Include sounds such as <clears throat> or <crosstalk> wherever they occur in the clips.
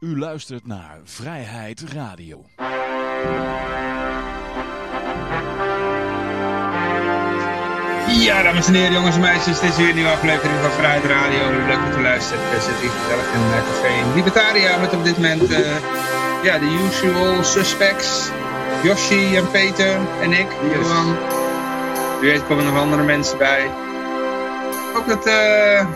U luistert naar Vrijheid Radio. Ja, dames en heren, jongens en meisjes, dit is weer een nieuwe aflevering van Vrijheid Radio. Leuk dat u luistert. We zitten hier gezellig in een café in Libertaria met op dit moment uh, ja, de usual suspects. Yoshi en Peter en ik, Johan. Wie weet komen er nog andere mensen bij. Ook dat uh,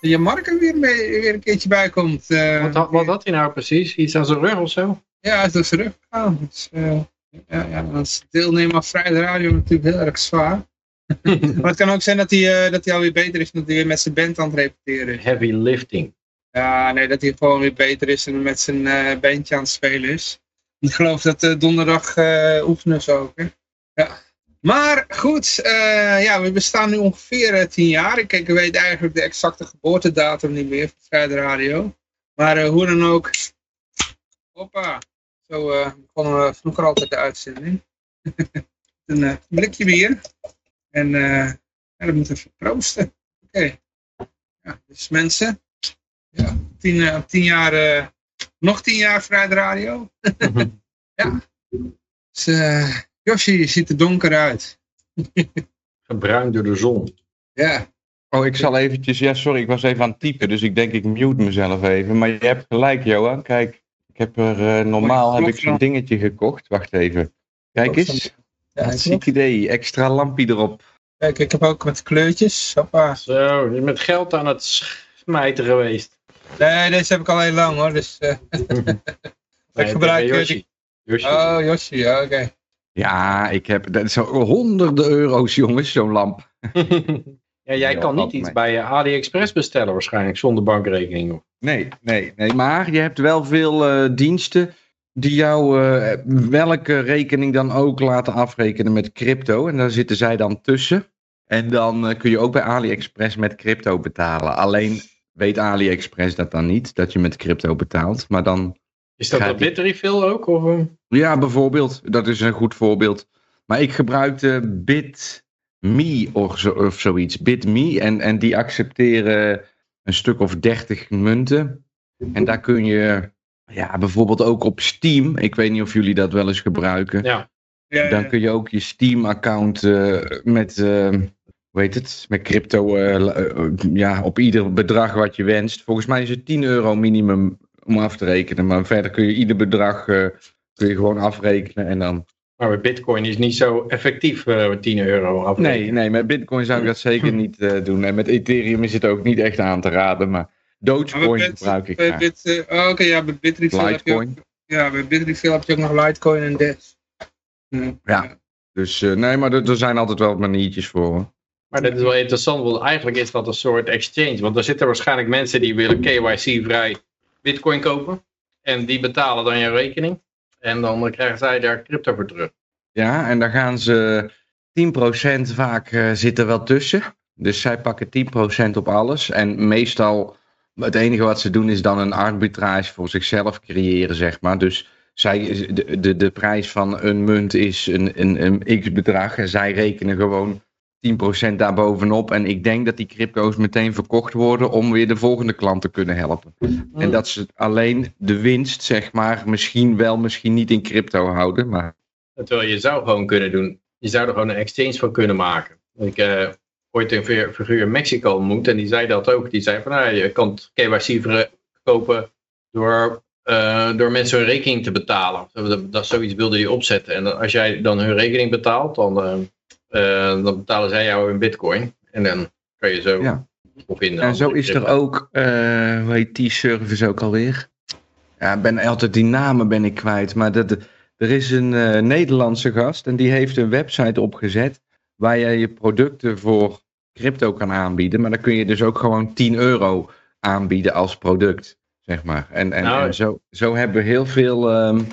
Jan Marken weer, mee, weer een keertje bij komt. Uh, wat, wat had hij nou precies? Iets aan zijn rug of zo? Ja, hij is rug gegaan. Dus, uh, ja, ja, als deelnemer aan Vrijheid Radio natuurlijk heel erg zwaar. <laughs> maar het kan ook zijn dat hij, uh, dat hij alweer beter is, dat hij weer met zijn band aan het repeteren is. Heavy lifting. Ja, nee, dat hij gewoon weer beter is en met zijn uh, bandje aan het spelen is. Ik geloof dat uh, donderdag oefenen ze ook. Hè? Ja. Maar goed, ja, we bestaan nu ongeveer tien jaar. Ik, ik weet eigenlijk de exacte geboortedatum niet meer van Vrijde Radio. Maar hoe dan ook. Hoppa. Zo begonnen we vroeger altijd de uitzending. <laughs> een blikje bier. En uh, ja, dat moeten we even proosten. Oké. Okay. Ja, dus mensen. Ja, tien, uh, tien jaar, uh, nog tien jaar Vrijde Radio. <laughs> ja. Dus, Yoshi ziet er donker uit. Gebruind door de zon. Ja. Oh, ik zal eventjes, ja sorry, ik was even aan het typen, dus ik denk ik mute mezelf even. Maar je hebt gelijk Johan, kijk, ik heb er, normaal heb ik zo'n dingetje gekocht. Wacht even. Kijk eens. Ja, ziek idee, extra lampje erop. Kijk, ik heb ook met kleurtjes. Hoppa. Zo, je bent met geld aan het smijten geweest. Nee, deze heb ik al heel lang hoor. Dus, uh, <laughs> nee, ik gebruik Yoshi. Yoshi. Oh, Yoshi, oké. Okay. Ja, ik heb dat zo honderden euro's jongens, zo'n lamp. <laughs> ja, jij kan niet iets bij AliExpress bestellen waarschijnlijk, zonder bankrekening. Nee, nee, nee, maar je hebt wel veel uh, diensten die jou uh, welke rekening dan ook laten afrekenen met crypto. En daar zitten zij dan tussen. En dan uh, kun je ook bij AliExpress met crypto betalen. Alleen weet AliExpress dat dan niet, dat je met crypto betaalt. Maar dan... Is dat die... Bitrefill ook? Of? Ja, bijvoorbeeld. Dat is een goed voorbeeld. Maar ik gebruikte BitMe of, zo, of zoiets. BitMe. En, en die accepteren een stuk of 30 munten. En daar kun je ja, bijvoorbeeld ook op Steam. Ik weet niet of jullie dat wel eens gebruiken. Ja. Ja, ja. Dan kun je ook je Steam-account uh, met, uh, hoe heet het, met crypto, uh, ja, op ieder bedrag wat je wenst. Volgens mij is het 10 euro minimum om af te rekenen. Maar verder kun je ieder bedrag kun je gewoon afrekenen en dan... Maar met bitcoin is niet zo effectief, 10 euro afrekenen. Nee, nee, met bitcoin zou ik dat zeker niet doen. En met Ethereum is het ook niet echt aan te raden, maar... Dogecoin gebruik ik Bit, uh, oh, Oké, okay, ja, bij Bitrefill heb je ook, ja, bij Bitrefill heb je ook nog Litecoin en Dash. Ja, ja. dus uh, nee, maar er, er, zijn altijd wel maniertjes voor. Hoor. Maar dat is wel interessant, want eigenlijk is dat een soort exchange. Want er zitten waarschijnlijk mensen die willen KYC-vrij bitcoin kopen. En die betalen dan je rekening. En dan krijgen zij daar crypto voor terug. Ja, en dan gaan ze 10% vaak uh, zit er wel tussen. Dus zij pakken 10% op alles. En meestal het enige wat ze doen is dan een arbitrage voor zichzelf creëren, zeg maar. Dus zij, de, de, de prijs van een munt is een, een, een x-bedrag en zij rekenen gewoon 10% daarbovenop. En ik denk dat die crypto's meteen verkocht worden om weer de volgende klant te kunnen helpen. En dat ze alleen de winst, zeg maar, misschien wel, misschien niet in crypto houden. Maar... Terwijl je zou gewoon kunnen doen, je zou er gewoon een exchange van kunnen maken. Ik, uh, ooit een figuur in Mexico ontmoet en die zei dat ook. Die zei van nou, je kan KYC verkopen door, uh, door mensen hun rekening te betalen. Dat, dat, zoiets wilde hij opzetten. En als jij dan hun rekening betaalt, dan, uh, uh, dan betalen zij jou in bitcoin. En dan kan je zo ja. op in. En zo is er ook, hoe heet die service ook alweer? Ja, ben altijd die namen ben ik kwijt. Maar dat, er is een Nederlandse gast en die heeft een website opgezet waar je je producten voor crypto kan aanbieden. Maar dan kun je dus ook gewoon 10 euro aanbieden als product, zeg maar. En, en, nou, en zo, zo hebben we heel veel um,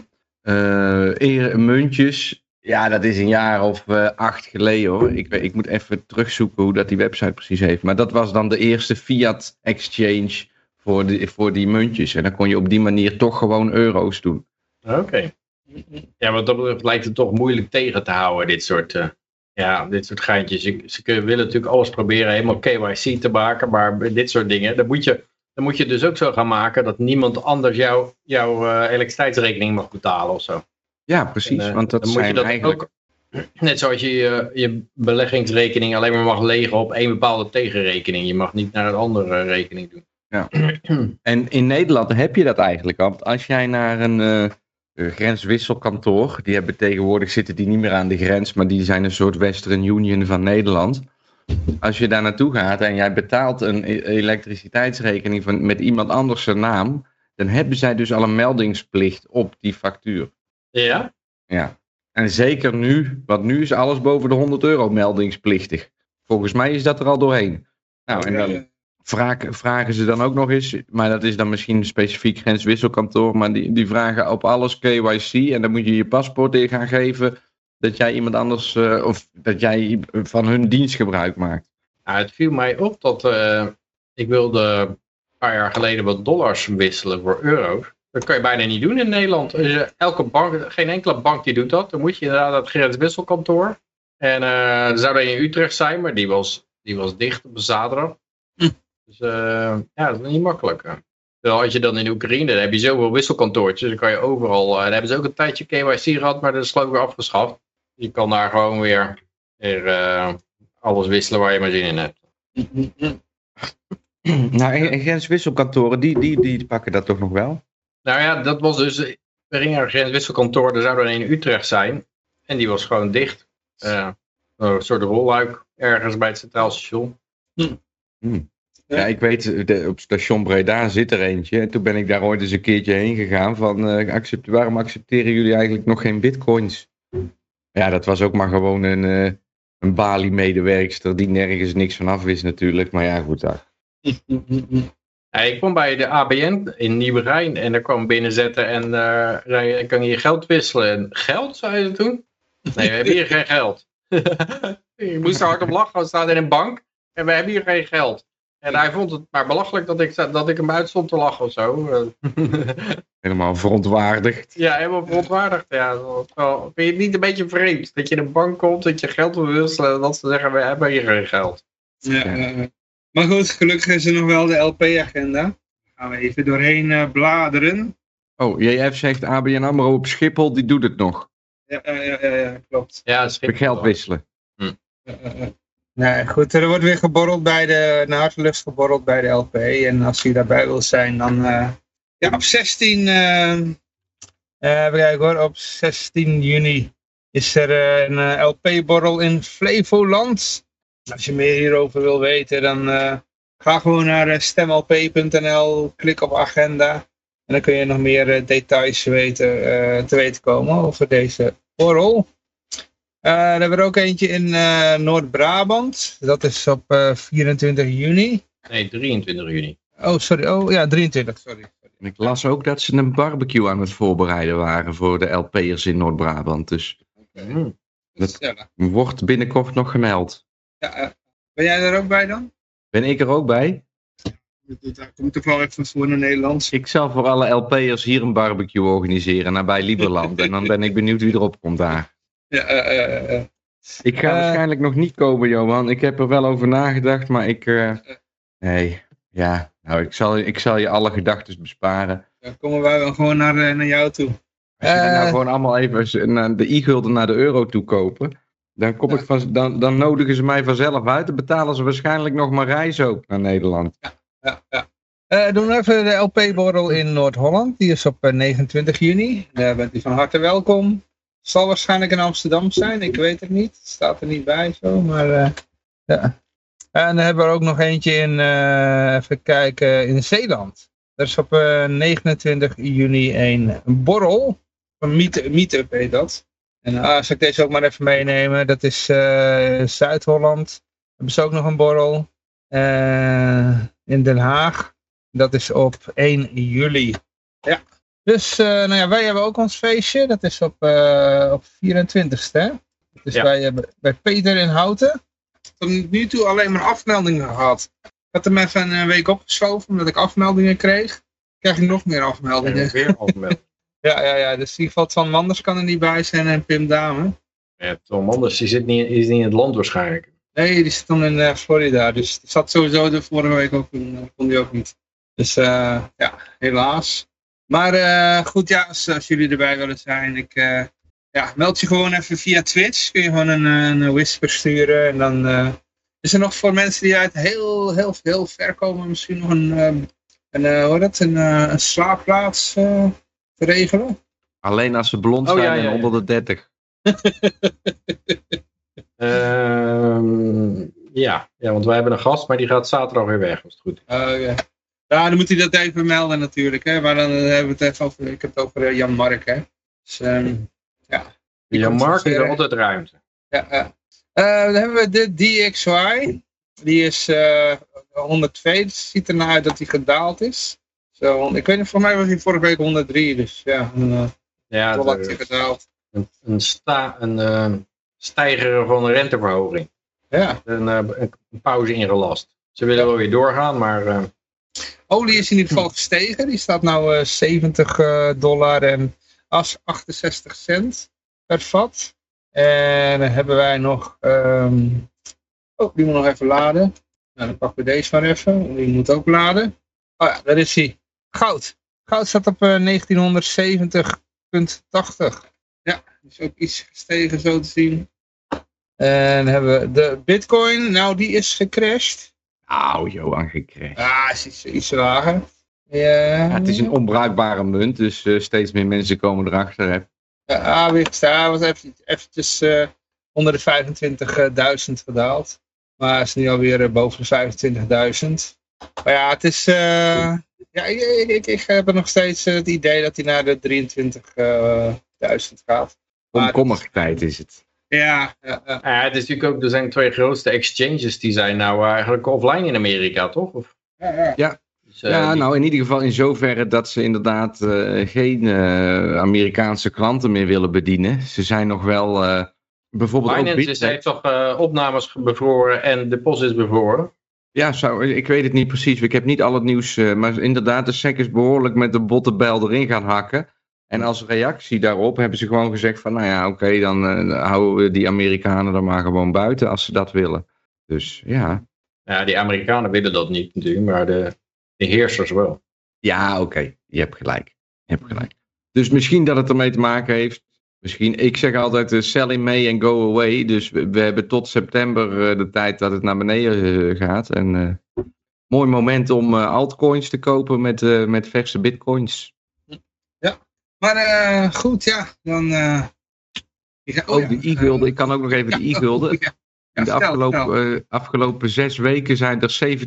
uh, muntjes. Ja, dat is een jaar of uh, acht geleden hoor. Ik, ik moet even terugzoeken hoe dat die website precies heeft. Maar dat was dan de eerste fiat exchange voor, die voor die muntjes. En dan kon je op die manier toch gewoon euro's doen. Oké. Okay. Ja, want dat lijkt het toch moeilijk tegen te houden, dit soort... Uh... Ja, dit soort geintjes. Ze willen natuurlijk alles proberen helemaal KYC te maken. Maar dit soort dingen, dan moet je dan moet je dus ook zo gaan maken dat niemand anders jou, jouw eh, elektriciteitsrekening mag betalen of zo. Ja, precies. En, eh, want dat dan moet je zijn dat eigenlijk... ook, net zoals je, je je beleggingsrekening alleen maar mag legen op één bepaalde tegenrekening. Je mag niet naar een andere rekening doen. <clears throat> En in Nederland heb je dat eigenlijk al. Want als jij naar een eh, een grenswisselkantoor, die hebben tegenwoordig zitten die niet meer aan de grens, maar die zijn een soort Western Union van Nederland. Als je daar naartoe gaat en jij betaalt een e- elektriciteitsrekening van, met iemand anders zijn naam, dan hebben zij dus al een meldingsplicht op die factuur. Ja? Ja. En zeker nu, want nu is alles boven de 100 euro meldingsplichtig. Volgens mij is dat er al doorheen. Nou, en dan vragen, vragen ze dan ook nog eens, maar dat is dan misschien specifiek grenswisselkantoor, maar die, die vragen op alles KYC en dan moet je je paspoort in gaan geven dat jij iemand anders, eh, of dat jij van hun dienst gebruik maakt. Nou, het viel mij op dat eh, ik wilde een paar jaar geleden wat dollars wisselen voor euro's. Dat kan je bijna niet doen in Nederland. Dus, eh, elke bank, geen enkele bank die doet dat. Dan moet je inderdaad naar het grenswisselkantoor. En eh er zou dan in Utrecht zijn, maar die was, die was dicht op zaterdag. Hm. Dus eh, ja, dat is niet makkelijk. hè. Terwijl als je dan in Oekraïne, dan heb je zoveel wisselkantoortjes. Dan kan je overal, eh, daar hebben ze ook een tijdje KYC gehad, maar dat is geloof ik weer afgeschaft. Je kan daar gewoon weer, weer alles wisselen waar je maar zin in hebt. Nou, en, en grenswisselkantoren, die, die, die pakken dat toch nog wel? Nou ja, dat was dus. Naar een grenswisselkantoor, er zou er een in Utrecht zijn. En die was gewoon dicht. Eh, een soort rolluik ergens bij het Centraal Station. Ja, ik weet, de, op station Breda zit er eentje. En toen ben ik daar ooit eens een keertje heen gegaan van, eh, accept, waarom accepteren jullie eigenlijk nog geen bitcoins? Ja, dat was ook maar gewoon een, eh, een Bali-medewerkster die nergens niks van af wist natuurlijk. Maar ja, goed, daar. <laughs> Ja, ik kwam bij de ABN in Nieuwegein en daar kwam binnenzetten en eh, zei, kan je je geld wisselen? En geld, zei ze toen? Nee, we hebben hier geen geld. <laughs> ik moest er hard op lachen, we staan in een bank en we hebben hier geen geld. En hij vond het maar belachelijk dat ik, dat ik hem uit stond te lachen of zo. <laughs> Helemaal verontwaardigd. Ja, helemaal verontwaardigd. Ja. Vind je het niet een beetje vreemd? Dat je in een bank komt, dat je geld wil wisselen en dat ze zeggen, we hebben hier geen geld. Ja, eh, maar goed, gelukkig is er nog wel de LP-agenda. Gaan we even doorheen eh, bladeren. Oh, JF zegt ABN AMRO op Schiphol, die doet het nog. Ja, ja, ja, ja, klopt. Ja, Voor geld wisselen. Nee, goed, er wordt weer geborreld bij de, naar hartelust geborreld bij de LP. En als u daarbij wil zijn, dan... eh, ja, op 16... eh eh, even kijken hoor, op 16 juni is er eh, een LP-borrel in Flevoland. Als je meer hierover wil weten, dan eh, ga gewoon naar eh, stemlp.nl, klik op agenda. En dan kun je nog meer eh, details weten, eh, te weten komen over deze borrel. Eh, dan hebben we er ook eentje in eh, Noord-Brabant. Dat is op eh, 24 juni. Nee, 23 juni. Oh, sorry. Oh, ja, 23. Sorry. En ik las ook dat ze een barbecue aan het voorbereiden waren voor de LP'ers in Noord-Brabant. Dus Hm. Dat- wordt binnenkort nog gemeld. Ja, eh, ben jij er ook bij dan? Ben ik er ook bij? Daar komt toch wel even voor naar Nederlands. Ik zal voor alle LP'ers hier een barbecue organiseren nabij Lieberland. en dan ben ik benieuwd wie erop komt daar. Ja, eh, eh. Ik ga waarschijnlijk nog niet komen, Johan. Ik heb er wel over nagedacht, maar ik... nee, ja. Nou, ik zal, ik zal je alle gedachten besparen. Dan komen wij wel gewoon naar, naar jou toe. Als je nou gewoon allemaal even de i-gulden naar de euro toe kopen... Dan, kom ik van, dan, dan nodigen ze mij vanzelf uit. Dan betalen ze waarschijnlijk nog maar reis ook naar Nederland. Ja, ja. Eh, doen we even de LP-borrel in Noord-Holland. Die is op eh, 29 juni. Daar bent u van harte welkom. Zal waarschijnlijk in Amsterdam zijn. Ik weet het niet. Het staat er niet bij zo. Maar eh, ja. En dan hebben we er ook nog eentje in, eh, even kijken, in Zeeland. Dat is op eh, 29 juni een borrel. Een meet- meet-up heet dat. En ah, zal ik deze ook maar even meenemen. Dat is eh, Zuid-Holland. Hebben ze ook nog een borrel. Eh, in Den Haag. Dat is op 1 juli. Ja. Dus eh, nou ja, wij hebben ook ons feestje. Dat is op, eh op 24ste. Hè? Dus Ja. wij hebben bij Peter in Houten. Tot nu toe alleen maar afmeldingen gehad. Ik had hem even een week opgeschoven omdat ik afmeldingen kreeg. Krijg ik nog meer afmeldingen. Weer afmelden. Ja, ja, ja. Dus in ieder geval Twan Manders kan er niet bij zijn en Pim Dame. Ja, Tom Anders die zit niet, is niet in het land waarschijnlijk. Nee, die zit dan in eh, Florida. Dus die zat sowieso de vorige week ook in. eh, kon die ook niet. Dus uh, ja, helaas. Maar uh, goed, ja, als, als, jullie erbij willen zijn, ik, ja, meld je gewoon even via Twitch. Kun je gewoon een, een whisper sturen. En dan is er nog voor mensen die uit heel, heel, heel ver komen misschien nog een, een, hoe dat, een, een slaapplaats te regelen. Alleen als ze blond zijn oh, ja, ja, ja. en onder de 30. <laughs> Ehm, ja. ja, want wij hebben een gast, maar die gaat zaterdag weer weg, als het goed is. Oh, ja. ja, dan moet hij dat even melden natuurlijk. Hè? Maar dan hebben we het even over, ik heb het over eh, Jan Mark. Hè? Dus, um, ja. Jan Mark is er altijd ruimte. Ja, ja. Uh, dan hebben we de DXY. Die is uh, 102. Het ziet ernaar uit dat hij gedaald is. Zo, ik weet niet, voor mij was hij vorige week 103. Dus ja, een, uh, ja, gedaald. Een, een, sta, een uh, stijger van de renteverhoging. Ja. Een, uh, een pauze ingelast. Ze willen wel weer doorgaan, maar... Uh... Olie is in ieder geval gestegen. Die staat nu 70 dollar en 68 cent per vat. En dan hebben wij nog... Um... Oh, die moet nog even laden. Nou, dan pakken we deze maar even. Die moet ook laden. Oh ja, daar is hij. Goud. Goud staat op 1970,80. Ja, is ook iets gestegen zo te zien. En hebben we de bitcoin. Nou, die is gecrashed. Nou, Johan, gecrashed. Ah, is iets, iets lager. Ja. ja. het is een onbruikbare munt, dus uh, steeds meer mensen komen erachter. Hè. Ja, weer gestaan. was even, eventjes uh, onder de 25.000 gedaald. Maar is nu alweer uh, boven de 25.000. Maar ja, het is... ja, ik, ik, ik, heb nog steeds het idee dat hij naar de 23.000 gaat. Komkommertijd is het. Ja, ja, ja. ja, het is natuurlijk ook, er zijn twee grootste exchanges die zijn nou eigenlijk offline in Amerika, toch? Of? Ja, ja. ja. Dus, uh, ja, nou in ieder geval in zoverre dat ze inderdaad uh, geen uh, Amerikaanse klanten meer willen bedienen. Ze zijn nog wel bijvoorbeeld Binance ook... heeft toch opnames bevroren en deposits bevroren? Ja, zou, ik weet het niet precies. Ik heb niet al het nieuws. maar inderdaad, de SEC is behoorlijk met de bottenbijl erin gaan hakken. En als reactie daarop hebben ze gewoon gezegd van, nou ja, oké, dan uh, houden we die Amerikanen er maar gewoon buiten als ze dat willen. Dus ja. Ja, die Amerikanen willen dat niet natuurlijk, maar de, de heersers wel. Ja, oké, je hebt gelijk. Je hebt gelijk. Dus misschien dat het ermee te maken heeft. Misschien, ik zeg altijd uh, sell in May and go away. Dus we, hebben tot september uh, de tijd dat het naar beneden gaat. En mooi moment om altcoins te kopen met, met verse bitcoins. Maar uh, goed, ja, dan... Uh, ga, oh, ook de e-gulden, ik kan ook nog even de <laughs> e-gulden. Oh, ja. In de afgelopen, uh, afgelopen zes weken zijn er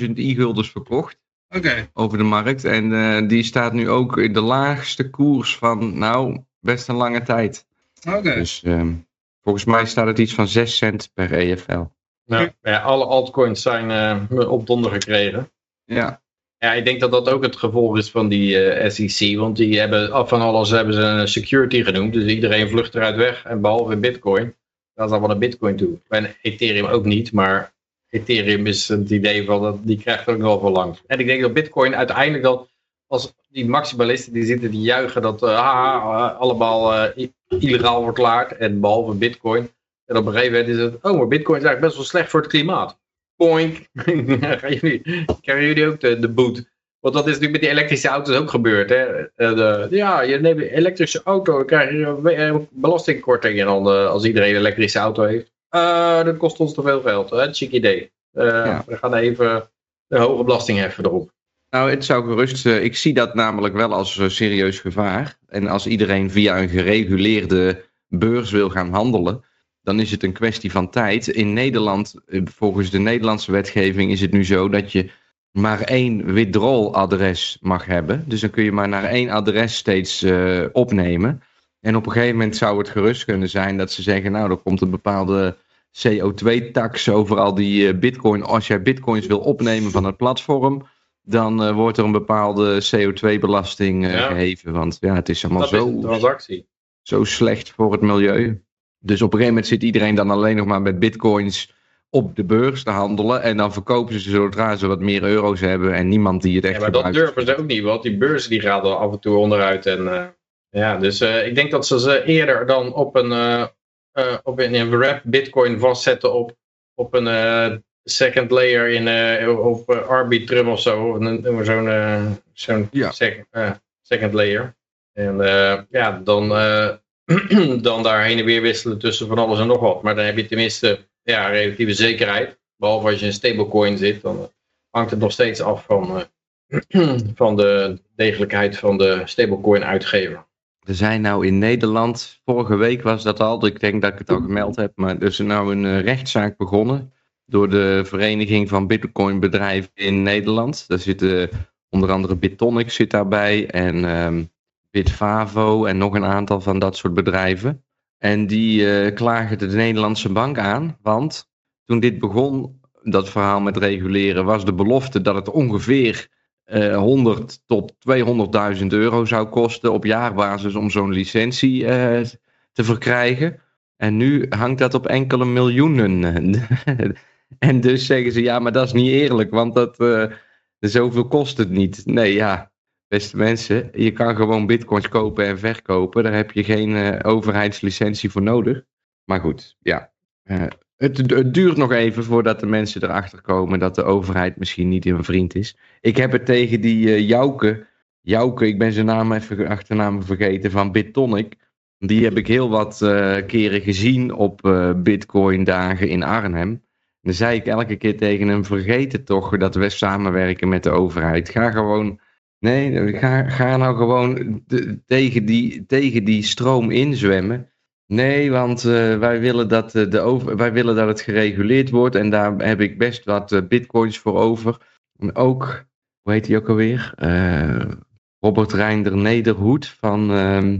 70.000 e-guldens verkocht. Okay. Over de markt. En die staat nu ook in de laagste koers van, nou, best een lange tijd. Oké. Dus um, volgens mij staat het iets van 6 cent per EFL. Nou, ja, alle altcoins zijn op donder gekregen. Ja. Ja, ik denk dat dat ook het gevolg is van die uh, eh, SEC. Want die hebben af van alles hebben ze een security genoemd. Dus iedereen vlucht eruit weg. En behalve Bitcoin. Dat is allemaal naar Bitcoin toe. En Ethereum ook niet. Maar Ethereum is het idee van dat die krijgt ook nog wel lang. En ik denk dat Bitcoin uiteindelijk dan. Als die maximalisten die zitten die juichen dat uh, allemaal uh, illegaal wordt laard. En behalve Bitcoin. En op een gegeven moment is het. Oh, maar Bitcoin is eigenlijk best wel slecht voor het klimaat poink, <laughs> krijgen jullie ook de, de boot. Want dat is natuurlijk met die elektrische auto's ook gebeurd. Hè? Eh, de, ja, je neemt een elektrische auto, dan krijg je belastingkorting en dan, als iedereen een elektrische auto heeft. Uh, dat kost ons te veel geld. Hè? Chic idee. Ja. We gaan even de hoge belasting heffen erop. Nou, het zou gerust. ik zie dat namelijk wel als serieus gevaar. En als iedereen via een gereguleerde beurs wil gaan handelen, dan is het een kwestie van tijd. In Nederland, eh, volgens de Nederlandse wetgeving, is het nu zo dat je maar één withdrawal-adres mag hebben. Dus dan kun je maar naar één adres steeds opnemen. En op een gegeven moment zou het gerust kunnen zijn dat ze zeggen: Nou, er komt een bepaalde CO2-tax over al die bitcoin. Als jij bitcoins wil opnemen van het platform, dan uh, wordt er een bepaalde CO2-belasting ja. geheven. Want ja, het is allemaal zo, transactie. zo slecht voor het milieu. Dus op een gegeven moment zit iedereen dan alleen nog maar met bitcoins op de beurs te handelen. En dan verkopen ze zodra ze wat meer euro's hebben en niemand die het echt ja, maar dat durven ze ook niet, want die beurs die gaat er af en toe onderuit. En, uh, ja, dus uh, ik denk dat ze ze eerder dan op een, uh, op een, een wrap bitcoin vastzetten op, op een second layer in, uh, op uh, Arbitrum of zo. Of zo'n uh, zo'n Ja. sec- eh, second layer. En eh, ja, dan, <clears throat> dan daar heen en weer wisselen tussen van alles en nog wat. Maar dan heb je tenminste ja, relatieve zekerheid. Behalve als je in stablecoin zit, dan hangt het nog steeds af van, <clears throat> van de degelijkheid van de stablecoin uitgever. Er zijn nou in Nederland, vorige week was dat al, ik denk dat ik het al gemeld heb, maar er is nou een eh, rechtszaak begonnen door de Vereniging van Bitcoin bedrijven in Nederland. Daar zitten onder andere Bitonic zit daarbij en ehm, Bitfavo en nog een aantal van dat soort bedrijven. En die eh, klagen de Nederlandse bank aan, want toen dit begon, dat verhaal met reguleren, was de belofte dat het ongeveer eh 100 tot 200.000 euro zou kosten op jaarbasis om zo'n licentie eh, te verkrijgen. En nu hangt dat op enkele miljoenen. <laughs> <laughs> en dus zeggen ze, ja, maar dat is niet eerlijk, want dat, eh, zoveel kost het niet. Nee, ja, beste mensen, je kan gewoon bitcoins kopen en verkopen. Daar heb je geen eh, overheidslicentie voor nodig. Maar goed, ja. Eh, het, het duurt nog even voordat de mensen erachter komen dat de overheid misschien niet hun vriend is. Ik heb het tegen die eh Jouke, Jouke, ik ben zijn naam even achternaam vergeten, van Bitonic. Die heb ik heel wat keren gezien op Bitcoin dagen in Arnhem. Dan zei ik elke keer tegen hem, vergeet het toch dat we samenwerken met de overheid. Ga gewoon, nee, ga, ga nou gewoon tegen, die, tegen die stroom inzwemmen. Nee, want eh, wij, willen dat, eh, de over, wij willen dat het gereguleerd wordt en daar heb ik best wat eh, bitcoins voor over. En ook, hoe heet hij ook alweer? Robert Reinder Nederhoed van ehm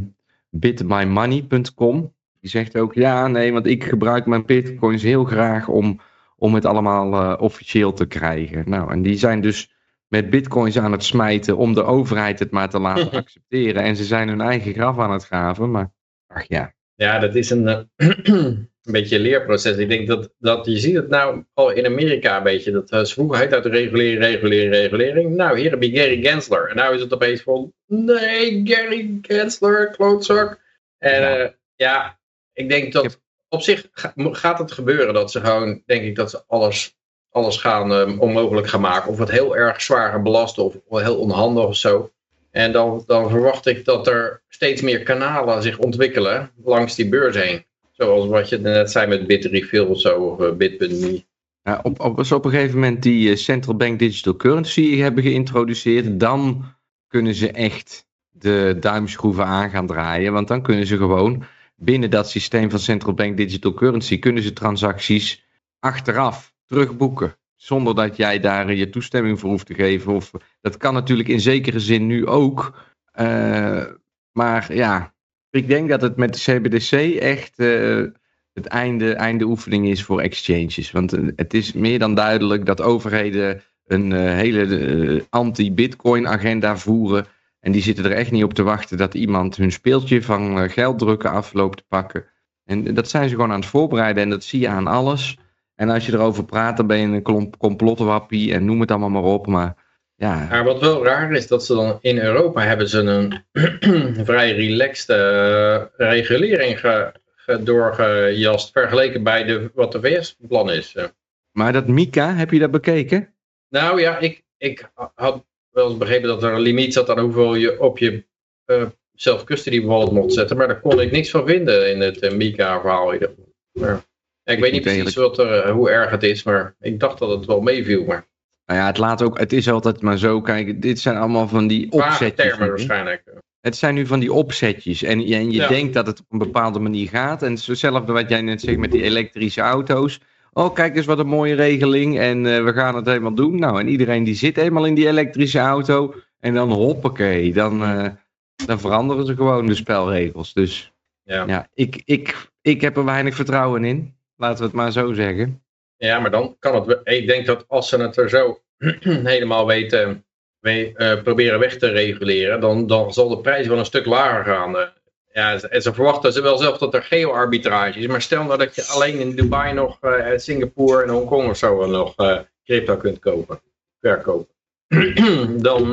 bitmymoney.com. Die zegt ook, ja, nee, want ik gebruik mijn bitcoins heel graag om, om het allemaal eh, officieel te krijgen. Nou, en die zijn dus met bitcoins aan het smijten om de overheid het maar te laten <laughs> accepteren. En ze zijn hun eigen graf aan het graven, maar ach ja. Ja, dat is een, eh, <clears throat> een beetje een leerproces. Ik denk dat, dat je ziet het nou al in Amerika een beetje. Dat uh, ze vroeger heet uit regulering, regulering, regulering. Nou, hier heb je Gary Gensler. En nou is het opeens van, nee, Gary Gensler, klootzak. En Ja. ja, ja ik denk dat Ik op zich ga- gaat het gebeuren dat ze gewoon, denk ik, dat ze alles, alles gaan eh, onmogelijk gaan maken. Of het heel erg zwaar gaan belasten of heel onhandig of zo. En dan, dan verwacht ik dat er steeds meer kanalen zich ontwikkelen langs die beurs heen. Zoals wat je net zei met Bitrefill of zo, of uh. Ja, op, op, als op een gegeven moment die eh, central bank digital currency hebben geïntroduceerd, dan kunnen ze echt de duimschroeven aan gaan draaien. Want dan kunnen ze gewoon binnen dat systeem van central bank digital currency, kunnen ze transacties achteraf terugboeken. Zonder dat jij daar je toestemming voor hoeft te geven. Of, dat kan natuurlijk in zekere zin nu ook. Uh, maar ja, ik denk dat het met de CBDC echt uh, het einde, einde oefening is voor exchanges. Want uh, het is meer dan duidelijk dat overheden een hele anti-bitcoin agenda voeren. En die zitten er echt niet op te wachten dat iemand hun speeltje van uh, gelddrukken afloopt te pakken. En dat zijn ze gewoon aan het voorbereiden en dat zie je aan alles. En als je erover praat, dan ben je een complotwappie en noem het allemaal maar op. Maar ja. Maar wat wel raar is, dat ze dan in Europa hebben ze een <clears throat> vrij relaxed uh, regulering ge, ge, doorgejast. Vergeleken bij de, wat de VS plan is. Maar dat Mika, heb je dat bekeken? Nou ja, ik, ik had wel eens begrepen dat er een limiet zat aan hoeveel je op je uh, self-custody wallet mocht zetten. Maar daar kon ik niks van vinden in het uh, Mika-verhaal. Maar, ik weet niet precies wat er, hoe erg het is, maar ik dacht dat het wel meeviel. Maar... Nou ja, het laat ook, het is altijd maar zo, kijk, dit zijn allemaal van die opzetjes. termen waarschijnlijk. Het zijn nu van die opzetjes en, en je ja. denkt dat het op een bepaalde manier gaat. En hetzelfde wat jij net zegt met die elektrische auto's. Oh, kijk eens wat een mooie regeling en uh, we gaan het helemaal doen. Nou, en iedereen die zit eenmaal in die elektrische auto en dan hoppakee, dan, uh, dan veranderen ze gewoon de spelregels. Dus ja, ja ik, ik, ik heb er weinig vertrouwen in. Laten we het maar zo zeggen. Ja, maar dan kan het. Ik denk dat als ze het er zo <clears throat> helemaal weten, we, uh, proberen weg te reguleren, dan, dan zal de prijs wel een stuk lager gaan. Ja, en ze verwachten ze wel zelf dat er geo-arbitrage is. Maar stel nou dat je alleen in Dubai nog, uh, Singapore en Hongkong of zo nog crypto kunt kopen, verkopen. <clears throat> dan,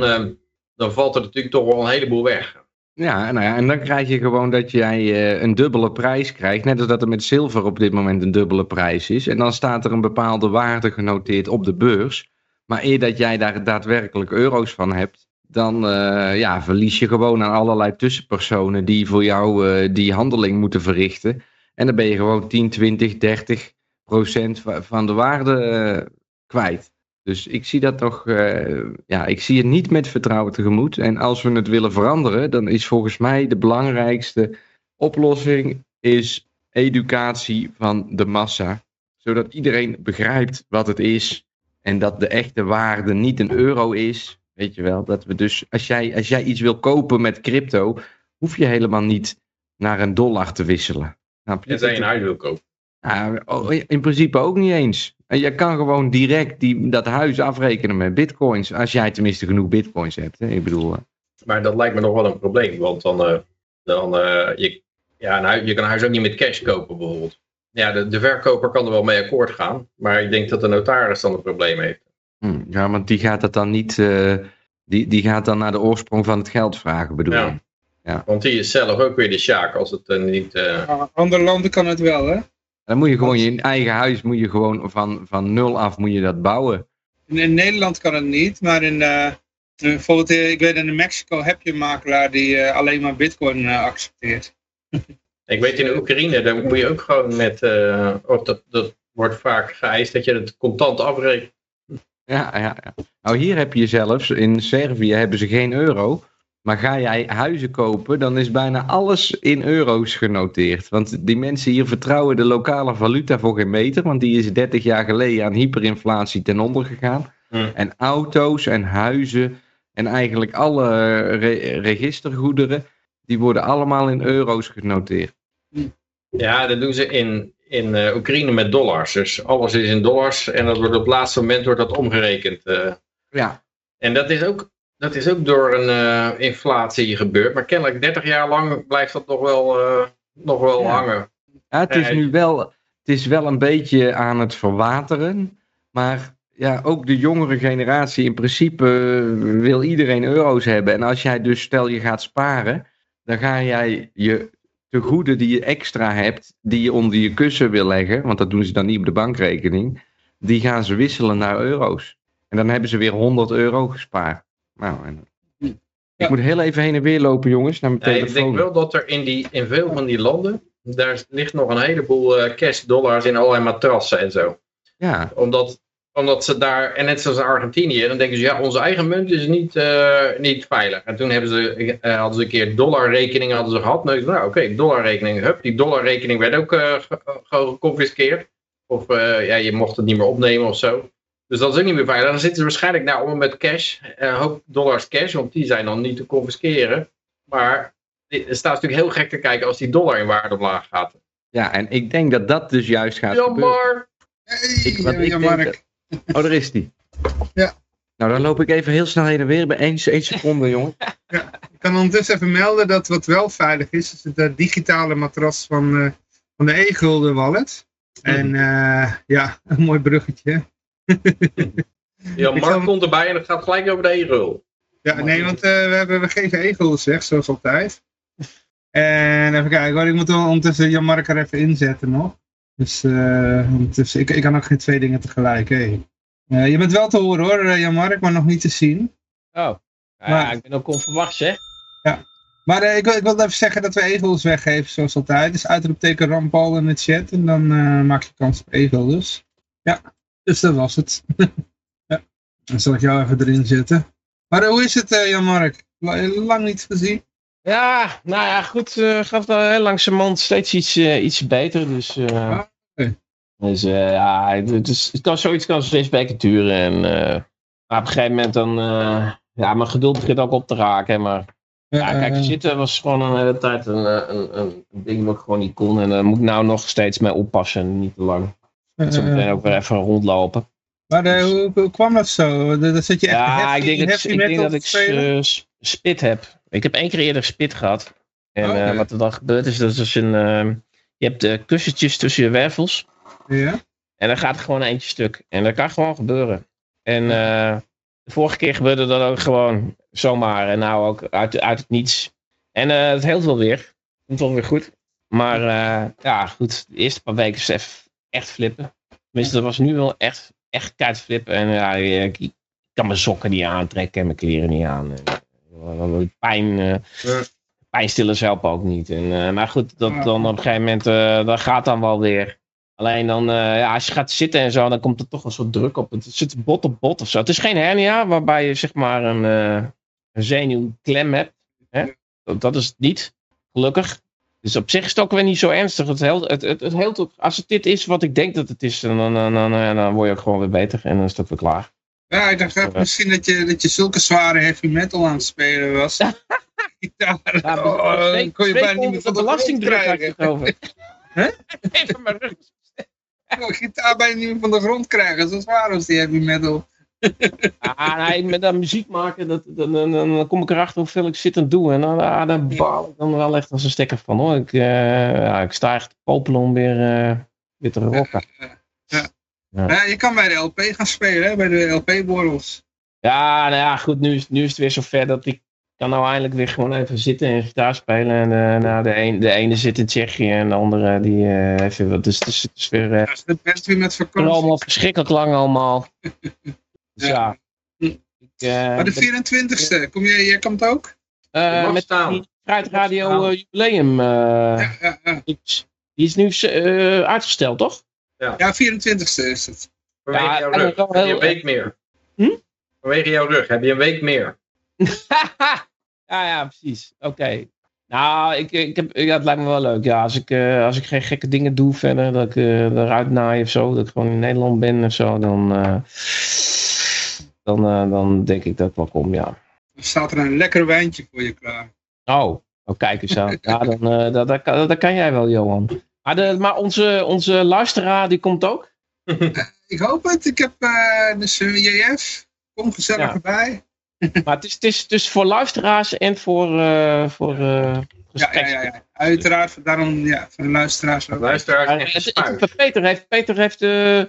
dan valt er natuurlijk toch wel een heleboel weg. Ja, nou ja, en dan krijg je gewoon dat jij eh, een dubbele prijs krijgt. Net als dat er met zilver op dit moment een dubbele prijs is. En dan staat er een bepaalde waarde genoteerd op de beurs. Maar eer dat jij daar daadwerkelijk euro's van hebt, dan eh, ja, verlies je gewoon aan allerlei tussenpersonen die voor jou eh, die handeling moeten verrichten. En dan ben je gewoon 10, 20, 30 procent va- van de waarde eh, kwijt. Dus ik zie dat toch, ja, ik zie het niet met vertrouwen tegemoet. En als we het willen veranderen, dan is volgens mij de belangrijkste oplossing is educatie van de massa. Zodat iedereen begrijpt wat het is en dat de echte waarde niet een euro is. Weet je wel, dat we dus, als jij, als jij iets wil kopen met crypto, hoef je helemaal niet naar een dollar te wisselen. Snap je? En zij een huis wil kopen. Ja, oh, in principe ook niet eens. En je kan gewoon direct die, dat huis afrekenen met bitcoins. Als jij tenminste genoeg bitcoins hebt. Hè? Ik bedoel, eh, Maar dat lijkt me nog wel een probleem. Want dan, eh, dan eh, je, ja, een huis, je kan een huis ook niet met cash kopen bijvoorbeeld. Ja, de, de verkoper kan er wel mee akkoord gaan. Maar ik denk dat de notaris dan een probleem heeft. Hm, ja, want die gaat dat dan niet. eh, die, die gaat dan naar de oorsprong van het geld vragen, bedoel je? Ja. Want die is zelf ook weer de sjaak als het eh, niet... eh, Andere landen kan het wel, hè? Dan moet je gewoon je eigen huis moet je gewoon van, van nul af moet je dat bouwen. In, in Nederland kan het niet, maar in, bijvoorbeeld, ik weet in Mexico heb je een makelaar die eh, alleen maar bitcoin eh, accepteert. <laughs> Ik weet in de Oekraïne, daar moet je ook gewoon met... eh, of dat, dat wordt vaak geëist dat je het contant afrekent. Ja, ja, ja. Nou, hier heb je zelfs, in Servië hebben ze geen euro. Maar ga jij huizen kopen, dan is bijna alles in euro's genoteerd. Want die mensen hier vertrouwen de lokale valuta voor geen meter. Want die is 30 jaar geleden aan hyperinflatie ten onder gegaan. Hm. En auto's en huizen en eigenlijk alle re- registergoederen, die worden allemaal in euro's genoteerd. Ja, dat doen ze in, in eh, Oekraïne met dollars. Dus alles is in dollars en dat wordt op het laatste moment wordt dat omgerekend. eh. Ja, En dat is ook, dat is ook door een eh, inflatie gebeurd. Maar kennelijk 30 jaar lang blijft dat nog wel, nog wel Ja. hangen. Ja, het is nu wel, het is wel een beetje aan het verwateren. Maar ja, ook de jongere generatie, in principe wil iedereen euro's hebben. En als jij dus, stel je gaat sparen, dan ga jij je tegoeden die je extra hebt, die je onder je kussen wil leggen, want dat doen ze dan niet op de bankrekening, die gaan ze wisselen naar euro's. En dan hebben ze weer 100 euro gespaard. Nou, en, ik Ja. moet heel even heen en weer lopen, jongens, naar mijn ik denk wel dat er in, die, in veel van die landen, daar ligt nog een heleboel eh, cash dollars in allerlei matrassen en zo. Ja, Omdat, omdat ze daar, en net zoals in Argentinië, dan denken ze, ja, onze eigen munt is niet, eh, niet veilig. En toen hebben ze, eh, hadden ze een keer dollarrekeningen hadden ze gehad. Nou, nou oké, dollarrekening, hup, die dollarrekening werd ook eh, ge- ge- geconfiskeerd. Of eh, ja, je mocht het niet meer opnemen of zo. Dus dat is ook niet meer veilig. Dan zitten ze waarschijnlijk nou allemaal met cash, een hoop dollars cash, want die zijn dan niet te confisceren. Maar het staat natuurlijk heel gek te kijken als die dollar in waarde omlaag gaat. ja, en ik denk dat dat dus juist gaat gebeuren. Jammer! Hey, Ik- wat ja, ik ja, denk Mark. Oh, daar is die. Ja. Nou, dan loop ik even heel snel heen en weer bij één, één seconde, <laughs> jongen. Ik kan ondertussen even melden dat wat wel veilig is, is de digitale matras van, eh, van de e-gulden wallet. En eh, ja, <laughs> een mooi bruggetje. Ja, Mark zal- komt erbij en het gaat gelijk over de e-rul. Ja, nee, want eh, we, hebben, we geven e-gulden weg, zoals altijd. En even kijken hoor, ik moet ondertussen Jan-Mark er even inzetten nog. Dus eh, ondertussen, ik, ik kan ook geen twee dingen tegelijk. Hey. Eh, je bent wel te horen hoor, eh, Jan-Mark, maar nog niet te zien. Oh, ja, Maar- ik ben ook onverwachts, hè? Maar eh, ik, ik wil even zeggen dat we e-guldens weggeven zoals altijd. Dus uitroepteken Rampal in de chat en dan maak je kans op e-guldens. Ja, dus dat was het. <laughs> ja, dan zal ik jou even erin zetten. Maar hoe is het Jan-Mark? La- Lang niet gezien. Ja, nou ja, goed. eh gaat wel heel langzamerhand steeds iets, eh, iets beter. Dus, eh, Ah, dus ja, het, is, het kan zoiets kan steeds weken duren. En maar op een gegeven moment dan... ja, mijn geduld begint ook op te raken. Maar ja, kijk, zitten was gewoon een hele tijd een, een, een, ding wat ik gewoon niet kon. En daar moet ik nou nog steeds mee oppassen. Niet te lang. eh, Zo meteen ook weer even rondlopen. maar eh, hoe, hoe kwam dat zo? Dat dat zit je echt Ja, ik heavy, denk, heavy ik denk dat ik spit heb. Ik heb één keer eerder spit gehad. En Oh, eh, wat er dan gebeurt is, dat is een, ehm, je hebt de kussentjes tussen je wervels. Ja? En dan gaat er gewoon eentje stuk. En dat kan gewoon gebeuren. En eh, de vorige keer gebeurde dat ook gewoon zomaar. En nou ook uit, uit het niets. En eh, het heelt wel weer. Komt wel weer goed. Maar eh, ja, goed. De eerste paar weken is even echt flippen. Tenminste, dat was nu wel echt, echt keihard flippen. En ja, ik, ik kan mijn sokken niet aantrekken en mijn kleren niet aan. En, eh, pijn, eh, pijnstillers helpen ook niet. En, eh, maar goed, dat, dan op een gegeven moment, eh, dat gaat dan wel weer. Alleen dan, ja, als je gaat zitten en zo, dan komt er toch een soort druk op. Het zit bot op bot of zo. Het is geen hernia waarbij je zeg maar een, eh een zenuwklem hebt. Hè? Dat, dat is het niet, gelukkig. Dus op zich is het ook weer niet zo ernstig. Het het, het, het als het dit is wat ik denk dat het is, dan, dan, dan, dan, dan word je ook gewoon weer beter. En dan is het ook weer klaar. Ja, ik dacht echt misschien dat je, dat je zulke zware heavy metal aan het spelen was. <laughs> Gitaar. Ja, oh, dan twee- kon je bijna niet meer van de belastingdruk krijgen. over. Even mijn rug. Oh, gitaar bijna niet meer van de grond krijgen. Zo zwaar was die heavy metal. <laughs> Ah, nee, met dat muziek maken, dat, dan, dan, dan, dan kom ik erachter hoeveel ik zit en doe. En dan, ah, daar baal ik dan wel echt als een stekker van hoor. Ik, eh, ja, ik sta echt popelen om weer, eh, weer te rocken. Ja, je kan bij de LP gaan spelen, hè, bij de LP-borrels. Ja, nou ja, goed, nu, is- nu is het weer zover dat ik kan nou eindelijk weer gewoon even zitten en gitaar spelen. En eh, nou, de, een, de ene zit in Tsjechië en de andere die eh, heeft weer wat. Dus het is, het is weer eh, Ja, de best weer met vakantie. allemaal verschrikkelijk lang allemaal. <laughs> Dus ja. Ik, eh, Maar de ben- 24ste, kom jij, jij komt ook? eh, met staan. die Fruitradio eh, jubileum. eh, Ja, ja, ja. Die is nu eh, uitgesteld, toch? Ja 24ste is het. Vanwege Ja, jouw rug heb je een week meer. Hm? Vanwege jouw rug heb je een week meer. <laughs> ja, ja, precies. Oké. Nou, ik, ik heb, ja, het lijkt me wel leuk. Ja, als ik, eh, als ik geen gekke dingen doe verder, dat ik eh, eruit naai of zo, dat ik gewoon in Nederland ben of zo, dan, eh, dan, eh, dan denk ik dat ik wel kom, ja. Dan staat er een lekker wijntje voor je klaar. Oh, oh kijk eens aan. Ja, dan, eh, dat, dat, kan, dat kan jij wel, Johan. Maar, de, maar onze, onze luisteraar, die komt ook? <laughs> Ik hoop het. Ik heb eh dus eh, JF. Kom gezellig Ja. erbij. <laughs> Maar het is, het is dus voor luisteraars en voor, eh voor eh Ja, ja, ja, ja. Uiteraard, daarom ja, voor de luisteraars ook. Luisteraars het-. Peter heeft, Peter heeft eh,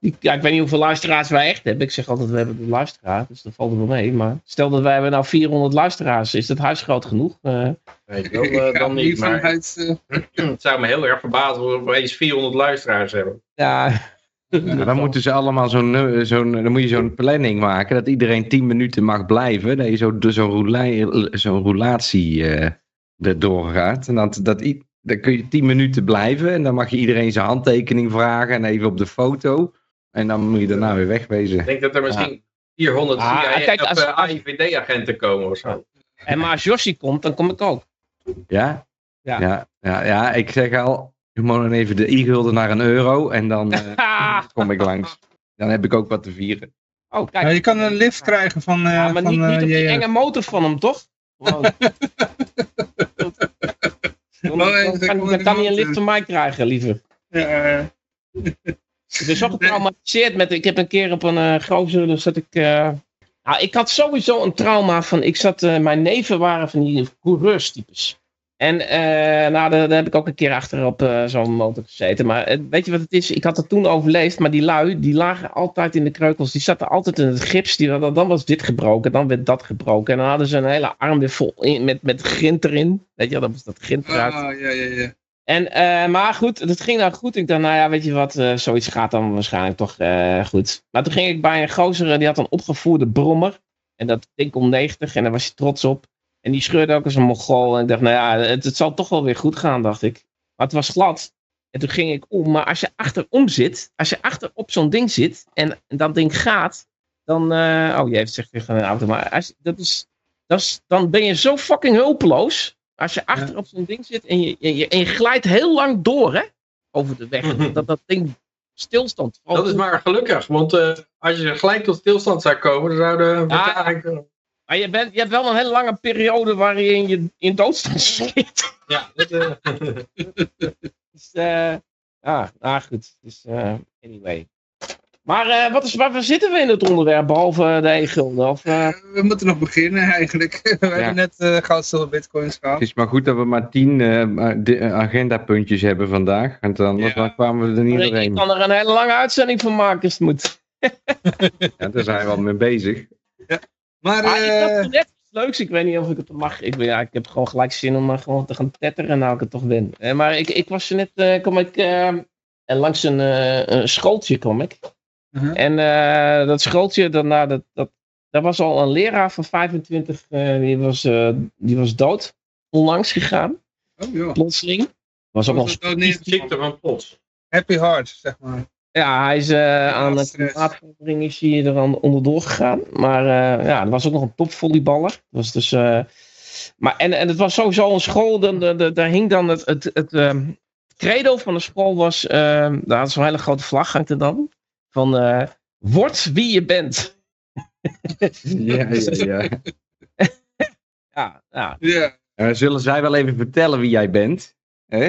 die, ja, ik weet niet hoeveel luisteraars wij echt hebben. Ik zeg altijd, we hebben de luisteraar, dus dat valt er wel mee. Maar stel dat wij hebben nou 400 luisteraars, is dat huis groot genoeg? Weet je wel, <laughs> eh, dan niet. Maar vanuit... eh, <clears throat> het zou me heel erg verbazen als we opeens 400 luisteraars hebben. ja, Maar dan <laughs> moeten ze allemaal zo'n, eh, zo'n, dan moet je zo'n planning maken dat iedereen 10 minuten mag blijven. Dat je zo, zo'n roula- zo'n roulatie eh erdoor gaat. En dat, dat, dan kun je 10 minuten blijven en dan mag je iedereen zijn handtekening vragen en even op de foto. En dan moet je daarna weer wegwezen. Ik denk dat er misschien 400 Ah, CIA kijk, als- of, eh, als- AIVD-agenten komen of zo. en maar als Jossie komt, dan kom ik ook. Ja? Ja. Ja, ja, ja, ik zeg al, je moet dan even de i-gulden naar een euro en dan eh, <laughs> kom ik langs. Dan heb ik ook wat te vieren. oh, Ja, kijk. je kan een lift krijgen van, eh Ja, maar van niet, niet eh, op die enge motor van hem, toch? Gewoon. <laughs> Dan, Oh, dan, ja, kan, dan kan hij een lift van mij krijgen, liever. Ja, Ik ben zo getraumatiseerd met. Ik heb een keer op een uh. Dus dat ik. eh, nou, ik had sowieso een trauma van. Ik zat. eh, mijn neven waren van die coureurstypes. En eh, nou, daar, heb ik ook een keer achter op eh, zo'n motor gezeten. Maar weet je wat het is? Ik had het toen overleefd. Maar die lui, die lagen altijd in de kreukels. Die zaten altijd in het gips. Die, dan, dan was dit gebroken. Dan werd dat gebroken. En dan hadden ze een hele arm weer vol in, met, met grind erin. Weet je, dan was dat grind eruit. ah, ja, ja, ja. En, eh, maar goed, het ging dan goed. Ik dacht, nou ja, weet je wat, eh, zoiets gaat dan waarschijnlijk toch eh, goed. Maar toen ging ik bij een gozer, die had een opgevoerde brommer. En dat ding om 90 en daar was hij trots op. En die scheurde ook als een mongool. En ik dacht, nou ja, het, zal toch wel weer goed gaan, dacht ik. Maar het was glad. En toen ging ik om. Maar als je achterom zit, als je achter op zo'n ding zit en dat ding gaat, dan... oh, je heeft zegt weer een auto. Maar als, dat is, dat is, dan ben je zo fucking hulpeloos. Als je achter op zo'n ding zit en je, je, en je glijdt heel lang door, hè? Over de weg. dat dat ding stilstand valt. Dat is maar gelukkig, want eh, als je gelijk tot stilstand zou komen, dan zou de vertraging kunnen. Maar je, bent, je hebt wel een hele lange periode waarin je in doodstand schiet. Ja, dat, eh, <laughs> Dus, eh ja, nou goed. Dus, eh, anyway. Maar eh, wat is, waar zitten we in het onderwerp, behalve de e-gulden? Of, eh, Eh, we moeten nog beginnen <laughs> eigenlijk. we hebben net eh goud, zilver, bitcoins Het gehad. is maar goed dat we maar 10 agendapuntjes hebben vandaag. Want dan, Ja. dan kwamen we er niet ik doorheen. kan er een hele lange uitzending van maken als het moet. <laughs> Ja, daar zijn we al mee bezig. Maar Ah, ik had toen net leuks. Ik weet niet of ik het mag. Ik, ja, ik heb gewoon gelijk zin om maar gewoon te gaan tetteren nou ik het toch ben. Eh, maar ik, ik was er net, eh, kom ik eh, langs een, eh, een schooltje kom ik. Mhm. En eh, dat schooltje, nou, dat, dat, daar was al een leraar van 25, eh, die, was, eh, die was dood. Onlangs gegaan, Oh joh. plotseling. Was ook nog Was niet Ziekte van plots. happy heart, zeg maar. Ja, hij is eh, aan de klimaatverandering is hij er aan onderdoor gegaan. Maar eh, ja, er was ook nog een topvolleyballer. Was dus, eh, maar, en, en het was sowieso een school, dan, de, de- daar hing dan het, het, het ehm, credo van de school was, ehm daar had zo'n hele grote vlag hangt er dan, van eh, word wie je bent. Ja, ja, ja. <laughs> Ja, ja. Ja. Eh, zullen zij wel even vertellen wie jij bent? Hè?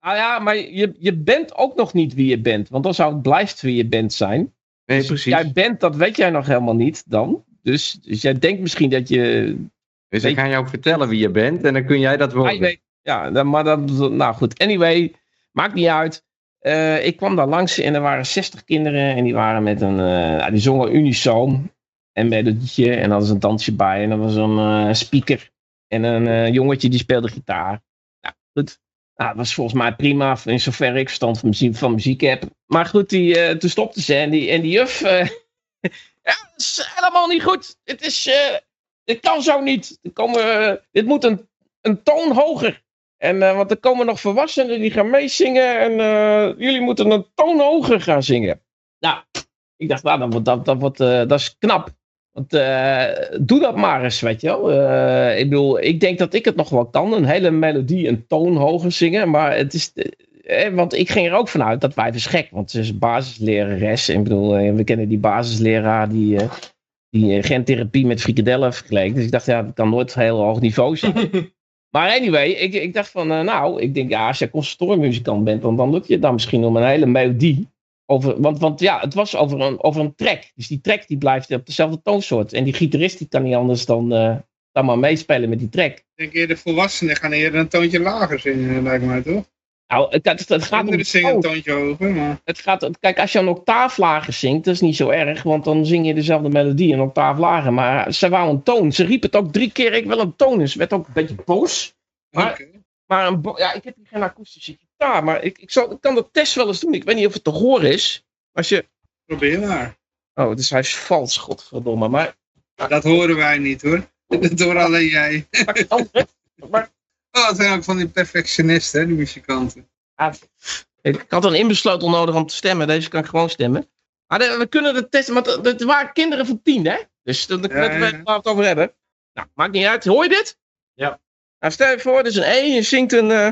Nou ja, maar je, je bent ook nog niet wie je bent, want dan zou het blijft wie je bent zijn. Nee, Dus precies. Jij bent, dat weet jij nog helemaal niet dan. Dus, dus jij denkt misschien dat je Dus ik ga jou vertellen wie je bent en dan kun jij dat Ah, worden. weet- ja, maar dat, nou goed. Anyway, maakt niet uit. Eh, ik kwam daar langs en er waren 60 kinderen en die waren met een, ja, die zongen unisoon. En melodietje en hadden ze een dansje bij en er was een eh, speaker. En een jongetje die speelde gitaar. Ja, goed. Nou, dat was volgens mij prima, in zover ik verstand van muziek, heb. Maar goed, die, toen stopte ze en die, en die juf... <laughs> ja, dat is helemaal niet goed. Het is... dit kan zo niet. Er komen, dit moet een, een toon hoger. En, eh, want er komen nog volwassenen die gaan meezingen. En eh, jullie moeten een toon hoger gaan zingen. Nou, ik dacht, nou, dat, dat, dat, wordt, eh, dat is knap. Want doe dat maar eens, weet je wel. Ik bedoel, ik denk dat ik het nog wel kan. Een hele melodie, een toon hoger zingen. Maar het is... want ik ging er ook vanuit, dat wijf is gek. Want ze is basislerares. Ik bedoel, we kennen die basisleraar die... die gentherapie met frikadellen vergeleken. Dus ik dacht, ja, dat kan nooit heel hoog niveau zijn. <laughs> maar anyway, ik, ik dacht van, eh, nou, ik denk, ja, als je conservatoriummuzikant bent, dan, dan lukt je dan misschien om een hele melodie. Over, want, want ja, het was over een, over een track. Dus die track die blijft op dezelfde toonsoort. En die gitarist die kan niet anders dan, eh, dan maar meespelen met die track. Ik denk eerder volwassenen gaan eerder een toontje lager zingen, lijkt mij toch? Nou, het, het, het gaat om de zingen een toon. toontje hoger, maar... Het gaat, kijk, als je een octaaf lager zingt, dat is niet zo erg, want dan zing je dezelfde melodie, een octaaf lager. Maar ze wou een toon. Ze riep het ook drie keer, ik wil een toon. En ze werd ook een beetje boos. Maar- Oké. Maar een bo- ja, ik heb hier geen akoestische gitaar, maar ik, ik, zal, ik kan de test wel eens doen. Ik weet niet of het te horen is. Als je... Probeer maar. Oh, dus hij is vals, godverdomme. Maar Dat horen wij niet hoor. <laughs> Dat alleen jij. andere. Maar, <laughs> Oh, het zijn ook van die perfectionisten, hè, die muzikanten. ah, ik had een inbesleutel nodig om te stemmen. Deze kan ik gewoon stemmen. Maar de- we kunnen de testen, maar het- het waren kinderen van tien, hè? Dus dan kunnen we ja. het waar we het over hebben. Nou, maakt niet uit. Hoor je dit? Ja. Nou, stel je voor, dit is een E. Je zingt een... eh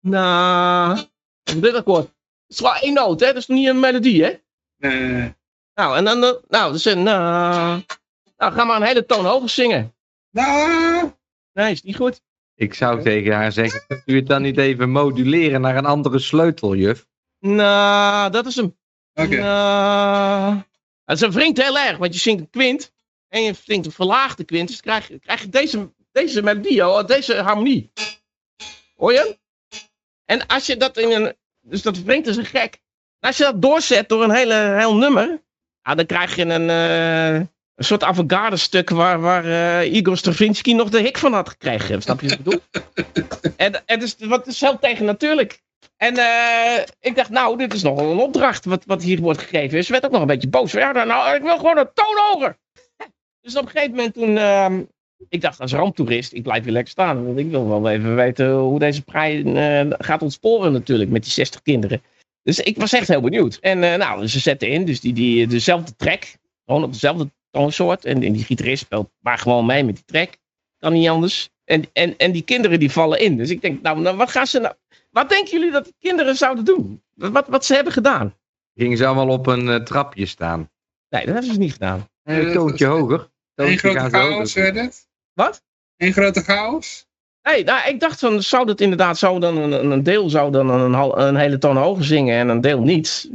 na... Dit akkoord. Het is wel één noot, hè? Dat is nog niet een melodie, hè? Eh, Nou, en dan... eh, nou, dus een... na... Nou, ga maar een hele toon hoger zingen. nou, Nee, is niet goed. Ik zou tegen haar zeggen, kunt u het dan niet even moduleren naar een andere sleutel, juf? Nou, dat is hem. oké. Nou, het wringt heel erg, want je zingt een kwint. En je zingt een verlaagde kwint. Dus krijg je, krijg je deze, deze melodie, deze harmonie. Hoor je hem? En als je dat in een... Dus dat wringt als een gek. En als je dat doorzet door een hele, heel nummer... Ja, dan krijg je een, eh, een soort avant-garde stuk waar, waar eh, Igor Stravinsky nog de hik van had gekregen. Snap je wat ik bedoel? <laughs> en en dus, wat is heel tegen natuurlijk. En eh, ik dacht, nou, dit is nog wel een opdracht wat, wat hier wordt gegeven. Ze werd ook nog een beetje boos. Ja, nou, nou, ik wil gewoon een toon hoger. Dus op een gegeven moment toen... ehm, ik dacht, als ramptoerist, ik blijf hier lekker staan. Want ik wil wel even weten hoe deze prei eh, gaat ontsporen natuurlijk met die 60 kinderen. Dus ik was echt heel benieuwd. En nou, ze zetten in, dus die, die, dezelfde track. Gewoon op dezelfde toonsoort. En, en die gitarist speelt maar gewoon mee met die track. Kan niet anders. En, en, en die kinderen die vallen in. Dus ik denk, nou, nou wat gaan ze nou... Wat denken jullie dat die kinderen zouden doen? Wat, wat ze hebben gedaan? Gingen ze allemaal op een eh, trapje staan. Nee, dat hebben ze niet gedaan. Een toontje hoger. Toontje grote chaos werd het. Wat? Eén grote chaos. Nee, nou, ik dacht van, zou dat inderdaad, zou dan een, een deel zou dan een, hal- een hele toon hoger zingen en een deel niet.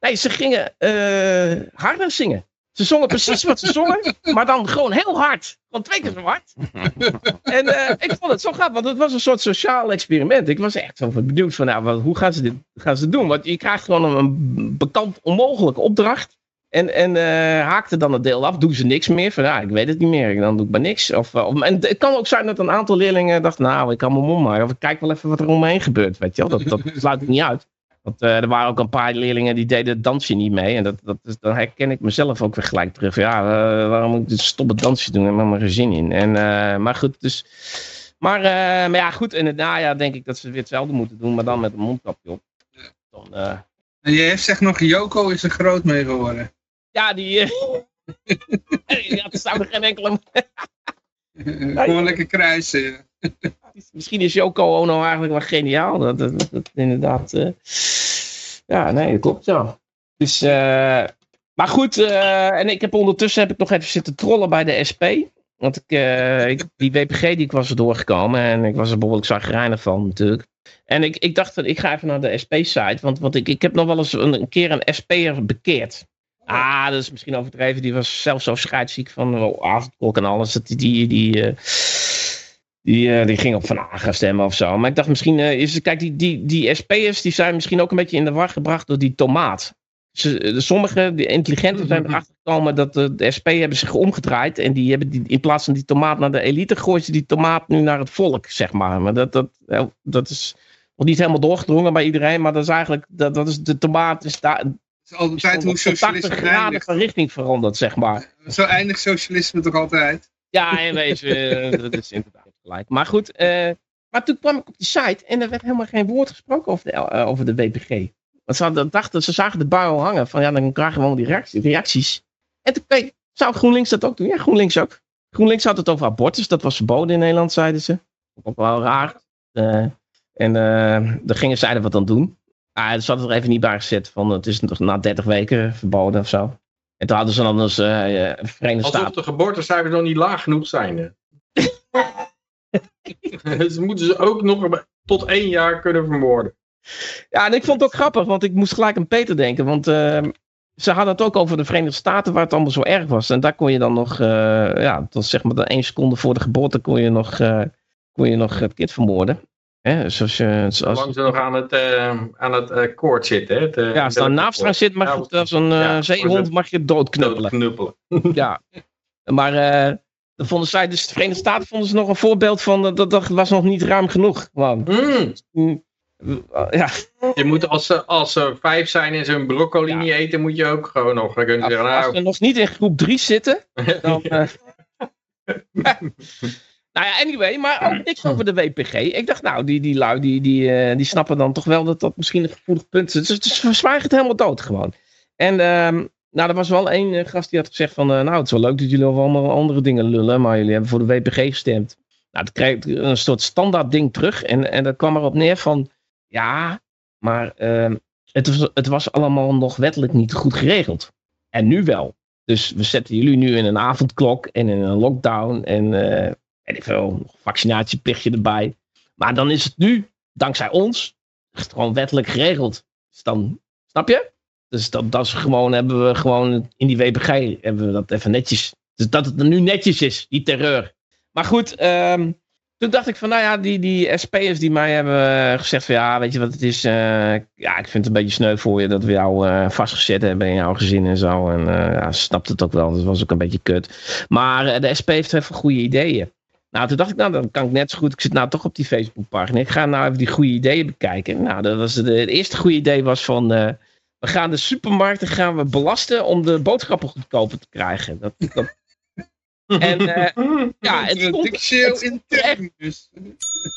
Nee, ze gingen eh, harder zingen. Ze zongen precies wat ze <laughs> zongen, maar dan gewoon heel hard. Gewoon twee keer zo hard. <laughs> en eh, ik vond het zo gaaf, want het was een soort sociaal experiment. Ik was echt zo benieuwd van, nou, wat, hoe gaan ze dit gaan ze doen? Want je krijgt gewoon een, een bekant onmogelijke opdracht. En, en eh, haakte dan het deel af, doen ze niks meer. Van ja, ik weet het niet meer, dan doe ik maar niks. Of, eh, of, en het kan ook zijn dat een aantal leerlingen dachten, nou, ik kan mijn mond maken. Of ik kijk wel even wat er om me heen gebeurt, weet je wel. Dat, dat <laughs> sluit ik niet uit. Want eh, er waren ook een paar leerlingen die deden het dansje niet mee. En dat, dat dan herken ik mezelf ook weer gelijk terug. Ja, eh, waarom moet ik dit stoppen dansje doen? Ik heb er maar geen zin in. En, eh, maar goed, dus... Maar, maar ja, goed, in het najaar denk ik dat ze weer hetzelfde moeten doen, maar dan met een mondkapje op. Dan, En je zegt nog, Joko is er groot mee geworden. ja, die... <laughs> ja, er zou er geen enkele... <laughs> Gewoon lekker kruisen. ja. Misschien is Yoko Ono eigenlijk wel geniaal. Dat, dat, inderdaad. eh, ja, nee, dat klopt ja. Dus, eh, maar goed, eh, en ik heb ondertussen heb ik nog even zitten trollen bij de SP. Want ik, ik, die WPG die ik was er doorgekomen en ik was er behoorlijk zagrijnig van natuurlijk. En ik, ik dacht, ik ga even naar de SP-site, want, want ik, ik heb nog wel eens een, een keer een SP'er bekeerd. Ah, dat is misschien overdreven. Die was zelf zo scheidsziek van oh, avondklok en alles. Dat die, die, die, eh, die, eh, die ging op Van Hagen stemmen of zo. Maar ik dacht misschien, eh, is, kijk, die, die, die SP'ers die zijn misschien ook een beetje in de war gebracht door die tomaat. Ze, de, sommige, die intelligenten zijn erachter gekomen dat de, de SP hebben zich omgedraaid. En die hebben die, in plaats van die tomaat naar de elite, gooien ze die tomaat nu naar het volk, zeg maar. Maar dat, dat, dat is nog niet helemaal doorgedrongen bij iedereen. Maar dat is eigenlijk, dat, dat is, de tomaat is daar altijd hoe 80 socialisme graden eindigt. van richting veranderd, zeg maar. Zo eindigt socialisme toch altijd? Ja, in wezen, eh, <laughs> dat is inderdaad gelijk. Maar goed, eh, maar toen kwam ik op die site en er werd helemaal geen woord gesproken over de, eh, over de WPG. Want ze, hadden, dachten, ze zagen de bui al hangen van ja, dan krijgen we gewoon die reactie- reacties. En toen keek, zou GroenLinks dat ook doen? Ja, GroenLinks ook. GroenLinks had het over abortus, dat was verboden in Nederland, zeiden ze. Ook wel raar. Eh, en daar gingen zij wat aan doen. Ah, ze hadden er even niet bij gezet van het is nog na 30 weken verboden of zo. En toen hadden ze dan dus eh, eh, Verenigde Alsof Staten. de geboortecijfers nog niet laag genoeg zijn. hè. <laughs> dus moeten ze ook nog tot één jaar kunnen vermoorden. Ja, en ik vond het ook grappig, want ik moest gelijk aan Peter denken. Want eh, ze hadden het ook over de Verenigde Staten, waar het allemaal zo erg was. En daar kon je dan nog, eh, ja, tot zeg maar dan één seconde voor de geboorte kon je nog, kon je nog het kind vermoorden. Hè? Zoals, je- zoals, Zolang ze nog aan het, eh, aan het eh, koord zitten. Hè? Het, eh, ja, als er een naafstraat zit, mag je, als een ja, zeehond mag je doodknuppelen. knuppelen. <laughs> <laughs> Ja, maar dan vonden zij, dus de Verenigde Staten vonden ze nog een voorbeeld van, dat, dat was nog niet ruim genoeg. Gewoon. Mm. Mm, Ja, Je moet als ze, als ze vijf zijn en ze een broccoli Ja. niet eten, moet je ook gewoon nog kunnen als, zeggen, als nou, ze nog niet in groep 3 zitten, <laughs> dan. Nou ja, anyway, maar ook niks over de WPG. Ik dacht, nou, die, die lui, die, die, eh, die snappen dan toch wel dat dat misschien een gevoelig punt is. Dus, dus verzwijgen het helemaal dood gewoon. En ehm, nou, er was wel één eh, gast die had gezegd van, eh, nou, het is wel leuk dat jullie over allemaal andere dingen lullen, maar jullie hebben voor de WPG gestemd. Nou, dat kreeg ik een soort standaard ding terug. En, en dat kwam erop neer van, ja, maar ehm, het, was, het was allemaal nog wettelijk niet goed geregeld. En nu wel. Dus we zetten jullie nu in een avondklok en in een lockdown en weet ik een vaccinatieplichtje erbij. Maar dan is het nu, dankzij ons, gewoon wettelijk geregeld. Dus dan, snap je? Dus dat, dat is gewoon, hebben we gewoon in die WPG, hebben we dat even netjes. Dus dat het er nu netjes is, die terreur. Maar goed, ehm, toen dacht ik van, nou ja, die, die SP'ers die mij hebben gezegd van, ja, weet je wat het is? eh, ja, ik vind het een beetje sneu voor je dat we jou eh, vastgezet hebben in jouw gezin en zo. En eh ja, snapt het ook wel, dat was ook een beetje kut. Maar de SP heeft even goede ideeën. Nou, toen dacht ik, nou, dan kan ik net zo goed. Ik zit nou toch op die Facebookpagina. Ik ga nou even die goede ideeën bekijken. Nou, dat was de, het eerste goede idee was van. eh, we gaan de supermarkten gaan we belasten om de boodschappen goedkoper te krijgen. Dat, dat, <laughs> en eh, ja, het stond, het in stond echt- terminus.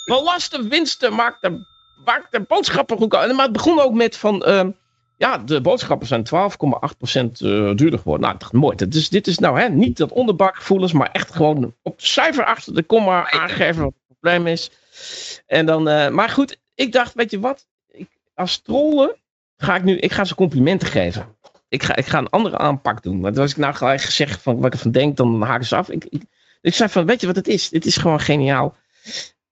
belasten winsten maakt de, maakt de boodschappen goedkoper. Maar het begon ook met van. ehm, ja, de boodschappen zijn 12,8% eh, duurder geworden. Nou, ik dacht, mooi. Dat is, dit is nou hè, niet dat onderbuikgevoelens, maar echt gewoon op cijfer achter de komma aangeven wat het probleem is. En dan, eh, maar goed, ik dacht, weet je wat? Ik, als trollen ga ik nu, ik ga ze complimenten geven. Ik ga, ik ga een andere aanpak doen. Want als ik nou gelijk gezegd van wat ik ervan denk, dan haken ze af. Ik, ik, ik zei van, weet je wat het is? Dit is gewoon geniaal.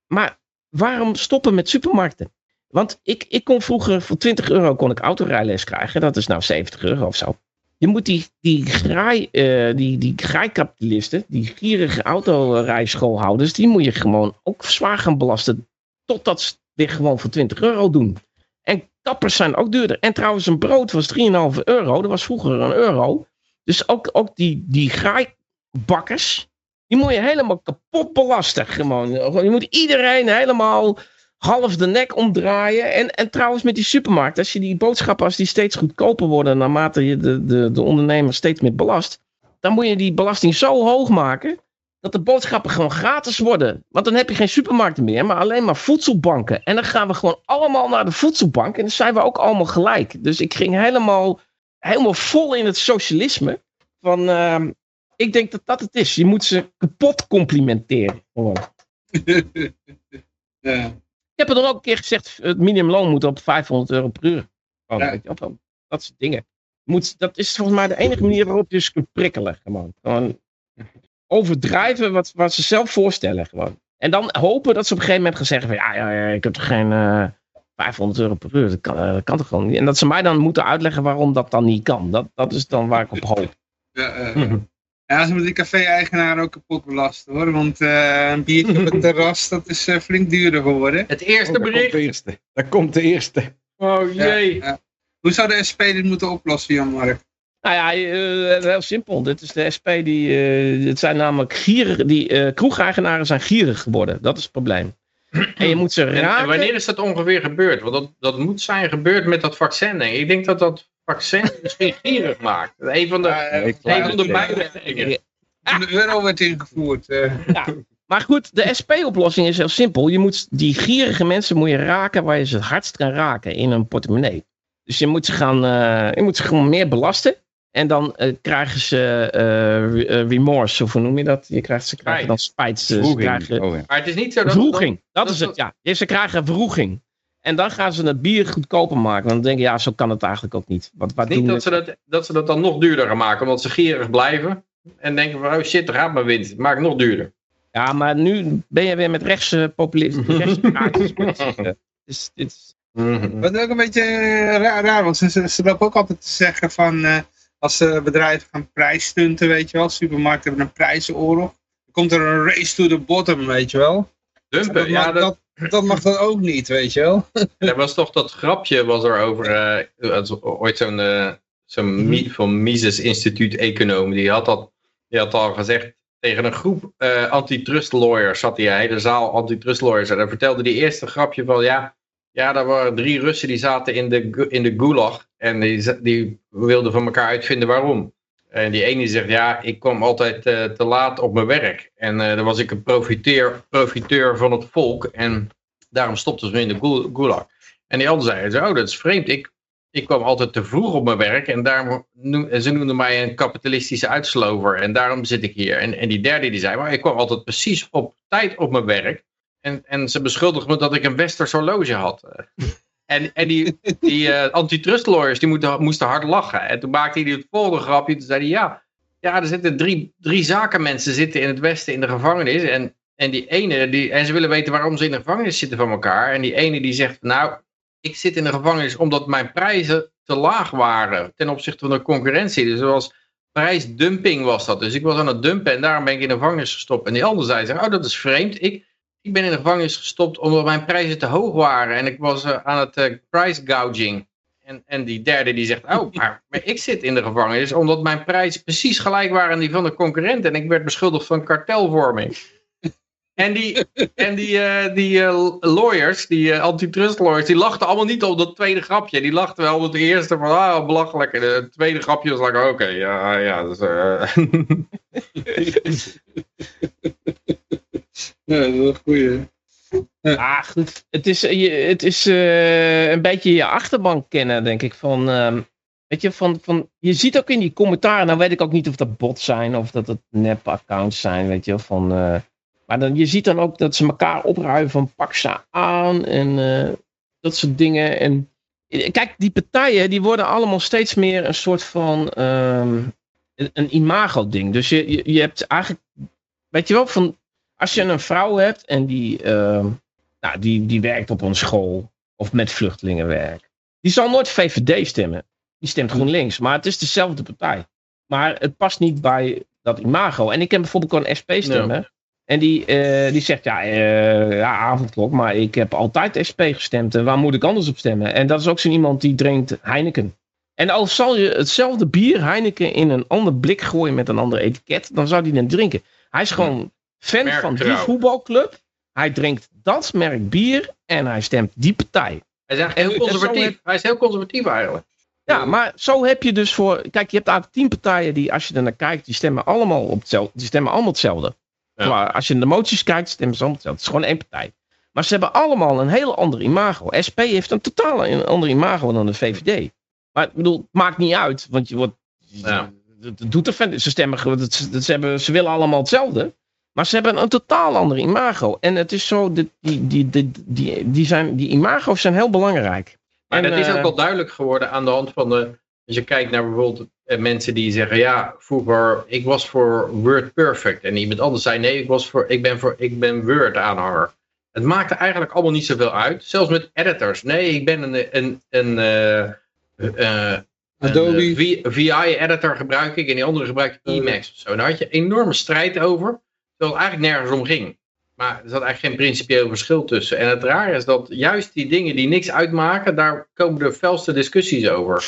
Maar waarom stoppen met supermarkten? Want ik, ik kon vroeger voor 20 euro kon ik autorijles krijgen. Dat is nou 70 euro of zo. Je moet die, die, graai, eh, die, die graaikapitalisten, die gierige autorijschoolhouders, die moet je gewoon ook zwaar gaan belasten. Totdat ze weer gewoon voor 20 euro doen. En kappers zijn ook duurder. En trouwens, een brood was 3,5 euro. Dat was vroeger een euro. Dus ook, ook die, die graaibakkers, die moet je helemaal kapot belasten. Gewoon. Je moet iedereen helemaal half de nek omdraaien. En, en trouwens met die supermarkt, als je die boodschappen, als die steeds goedkoper worden naarmate je de, de, de ondernemer steeds meer belast, dan moet je die belasting zo hoog maken dat de boodschappen gewoon gratis worden. Want dan heb je geen supermarkten meer, maar alleen maar voedselbanken. En dan gaan we gewoon allemaal naar de voedselbank en dan zijn we ook allemaal gelijk. Dus ik ging helemaal, helemaal vol in het socialisme. Van, ehm, ik denk dat dat het is. Je moet ze kapot complimenteren. <laughs> Ja. Ik heb er dan ook een keer gezegd, het minimumloon moet op 500 euro per uur. Ja. wel, dat soort dingen. Moet, dat is volgens mij de enige manier waarop je ze kunt prikkelen. Gewoon, gewoon overdrijven wat, wat ze zelf voorstellen. Gewoon. En dan hopen dat ze op een gegeven moment gaan zeggen van ja, ja, ja ik heb geen eh 500 euro per uur. Dat kan, eh, dat kan toch gewoon niet. En dat ze mij dan moeten uitleggen waarom dat dan niet kan. Dat, dat is dan waar ik op hoop. Ja, eh, ja, ze moeten die café-eigenaar ook kapot belasten hoor. Want eh, een biertje op het <laughs> terras, dat is eh, flink duurder geworden. Het eerste komt bericht. de eerste. Daar komt de eerste. Oh jee. ja. Hoe zou de SP dit moeten oplossen, Jan-Mark? Nou ja, eh, heel simpel. Dit is de SP die. eh, het zijn namelijk gierig. Die eh, kroegeigenaren zijn gierig geworden. Dat is het probleem. En je moet ze En, raken. en wanneer is dat ongeveer gebeurd? Want dat, dat moet zijn gebeurd met dat vaccin. Ik denk dat dat vaccin misschien gierig maakt. Een van de, Ja, ik een van de Ja. bijwerkingen. Toen de euro werd ingevoerd. eh, Maar goed, de SP-oplossing is heel simpel. Je moet die gierige mensen moet je raken waar je ze het hardst kan raken in een portemonnee. Dus je moet ze, gaan, eh, je moet ze gewoon meer belasten. En dan eh, krijgen ze eh, re- eh, remorse, of hoe noem je dat? Je krijgt, ze krijgen dan spijt. Ze, krijgen Oh, ja. Maar het is niet zo dat... vroeging. Dat, dat is het, ja. Ja, Ze krijgen vroeging. En dan gaan ze het bier goedkoper maken. Want dan denk je, ja, zo kan het eigenlijk ook niet. Wat, wat Niet doen dat we? ze dat, dat ze dat dan nog duurder gaan maken, omdat ze gierig blijven. En denken van, oh shit, er gaat mijn winst. Maak het nog duurder. Ja, maar nu ben je weer met rechtse populisten. <laughs> rechtse. Dus dit is- Wat ook een beetje raar, raar want ze, ze, ze lopen ook altijd te zeggen van... eh, als eh, bedrijven gaan prijsstunten, weet je wel. Supermarkten hebben een prijzenoorlog. Dan komt er een race to the bottom, weet je wel. Dumpen, Dat, ja, dat, dat mag dan ook niet, weet je wel. <laughs> er was toch dat grapje was er over, eh, ooit zo'n zo'n Mi- van Mises Instituut Econoom, die had, dat, die had al gezegd tegen een groep eh, antitrust lawyers, zat hij hele zaal antitrust lawyers, en dan vertelde die eerste grapje van, ja, ja, daar waren drie Russen die zaten in de, in de gulag en die, die wilden van elkaar uitvinden waarom. En die ene die zegt, ja, ik kwam altijd eh, te laat op mijn werk. En eh, dan was ik een profiteur, profiteur van het volk. En daarom stopten ze me in de gul- gulag. En die ander zei, oh, dat is vreemd. Ik, ik kwam altijd te vroeg op mijn werk. En daarom ze noemden mij een kapitalistische uitslover. En daarom zit ik hier. En, en die derde die zei, maar ik kwam altijd precies op tijd op mijn werk. En, en ze beschuldigden me dat ik een westers horloge had. <laughs> En, en die, die <laughs> eh, antitrust lawyers die moeten, moesten hard lachen. En toen maakte hij het volgende grapje. Toen zei hij, ja, ja er zitten drie, drie zakenmensen zitten in het westen in de gevangenis. En, en die ene, die, en ze willen weten waarom ze in de gevangenis zitten van elkaar. En die ene die zegt, nou, ik zit in de gevangenis omdat mijn prijzen te laag waren ten opzichte van de concurrentie. Dus was prijsdumping was dat. Dus ik was aan het dumpen en daarom ben ik in de gevangenis gestopt. En die andere zei, oh dat is vreemd. Ik, ik ben in de gevangenis gestopt omdat mijn prijzen te hoog waren. En ik was eh, aan het eh, price gouging. En, en die derde die zegt, oh, maar, <laughs> maar ik zit in de gevangenis omdat mijn prijzen precies gelijk waren aan die van de concurrent. En ik werd beschuldigd van kartelvorming. <laughs> En die, en die, eh, die lawyers, die antitrust lawyers, die lachten allemaal niet op dat tweede grapje. Die lachten wel op het eerste van, ah, belachelijk. En het tweede grapje was like, oké, ja, ja. Dus, eh, <laughs> Ja, dat is een goeie. Ah, goed. Het is, je, het is eh, een beetje je achterbank kennen, denk ik. Van, ehm, weet je, van, van, je ziet ook in die commentaren, nou weet ik ook niet of dat bots zijn of dat het nep-accounts zijn, weet je. Van, eh, maar dan, je ziet dan ook dat ze elkaar opruimen van pak ze aan en eh, dat soort dingen. En eh, kijk, die partijen die worden allemaal steeds meer een soort van een, een imago-ding. Dus je, je, je hebt eigenlijk, weet je wel, van als je een vrouw hebt en die, ehm, nou, die, die werkt op een school of met vluchtelingenwerk, die zal nooit VVD stemmen. Die stemt GroenLinks, maar het is dezelfde partij. Maar het past niet bij dat imago. En ik ken bijvoorbeeld ook een SP-stemmer. En die, eh, die zegt, ja, eh, ja, avondklok, maar ik heb altijd SP gestemd. En waar moet ik anders op stemmen? En dat is ook zo'n iemand die drinkt Heineken. En als zal je hetzelfde bier, Heineken, in een ander blik gooien met een ander etiket, dan zou hij het drinken. Hij is gewoon fan van die voetbalclub. Hij drinkt dat merk bier en hij stemt die partij. Hij is eigenlijk heel conservatief. heb- Hij is heel conservatief eigenlijk. Ja, maar zo heb je dus voor. Kijk, je hebt eigenlijk tien partijen die, als je er naar kijkt, die stemmen allemaal op hetzelfde. Die stemmen allemaal hetzelfde. Ja. Maar als je naar de moties kijkt, stemmen ze allemaal hetzelfde. Het is gewoon één partij. Maar ze hebben allemaal een heel ander imago. SP heeft een totaal een ander imago dan de VVD. Maar ik bedoel, het maakt niet uit, want je wordt. Ja. Het doet er. Ze stemmen. Ze, hebben, ze willen allemaal hetzelfde. Maar ze hebben een totaal ander imago. En het is zo, die, die, die, die, die, zijn, die imago's zijn heel belangrijk. Maar En, dat is eh, ook wel duidelijk geworden aan de hand van de. Als je kijkt naar bijvoorbeeld eh, mensen die zeggen: ja, vroeger ik was voor Word Perfect. En iemand anders zei: nee, ik, was voor, ik, ben, voor, ik ben Word aanhanger. Het maakte eigenlijk allemaal niet zoveel uit. Zelfs met editors. Nee, ik ben een, een, een, eh, eh, een Adobe. VI-editor gebruik ik en die andere gebruik ik Emacs of zo. Daar had je enorme strijd over, terwijl het eigenlijk nergens om ging. Maar er zat eigenlijk geen principieel verschil tussen. En het rare is dat juist die dingen die niks uitmaken, daar komen de felste discussies over.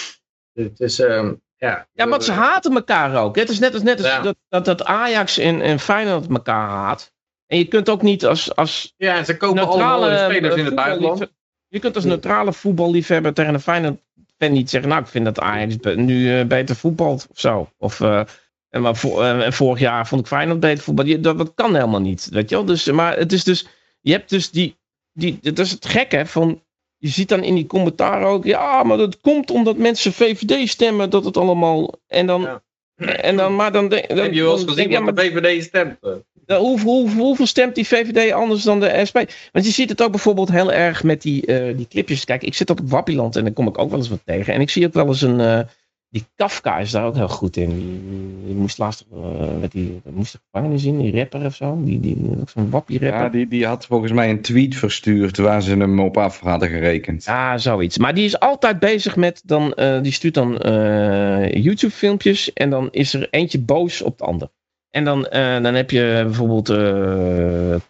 Het is, ehm, ja. Ja, maar ze haten elkaar ook. Het is net als, net als Ja. dat, dat, dat Ajax en, en Feyenoord elkaar haat. En je kunt ook niet als, als Ja, ze kopen allemaal neutrale spelers in het buitenland. Je kunt als neutrale voetballiefhebber tegen een Feyenoord fan niet zeggen... nou, ik vind dat Ajax nu eh, beter voetbalt of zo. Of, eh, en maar voor, eh, vorig jaar vond ik Feyenoord beter voetbal. Je- Dat, dat kan helemaal niet, weet je wel. Dus, maar het is dus... Je hebt dus die... die dat is het gekke van... Je ziet dan in die commentaren ook... Ja, maar dat komt omdat mensen VVD stemmen. Dat het allemaal... En dan... Ja. En dan, maar dan, denk- dan, Heb je wel eens gezien denk ja, maar de VVD stemt? eh? nou, hoeveel, hoeveel, stemt die VVD anders dan de SP? Want je ziet het ook bijvoorbeeld heel erg met die, eh, die clipjes. Kijk, ik zit op het Wappieland en daar kom ik ook wel eens wat tegen. En ik zie ook wel eens een... die Kafka is daar ook heel goed in. Die, die moest laatst... met die, moest de gevangenis in, die rapper of zo. Die, die, ook zo'n Wappie-rapper. Ja, die, die had volgens mij een tweet verstuurd waar ze hem op af hadden gerekend. Ja, zoiets. Maar die is altijd bezig met, dan, eh, die stuurt dan eh, YouTube-filmpjes en dan is er eentje boos op de ander. En dan, dan heb je bijvoorbeeld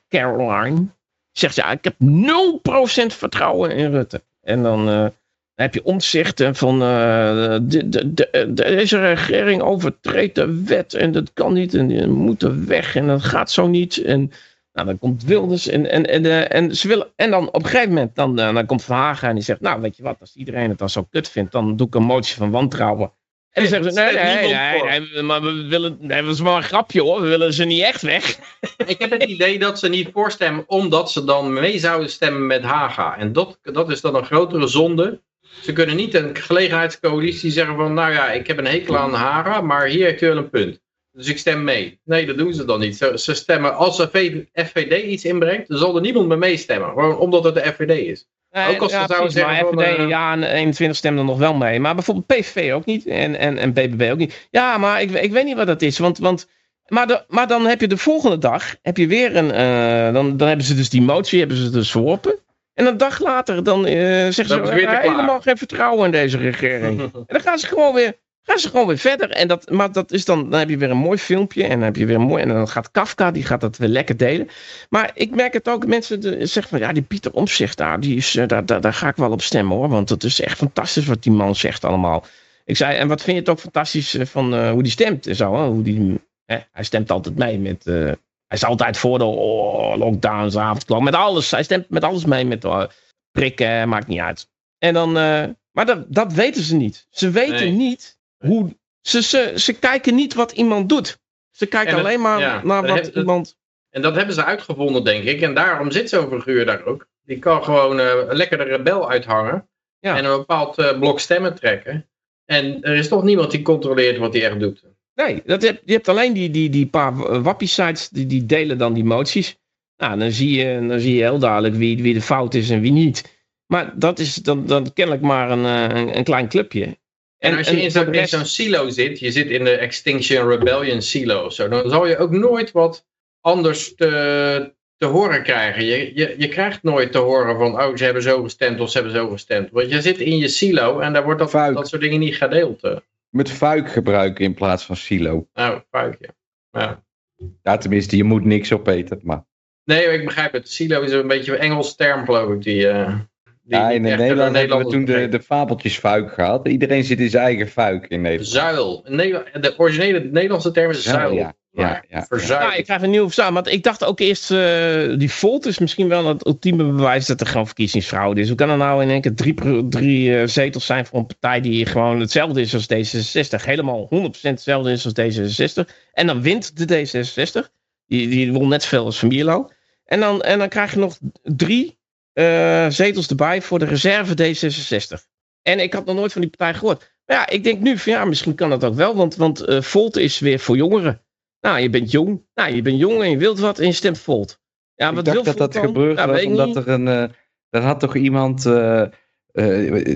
Caroline. Zegt ja, ik heb 0% vertrouwen in Rutte. En dan heb je omzichten van eh, de, de, de, deze regering overtreedt de wet en dat kan niet en die moeten weg en dat gaat zo niet. En nou, dan komt Wilders en, en, en, eh, en, ze willen, en dan op een gegeven moment dan, eh, dan komt Van Hagen en die zegt, nou weet je wat, als iedereen het dan zo kut vindt, dan doe ik een motie van wantrouwen. En dan zeggen ze, nee, nee, nee, maar we willen, nee, dat is maar een grapje hoor, we willen ze niet echt weg. <laughs> Ik heb het idee dat ze niet voorstemmen omdat ze dan mee zouden stemmen met Haga. En dat, dat is dan een grotere zonde. Ze kunnen niet een gelegenheidscoalitie zeggen van, nou ja, ik heb een hekel aan Haga, maar hier heeft u wel een punt. Dus ik stem mee. Nee, dat doen ze dan niet. Ze, ze stemmen, als de FVD iets inbrengt, dan zal er niemand meer meestemmen. Gewoon omdat het de FVD is. Ook als ze zouden precies, maar zeggen van, FVD, eh, ja, en 21 stemden nog wel mee. Maar bijvoorbeeld PVV ook niet. En, en, en BBB ook niet. Ja, maar ik, ik weet niet wat dat is. Want, want, maar, de, maar dan heb je de volgende dag, heb je weer een, eh, dan, dan hebben ze dus die motie, hebben ze dus verworpen. En een dag later, dan eh, zeggen Dan ze klaar. helemaal geen vertrouwen in deze regering. <laughs> En dan gaan ze gewoon weer, gaan ze gewoon weer verder. En dat, maar dat is dan, dan heb je weer een mooi filmpje. En dan heb je weer een mooi. En dan gaat Kafka, die gaat dat weer lekker delen. Maar ik merk het ook, mensen zeggen van ja, die Pieter Omtzigt daar, die is, eh, daar, daar, daar ga ik wel op stemmen hoor. Want het is echt fantastisch wat die man zegt allemaal. Ik zei, en wat vind je het ook fantastisch eh, van hoe die stemt en zo? Hè? Hoe die, hè? Hij stemt altijd mee met. Hij is altijd voor de oh, lockdowns, avondklok, met alles. Hij stemt met alles mee, met eh, prikken, maakt niet uit. En dan, eh, maar dat, dat weten ze niet. Ze weten Nee. niet hoe. Ze, ze, ze kijken niet wat iemand doet. Ze kijken alleen maar ja, naar wat iemand. En dat hebben ze uitgevonden, denk ik. En daarom zit zo'n figuur daar ook. Die kan gewoon eh, lekker de rebel uithangen. Ja. En een bepaald blok stemmen trekken. En er is toch niemand die controleert wat hij echt doet. Nee, dat heb, je hebt alleen die, die, die paar wappie-sites die, die delen dan die moties. Nou, dan zie je, dan zie je heel duidelijk wie, wie de fout is en wie niet. Maar dat is dan, dan kennelijk maar een, eh, een, een klein clubje. En, als je in zo'n rest- silo zit, je zit in de Extinction Rebellion silo of zo, dan zal je ook nooit wat anders te, te horen krijgen. Je, je, je krijgt nooit te horen van, oh, ze hebben zo gestemd of ze hebben zo gestemd. Want je zit in je silo en daar wordt dat, Fuik. dat soort dingen niet gedeeld. Met fuik gebruiken in plaats van silo. Nou, fuikje. Ja. Ja, tenminste, je moet niks opeten. Maar Nee, ik begrijp het. Silo is een beetje een Engels term, geloof ik. Die, eh, die Ja, in Nederland hebben we toen de, de fabeltjesfuik gehad. Iedereen zit in zijn eigen fuik in Nederland. Zuil. In Nederland- de originele Nederlandse term is Zuil, ja. Ja, ja, ik krijg een nieuwe verzaal. Want ik dacht ook eerst, eh, die Volt is misschien wel het ultieme bewijs dat er gewoon verkiezingsfraude is. Hoe kan er nou in één keer drie, drie eh, zetels zijn voor een partij die gewoon hetzelfde is als D66? Helemaal 100% hetzelfde is als D66. En dan wint de D66. Die, die won net zoveel als Van Mierlo. En dan, en dan krijg je nog drie eh, zetels erbij voor de reserve D66. En ik had nog nooit van die partij gehoord. Maar ja, ik denk nu van ja, misschien kan dat ook wel. Want, want eh, Volt is weer voor jongeren. Nou, je bent jong. Nou, je bent jong en je wilt wat en je stemt Volt. Ja, ik wat dacht wil dat dat dan? ik omdat er een... eh er had toch iemand...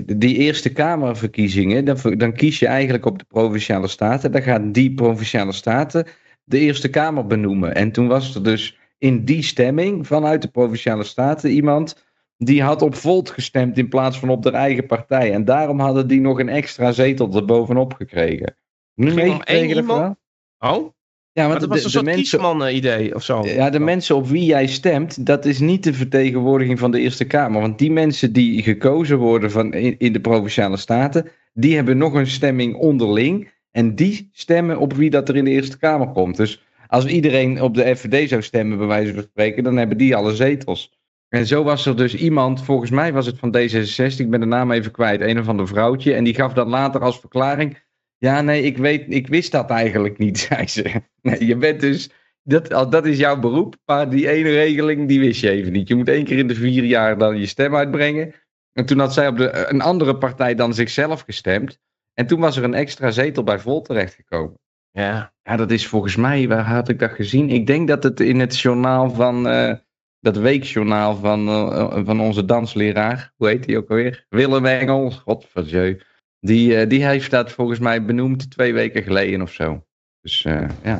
die Eerste Kamerverkiezingen, dan, dan kies je eigenlijk op de Provinciale Staten. Dan gaat die Provinciale Staten de Eerste Kamer benoemen. En toen was er dus in die stemming vanuit de Provinciale Staten iemand... die had op Volt gestemd in plaats van op de eigen partij. En daarom hadden die nog een extra zetel erbovenop gekregen. Nu dat iemand? verhaal? Oh, Ja, maar want dat was de, een de soort kiesman-idee of zo. Ja, de mensen op wie jij stemt, dat is niet de vertegenwoordiging van de Eerste Kamer. Want die mensen die gekozen worden van in, in de Provinciale Staten, die hebben nog een stemming onderling. En die stemmen op wie dat er in de Eerste Kamer komt. Dus als iedereen op de FVD zou stemmen, bij wijze van spreken, dan hebben die alle zetels. En zo was er dus iemand, volgens mij was het van D66, ik ben de naam even kwijt, een of ander vrouwtje. En die gaf dat later als verklaring. Ja, nee, ik, weet, ik wist dat eigenlijk niet, <laughs> zei ze. Nee, je bent dus dat, dat is jouw beroep, maar die ene regeling, die wist je even niet. Je moet één keer in de vier jaar dan je stem uitbrengen. En toen had zij op de, een andere partij dan zichzelf gestemd. En toen was er een extra zetel bij Volt terechtgekomen. Ja. Ja, dat is volgens mij, waar had ik dat gezien? Ik denk dat het in het journaal van, eh, dat weekjournaal van, eh, van onze dansleraar, hoe heet die ook alweer? Willem Engel, godverjeu. Die, eh, die heeft dat volgens mij benoemd twee weken geleden of zo. Dus eh, ja.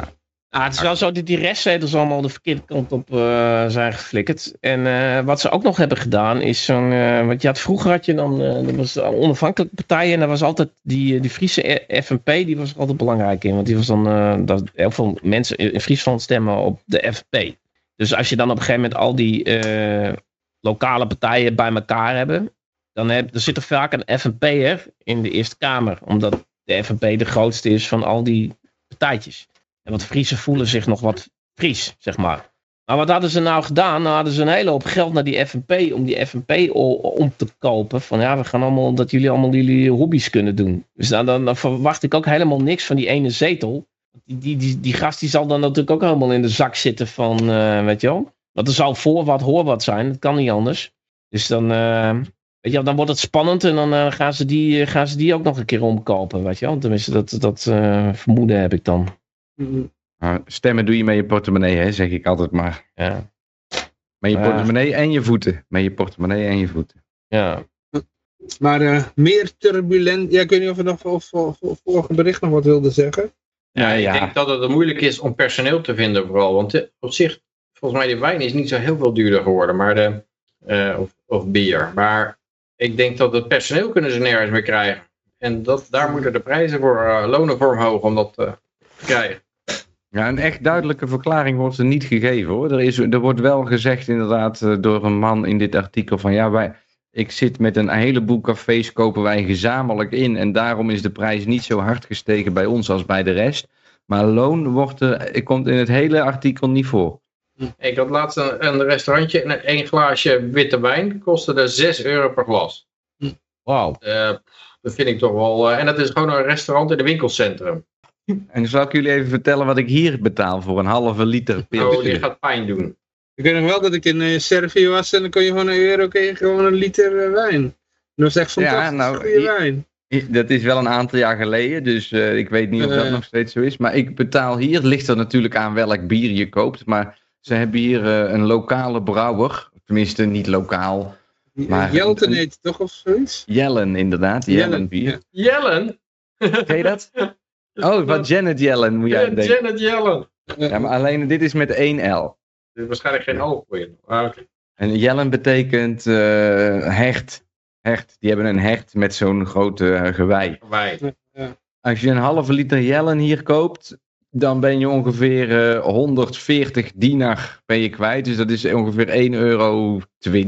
Ah, het is wel zo dat die restzetels allemaal de verkeerde kant op eh, zijn geflikkerd. En eh, wat ze ook nog hebben gedaan is zo'n... eh, want je had, vroeger had je dan... eh er was onafhankelijke partijen en daar was altijd die, eh, die Friese FNP, die was er altijd belangrijk in. Want die was dan... eh, dat heel veel mensen in Friesland stemmen op de FNP. Dus als je dan op een gegeven moment al die eh, lokale partijen bij elkaar hebben... Dan, heb, dan zit er vaak een FNP'er in de Eerste Kamer. Omdat de FNP de grootste is van al die partijtjes. En want Friesen voelen zich nog wat Fries, zeg maar. Maar wat hadden ze nou gedaan? Nou hadden ze een hele hoop geld naar die FNP om die FNP om te kopen. Van ja, we gaan allemaal dat jullie allemaal jullie hobby's kunnen doen. Dus dan, dan verwacht ik ook helemaal niks van die ene zetel. Die, die, die, die gast die zal dan natuurlijk ook helemaal in de zak zitten van, eh, weet je wel. Want er zal voor wat hoor wat zijn, dat kan niet anders. Dus dan, eh, weet je wel, dan wordt het spannend en dan eh, gaan, ze die, gaan ze die ook nog een keer omkopen, weet je wel. Tenminste, dat, dat eh, vermoeden heb ik dan. Mm, Maar stemmen doe je met je portemonnee, hè, zeg ik altijd maar. Ja. Met je portemonnee en je voeten. Met je portemonnee en je voeten. Ja. Maar eh, meer turbulent. Ja, ik weet niet of er nog of, of, of vorige bericht nog wat wilde zeggen. Ja, Ja, ik denk dat het moeilijk is om personeel te vinden vooral. Want eh, op zich, volgens mij de wijn is niet zo heel veel duurder geworden. Maar de, eh, of, of bier. Maar ik denk dat het personeel kunnen ze nergens meer krijgen. En dat, daar moeten de prijzen voor eh, lonen voor omhoog om dat eh, te krijgen. Ja, een echt duidelijke verklaring wordt er niet gegeven hoor. Er, is, er wordt wel gezegd inderdaad eh, door een man in dit artikel van ja, wij, ik zit met een heleboel cafés, kopen wij gezamenlijk in en daarom is de prijs niet zo hard gestegen bij ons als bij de rest. Maar loon wordt er, komt in het hele artikel niet voor. Ik had laatst een, een restaurantje en een glaasje witte wijn kostte er 6 euro per glas. Wauw. Eh, dat vind ik toch wel... eh, en dat is gewoon een restaurant in een winkelcentrum. En zal ik jullie even vertellen wat ik hier betaal voor een halve liter pils. Oh, die gaat pijn doen. Ik weet nog wel dat ik in eh, Servië was en dan kon je gewoon een euro kreeg gewoon een liter eh, wijn. En dat was echt Ja, fantastisch nou, goede hier- wijn. Dat is wel een aantal jaar geleden, dus eh, ik weet niet of dat nog steeds zo is. Maar ik betaal hier, het ligt er natuurlijk aan welk bier je koopt. Maar ze hebben hier een lokale brouwer, tenminste niet lokaal. Maar- Jelten heet het toch of zoiets? Jellen inderdaad, Jellen bier. Jellen? Ken je dat? <laughs> Oh, wat Janet Jellen moet jij Ja, denken. Janet Jellen. Ja, maar alleen dit is met één L. Is waarschijnlijk geen alcohol in. Ah, oké. En Jellen betekent eh, hecht. Hecht. Die hebben een hecht met zo'n grote eh, gewei. Als je een halve liter Jellen hier koopt, dan ben je ongeveer eh, 140 dinar ben je kwijt. Dus dat is ongeveer 1,20 euro. Eh,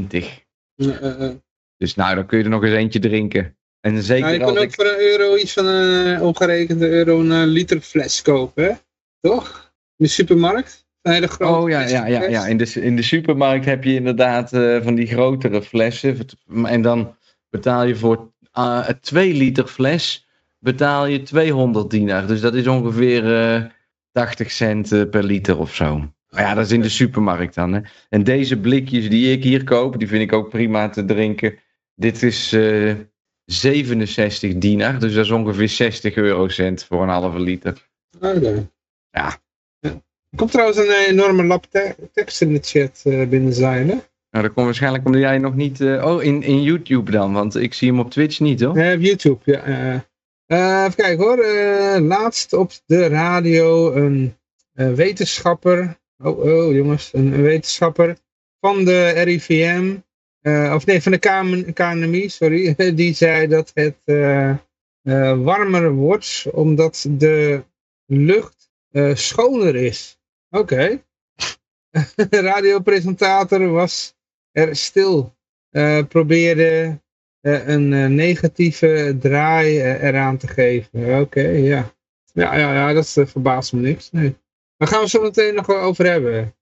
eh, eh. Dus nou, dan kun je er nog eens eentje drinken. En zeker Nou, je kan ook ik... voor een euro iets van een omgerekende euro een eh, liter fles kopen, hè? Toch? In de supermarkt? Hele grote Oh ja, ja, ja, ja. In, de, in de supermarkt heb je inderdaad eh, van die grotere flessen. En dan betaal je voor eh, een 2 liter fles betaal je 200 dinar. Dus dat is ongeveer eh 80 cent eh, per liter of zo. Maar ja, dat is in de supermarkt dan. Hè. En deze blikjes die ik hier koop, die vind ik ook prima te drinken. Dit is eh 67 dinar, dus dat is ongeveer 60 eurocent voor een halve liter. Oké. Ja. Er komt trouwens een eh, enorme lap te- tekst in de chat eh binnenzeilen. Nou, dat komt waarschijnlijk omdat jij nog niet... eh, oh, in, in YouTube dan, want ik zie hem op Twitch niet hoor. Ja, op YouTube, ja. even kijken hoor. Laatst op de radio een wetenschapper. Oh, oh jongens, een, een wetenschapper van de RIVM. of nee, van de KM KNMI, sorry. <laughs> Die zei dat het warmer wordt omdat de lucht schoner is. Oké. De <laughs> radiopresentator was er stil. Eh, probeerde eh, een eh, negatieve draai eraan te geven. Oké, ja. Ja, ja, ja, dat verbaast me niks. Nee. Daar gaan we zo meteen nog wel over hebben.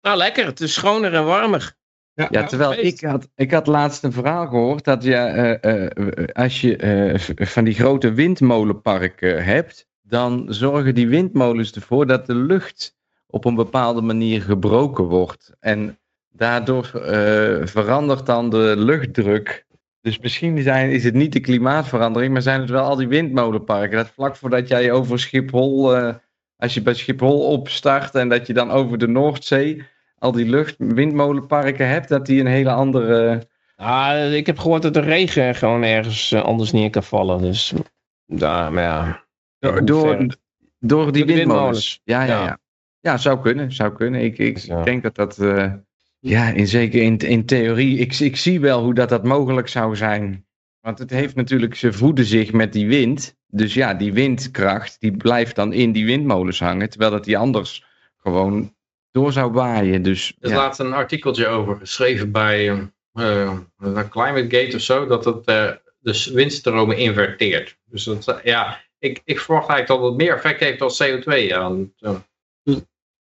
Nou, lekker. Het is schoner en warmer. Ja, Ja, terwijl ik had, ik had laatst een verhaal gehoord dat je, eh, eh, als je eh, van die grote windmolenparken hebt, dan zorgen die windmolens ervoor dat de lucht op een bepaalde manier gebroken wordt. En daardoor eh, verandert dan de luchtdruk. Dus misschien zijn, is het niet de klimaatverandering, maar zijn het wel al die windmolenparken. Dat vlak voordat jij over Schiphol, eh, als je bij Schiphol opstart en dat je dan over de Noordzee al die lucht, windmolenparken hebt, dat die een hele andere. Ah, ik heb gehoord dat de regen gewoon ergens eh, anders neer kan vallen. Dus daar, maar ja. Door, door die windmolens. windmolens. Ja, ja, Ja. ja. Ja, zou kunnen, zou kunnen. Ik, ik Ja. denk dat dat. eh, ja, in, zeker in, in theorie. Ik, ik zie wel hoe dat, dat mogelijk zou zijn. Want het heeft natuurlijk, ze voeden zich met die wind. Dus ja, die windkracht die blijft dan in die windmolens hangen. Terwijl dat die anders gewoon door zou waaien. Dus Er is ja. laatst een artikeltje over geschreven bij eh, eh, Climate Gate of zo, dat het eh, de windstromen inverteert. Dus dat, ja, ik, ik verwacht eigenlijk dat het meer effect heeft dan CO2. aan. Zo.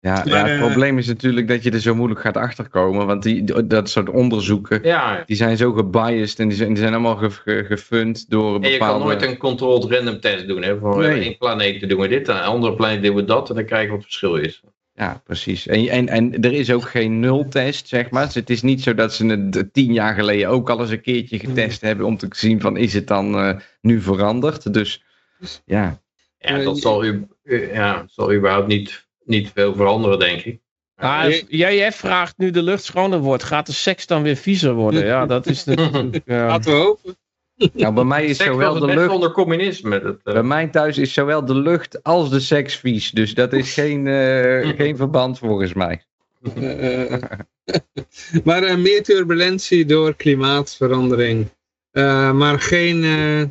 Ja, ja, het eh, probleem is natuurlijk dat je er zo moeilijk gaat achterkomen. Want die, dat soort onderzoeken, Ja, die zijn zo gebiased en die zijn, die zijn allemaal ge, ge- gefund door en je bepaalde... kan nooit een controlled random test doen. Hè? Voor Nee. één planeet doen we dit, en een andere planeet doen we dat. En dan kijken wat het verschil is. Ja, precies. En, en, en er is ook geen nultest, zeg maar. Dus het is niet zo dat ze het tien jaar geleden ook al eens een keertje getest hebben om te zien van is het dan eh, nu veranderd. Dus ja, Ja, Eh, dat je- zal, u, u- ja, zal überhaupt niet, niet veel veranderen, denk ik. Ah, je- jij vraagt nu de lucht schoner wordt. Gaat de seks dan weer viezer worden? Ja, dat is natuurlijk... <laughs> ja. Laten we hopen. nou, bij mij is Seks was zowel het de lucht... onder communisme. Dat, eh, Bij mij thuis is zowel de lucht als de seks vies. Dus dat is geen, eh, <laughs> geen verband volgens mij. Eh, <laughs> maar eh, meer turbulentie door klimaatverandering. Eh, maar geen eh,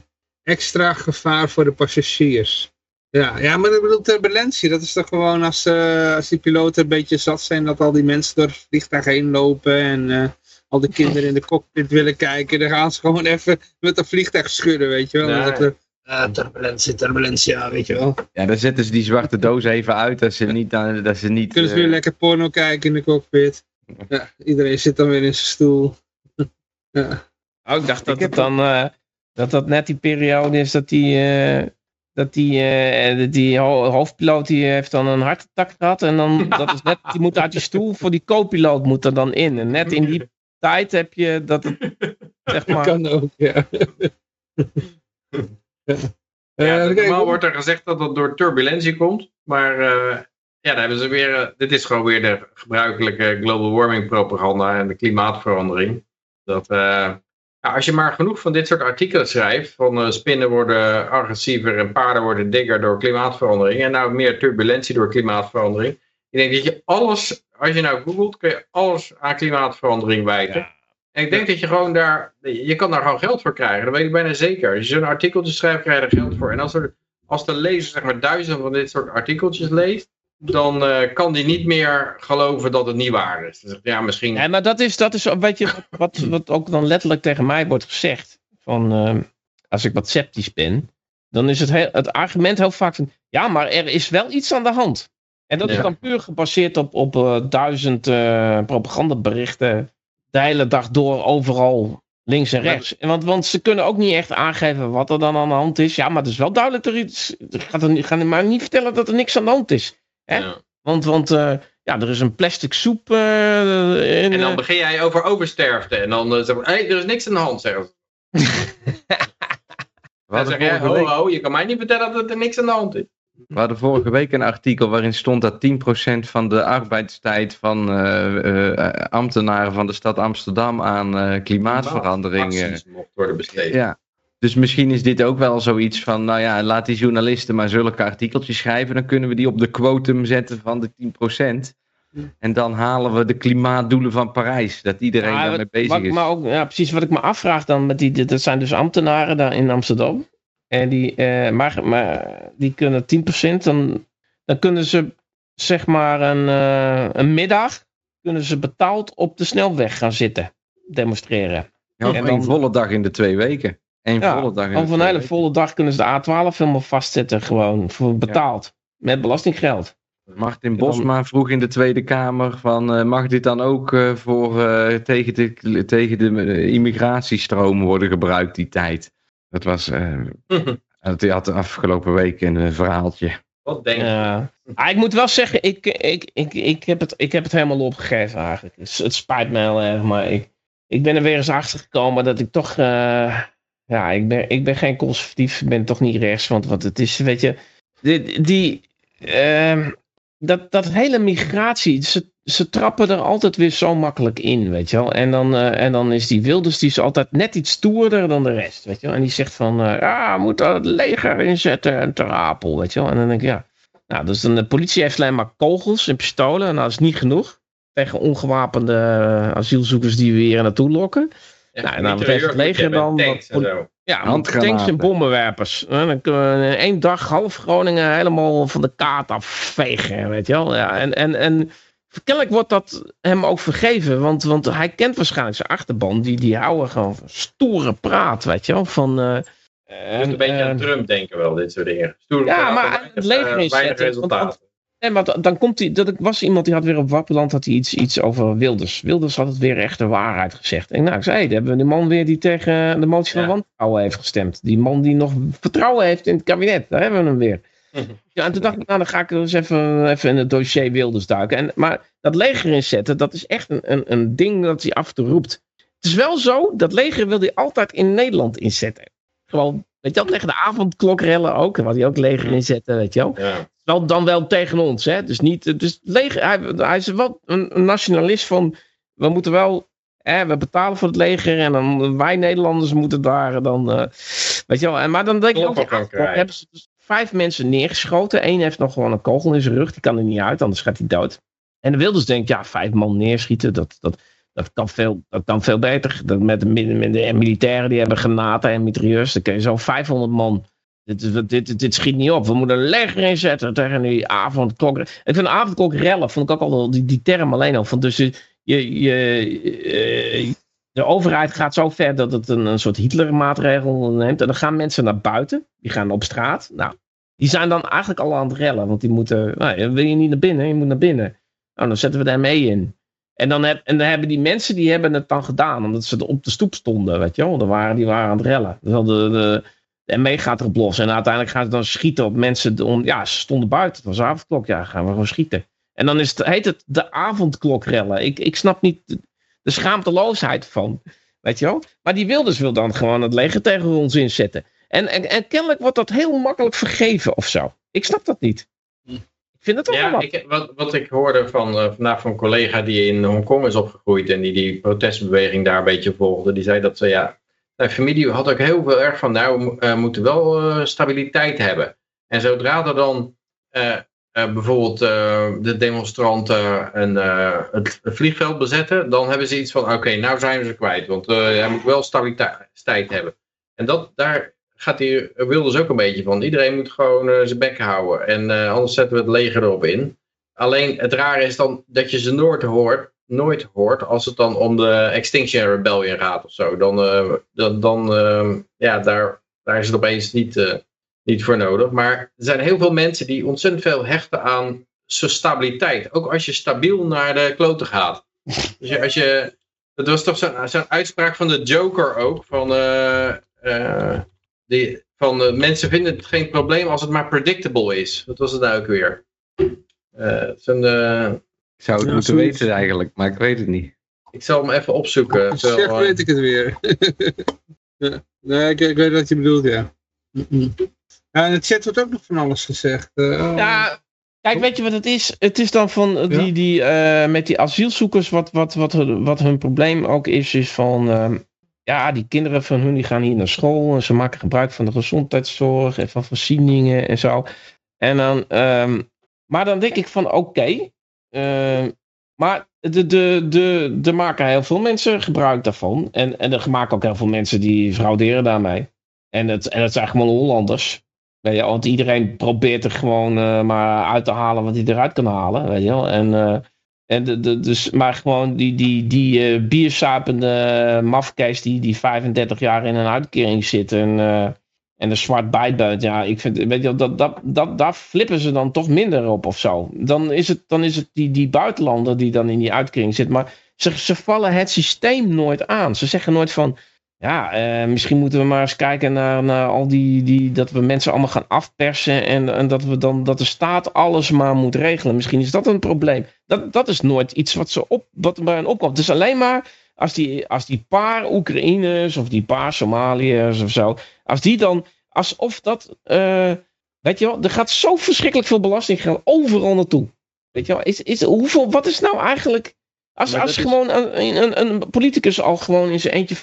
extra gevaar voor de passagiers. Ja, ja, maar ik bedoel turbulentie, dat is toch gewoon als, eh, als die piloten een beetje zat zijn dat al die mensen door het vliegtuig heen lopen en eh, al die kinderen in de cockpit willen kijken, dan gaan ze gewoon even met een vliegtuig schudden, weet je wel. Ze, eh, turbulentie, turbulentie, ja, weet je wel. Ja, dan zetten ze die zwarte doos even uit dat ze niet... Dat ze niet Kunnen ze weer lekker porno kijken in de cockpit. Ja, iedereen zit dan weer in zijn stoel. <laughs> ja. Oh, ik dacht dat Ik heb het dan... eh, dat dat net die periode is dat die... dat die, eh, die ho- hoofdpiloot die heeft dan een hartattack gehad. En dan, <laughs> dat is net, die moet uit die stoel voor die co-piloot moet er dan in. En net in die tijd heb je dat het, <laughs> zeg maar... Kan ook, ja. Eh, normaal wordt er gezegd dat dat door turbulentie komt. Maar eh, ja, dan hebben ze weer. dit is gewoon weer de gebruikelijke global warming propaganda en de klimaatverandering. Dat ja, als je maar genoeg van dit soort artikelen schrijft. Van eh, spinnen worden agressiever en paarden worden dikker door klimaatverandering. En nou meer turbulentie door klimaatverandering. Ik denk dat je alles, als je nou googelt, kun je alles aan klimaatverandering wijten. En ik denk dat je gewoon daar, je kan daar gewoon geld voor krijgen. Dat weet ik bijna zeker. Als je zo'n artikeltje schrijft, krijg je er geld voor. En als, er, als de lezer zeg maar duizend van dit soort artikeltjes leest, dan eh, kan die niet meer geloven dat het niet waar is. Hij, ja, misschien... Ja, maar dat is, dat is weet je, wat, wat ook dan letterlijk tegen mij wordt gezegd. Van, eh, als ik wat sceptisch ben, dan is het, heel, het argument heel vaak van, ja, maar er is wel iets aan de hand. En dat is dan puur gebaseerd op, op eh, duizend eh, propagandaberichten de hele dag door overal links en rechts. Want, want ze kunnen ook niet echt aangeven wat er dan aan de hand is. Ja, maar het is wel duidelijk er iets... Gaat er, gaan maar niet vertellen dat er niks aan de hand is. Hè? Ja. Want, want eh, ja, er is een plastic soep eh, in, En dan eh, begin jij over oversterfte. En dan uh, zeg je, hey, er is niks aan de hand, zeggen <laughs> Dan hadden, zeg jij, ho, ho, je kan mij niet vertellen dat er niks aan de hand is. we hadden vorige week een artikel waarin stond dat 10% van de arbeidstijd van eh, eh, ambtenaren van de stad Amsterdam aan eh, klimaatverandering. Acties mocht worden besteed. ja. Dus misschien is dit ook wel zoiets van, nou ja, laat die journalisten maar zulke artikeltjes schrijven. Dan kunnen we die op de quotum zetten van de 10%. En dan halen we de klimaatdoelen van Parijs. Dat iedereen Ja, daarmee wat- bezig wat is. me ook, ja, precies wat ik me afvraag dan. Met die, dat zijn dus ambtenaren daar in Amsterdam. En die, eh, maar, maar die kunnen 10%. Dan, dan kunnen ze zeg maar een, eh, een middag. Kunnen ze betaald op de snelweg gaan zitten. Demonstreren. Ja, en dan- volle dag in de twee weken. Eén Ja, volle dag Over een hele volle dag kunnen ze de A12 helemaal vastzetten. Gewoon voor betaald. Met belastinggeld. Martin dan- Bosma vroeg in de Tweede Kamer van uh, mag dit dan ook uh, voor, uh, tegen de, tegen de immigratiestroom worden gebruikt die tijd? Dat was, <laughs> dat had de afgelopen week een verhaaltje. Wat denk je? Ja. Ah, ik moet wel zeggen, ik, ik, ik, ik, heb het, ik heb het helemaal opgegeven eigenlijk. Het, het spijt me heel erg, maar ik, ik ben er weer eens achter gekomen dat ik toch... ja, ik ben, ik ben geen conservatief, ben toch niet rechts. Want, want het is, weet je... Die, die, ehm, dat, dat hele migratie, ze, ze trappen er altijd weer zo makkelijk in, weet je wel. En dan, eh, en dan is die Wilders, die is altijd net iets stoerder dan de rest, weet je wel. En die zegt van, eh, ja, we moeten het leger inzetten en ter apel, weet je wel. En dan denk ik, ja... Nou, dus dan, de politie heeft alleen maar kogels en pistolen. Nou, dat is niet genoeg. Tegen ongewapende eh, asielzoekers die we hier naartoe lokken. Ja, nou, nou, niet wat heeft het leger dan? tanks en zo. Ja, Handgranaten. tanks en bommenwerpers. En dan kunnen we in één dag half Groningen helemaal van de kaart afvegen, weet je wel. Ja, en, en, en kennelijk wordt dat hem ook vergeven, want, want hij kent waarschijnlijk zijn achterban. Die, die houden gewoon stoere praat, weet je wel. Van, eh, moet een beetje eh, aan Trump denken wel, dit soort dingen. Stoer Ja, maar het leger eh, is weinig want- resultaten. Nee, maar dan- komt hij. Dat was iemand die had weer op Wappeland had hij iets, iets over Wilders. Wilders had het weer echt de waarheid gezegd. En nou, ik zei, hey, daar hebben we de man weer die tegen de motie van wantrouwen heeft gestemd. Die man die nog vertrouwen heeft in het kabinet. Daar hebben we hem weer. Mhm. Ja, en toen dacht ik, nou, dan ga ik eens even, even in het dossier Wilders duiken. En, maar dat leger inzetten, dat is echt een, een, een ding dat hij af en toe roept. Het is wel zo, dat leger wil hij altijd in Nederland inzetten. Gewoon, weet je wel, tegen de avondklokrellen ook. Waar hij ook leger inzetten, weet je wel Ja. Wel, dan wel tegen ons. Hè? Dus niet, dus leger, hij, hij is wel een, een nationalist van, we moeten wel, hè, we betalen voor het leger en dan wij Nederlanders moeten daar dan, eh, weet je wel. En, maar dan denk ik ook, ja, hebben ze dus vijf mensen neergeschoten. Eén heeft nog gewoon een kogel in zijn rug, die kan er niet uit, anders gaat hij dood. En de Wilders denkt, ja, vijf man neerschieten, dat, dat, dat, kan, veel, dat kan veel beter. Dat met, de, met de militairen, die hebben granaten en mitrailleurs, dan kun je zo'n 500 man dit, dit, dit, schiet niet op. We moeten een inzetten tegen die avondklok. Ik vind avondklok rellen, vond ik ook al die, die term alleen al. Van dus je, je, eh, de overheid gaat zo ver dat het een, een soort Hitler-maatregel neemt. En dan gaan mensen naar buiten. Die gaan op straat. Nou, die zijn dan eigenlijk al aan het rellen. Want die moeten, nou, wil je niet naar binnen, je moet naar binnen. Nou, dan zetten we daar mee in. En dan, heb, en dan hebben die mensen, die hebben het dan gedaan. Omdat ze op de stoep stonden, weet je wel. Waren, die waren aan het rellen. Dus dan de, de, de ME gaat erop los. En uiteindelijk gaan ze dan schieten op mensen. Om, ja, ze stonden buiten. Het was avondklok. Ja, gaan we gewoon schieten. En dan is het, heet het de avondklokrellen. Ik, ik snap niet de, schaamteloosheid van. Weet je wel? Maar die Wilders wil dan gewoon het leger tegen ons inzetten. En, en, en kennelijk wordt dat heel makkelijk vergeven of zo. Ik snap dat niet. Ik vind het toch wel Ja, wat. ik, wat, wat ik hoorde van, eh, vandaag van een collega die in Hongkong is opgegroeid en die die protestbeweging daar een beetje volgde, die zei dat ze ja, familie had ook heel veel erg van, nou, we eh, moeten wel eh, stabiliteit hebben. En zodra er dan eh, bijvoorbeeld de demonstranten een, het, vliegveld bezetten, dan hebben ze iets van, oké, nou zijn we ze kwijt, want hij moet wel stabiliteit hebben. En dat, daar gaat hij Wilders ook een beetje van. Iedereen moet gewoon zijn bek houden. En anders zetten we het leger erop in. alleen het rare is dan dat je ze nooit hoort, nooit hoort als het dan om de Extinction Rebellion gaat of zo. Dan, eh, dan, eh, ja, daar, daar is het opeens niet, eh, niet voor nodig. Maar er zijn heel veel mensen die ontzettend veel hechten aan stabiliteit. Ook als je stabiel naar de kloten gaat. Dus als je, dat was toch zo'n uitspraak van de Joker ook. Van, die, van mensen vinden het geen probleem als het maar predictable is. Wat was het nou ook weer? Zo'n, Ik zou het Ja, moeten zoiets. weten eigenlijk, maar ik weet het niet. ik zal hem even opzoeken. Eh, weet ik het weer. <laughs> ja. Nee, ik, ik weet wat je bedoelt, ja. Ja. In de chat wordt ook nog van alles gezegd. Eh. Ja, kijk, weet je wat het is? Het is dan van die, Ja? die, eh, met die asielzoekers, wat, wat, wat, wat hun probleem ook is, is van, ehm, ja, die kinderen van hun die gaan hier naar school en ze maken gebruik van de gezondheidszorg en van voorzieningen en zo. En dan, ehm, maar dan denk ik van, oké, maar de, de, de, er maken heel veel mensen gebruik daarvan. En, en er maken ook heel veel mensen die frauderen daarmee. En het, en het zijn gewoon Hollanders. Weet je, want iedereen probeert er gewoon eh, maar uit te halen wat hij eruit kan halen. Weet je wel. En, eh, en de, de, dus, maar gewoon die, die, die eh biersapende mafkees die, die 35 jaar in een uitkering zit en, eh, en er zwart bijbuit. Ja, ik vind, weet je dat, dat, dat, daar flippen ze dan toch minder op of zo. Dan is het, dan is het die, die buitenlander die dan in die uitkering zit. Maar ze, ze vallen het systeem nooit aan. Ze zeggen nooit van, ja, eh, misschien moeten we maar eens kijken naar, naar al die, die. dat we mensen allemaal gaan afpersen. En, en dat, we dan, dat de staat alles maar moet regelen. Misschien is dat een probleem. Dat, dat is nooit iets wat, ze op, wat bij hen opkomt. Het is alleen maar als die, als die paar Oekraïners of die paar Somaliërs of zo. Als die dan. alsof dat. eh, weet je wel, er gaat zo verschrikkelijk veel belastinggeld overal naartoe. Weet je wel, is, is, hoeveel, wat is nou eigenlijk. Als, Maar als is- gewoon een, een, een politicus al gewoon in zijn eentje 5,2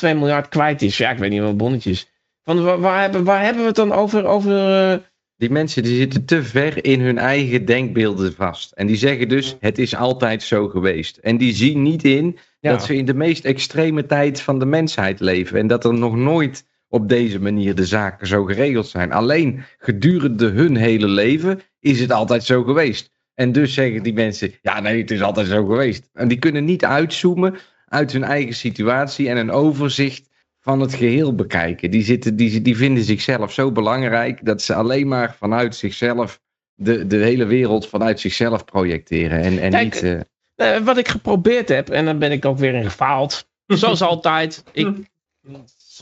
miljard kwijt is. Ja, ik weet niet wat bonnetjes. Van, waar, waar, hebben, waar hebben we het dan over? over eh, Die mensen die zitten te ver in hun eigen denkbeelden vast. En die zeggen dus, het is altijd zo geweest. En die zien niet in ja. dat ze in de meest extreme tijd van de mensheid leven. En dat er nog nooit op deze manier de zaken zo geregeld zijn. Alleen gedurende hun hele leven is het altijd zo geweest. En dus zeggen die mensen, ja nee, het is altijd zo geweest. En die kunnen niet uitzoomen uit hun eigen situatie en een overzicht van het geheel bekijken. Die, zitten, die, die vinden zichzelf zo belangrijk dat ze alleen maar vanuit zichzelf de, de hele wereld vanuit zichzelf projecteren. En, en Kijk, niet... eh, Nou, wat ik geprobeerd heb, en dan ben ik ook weer in gefaald. Zoals <laughs> altijd. Ik,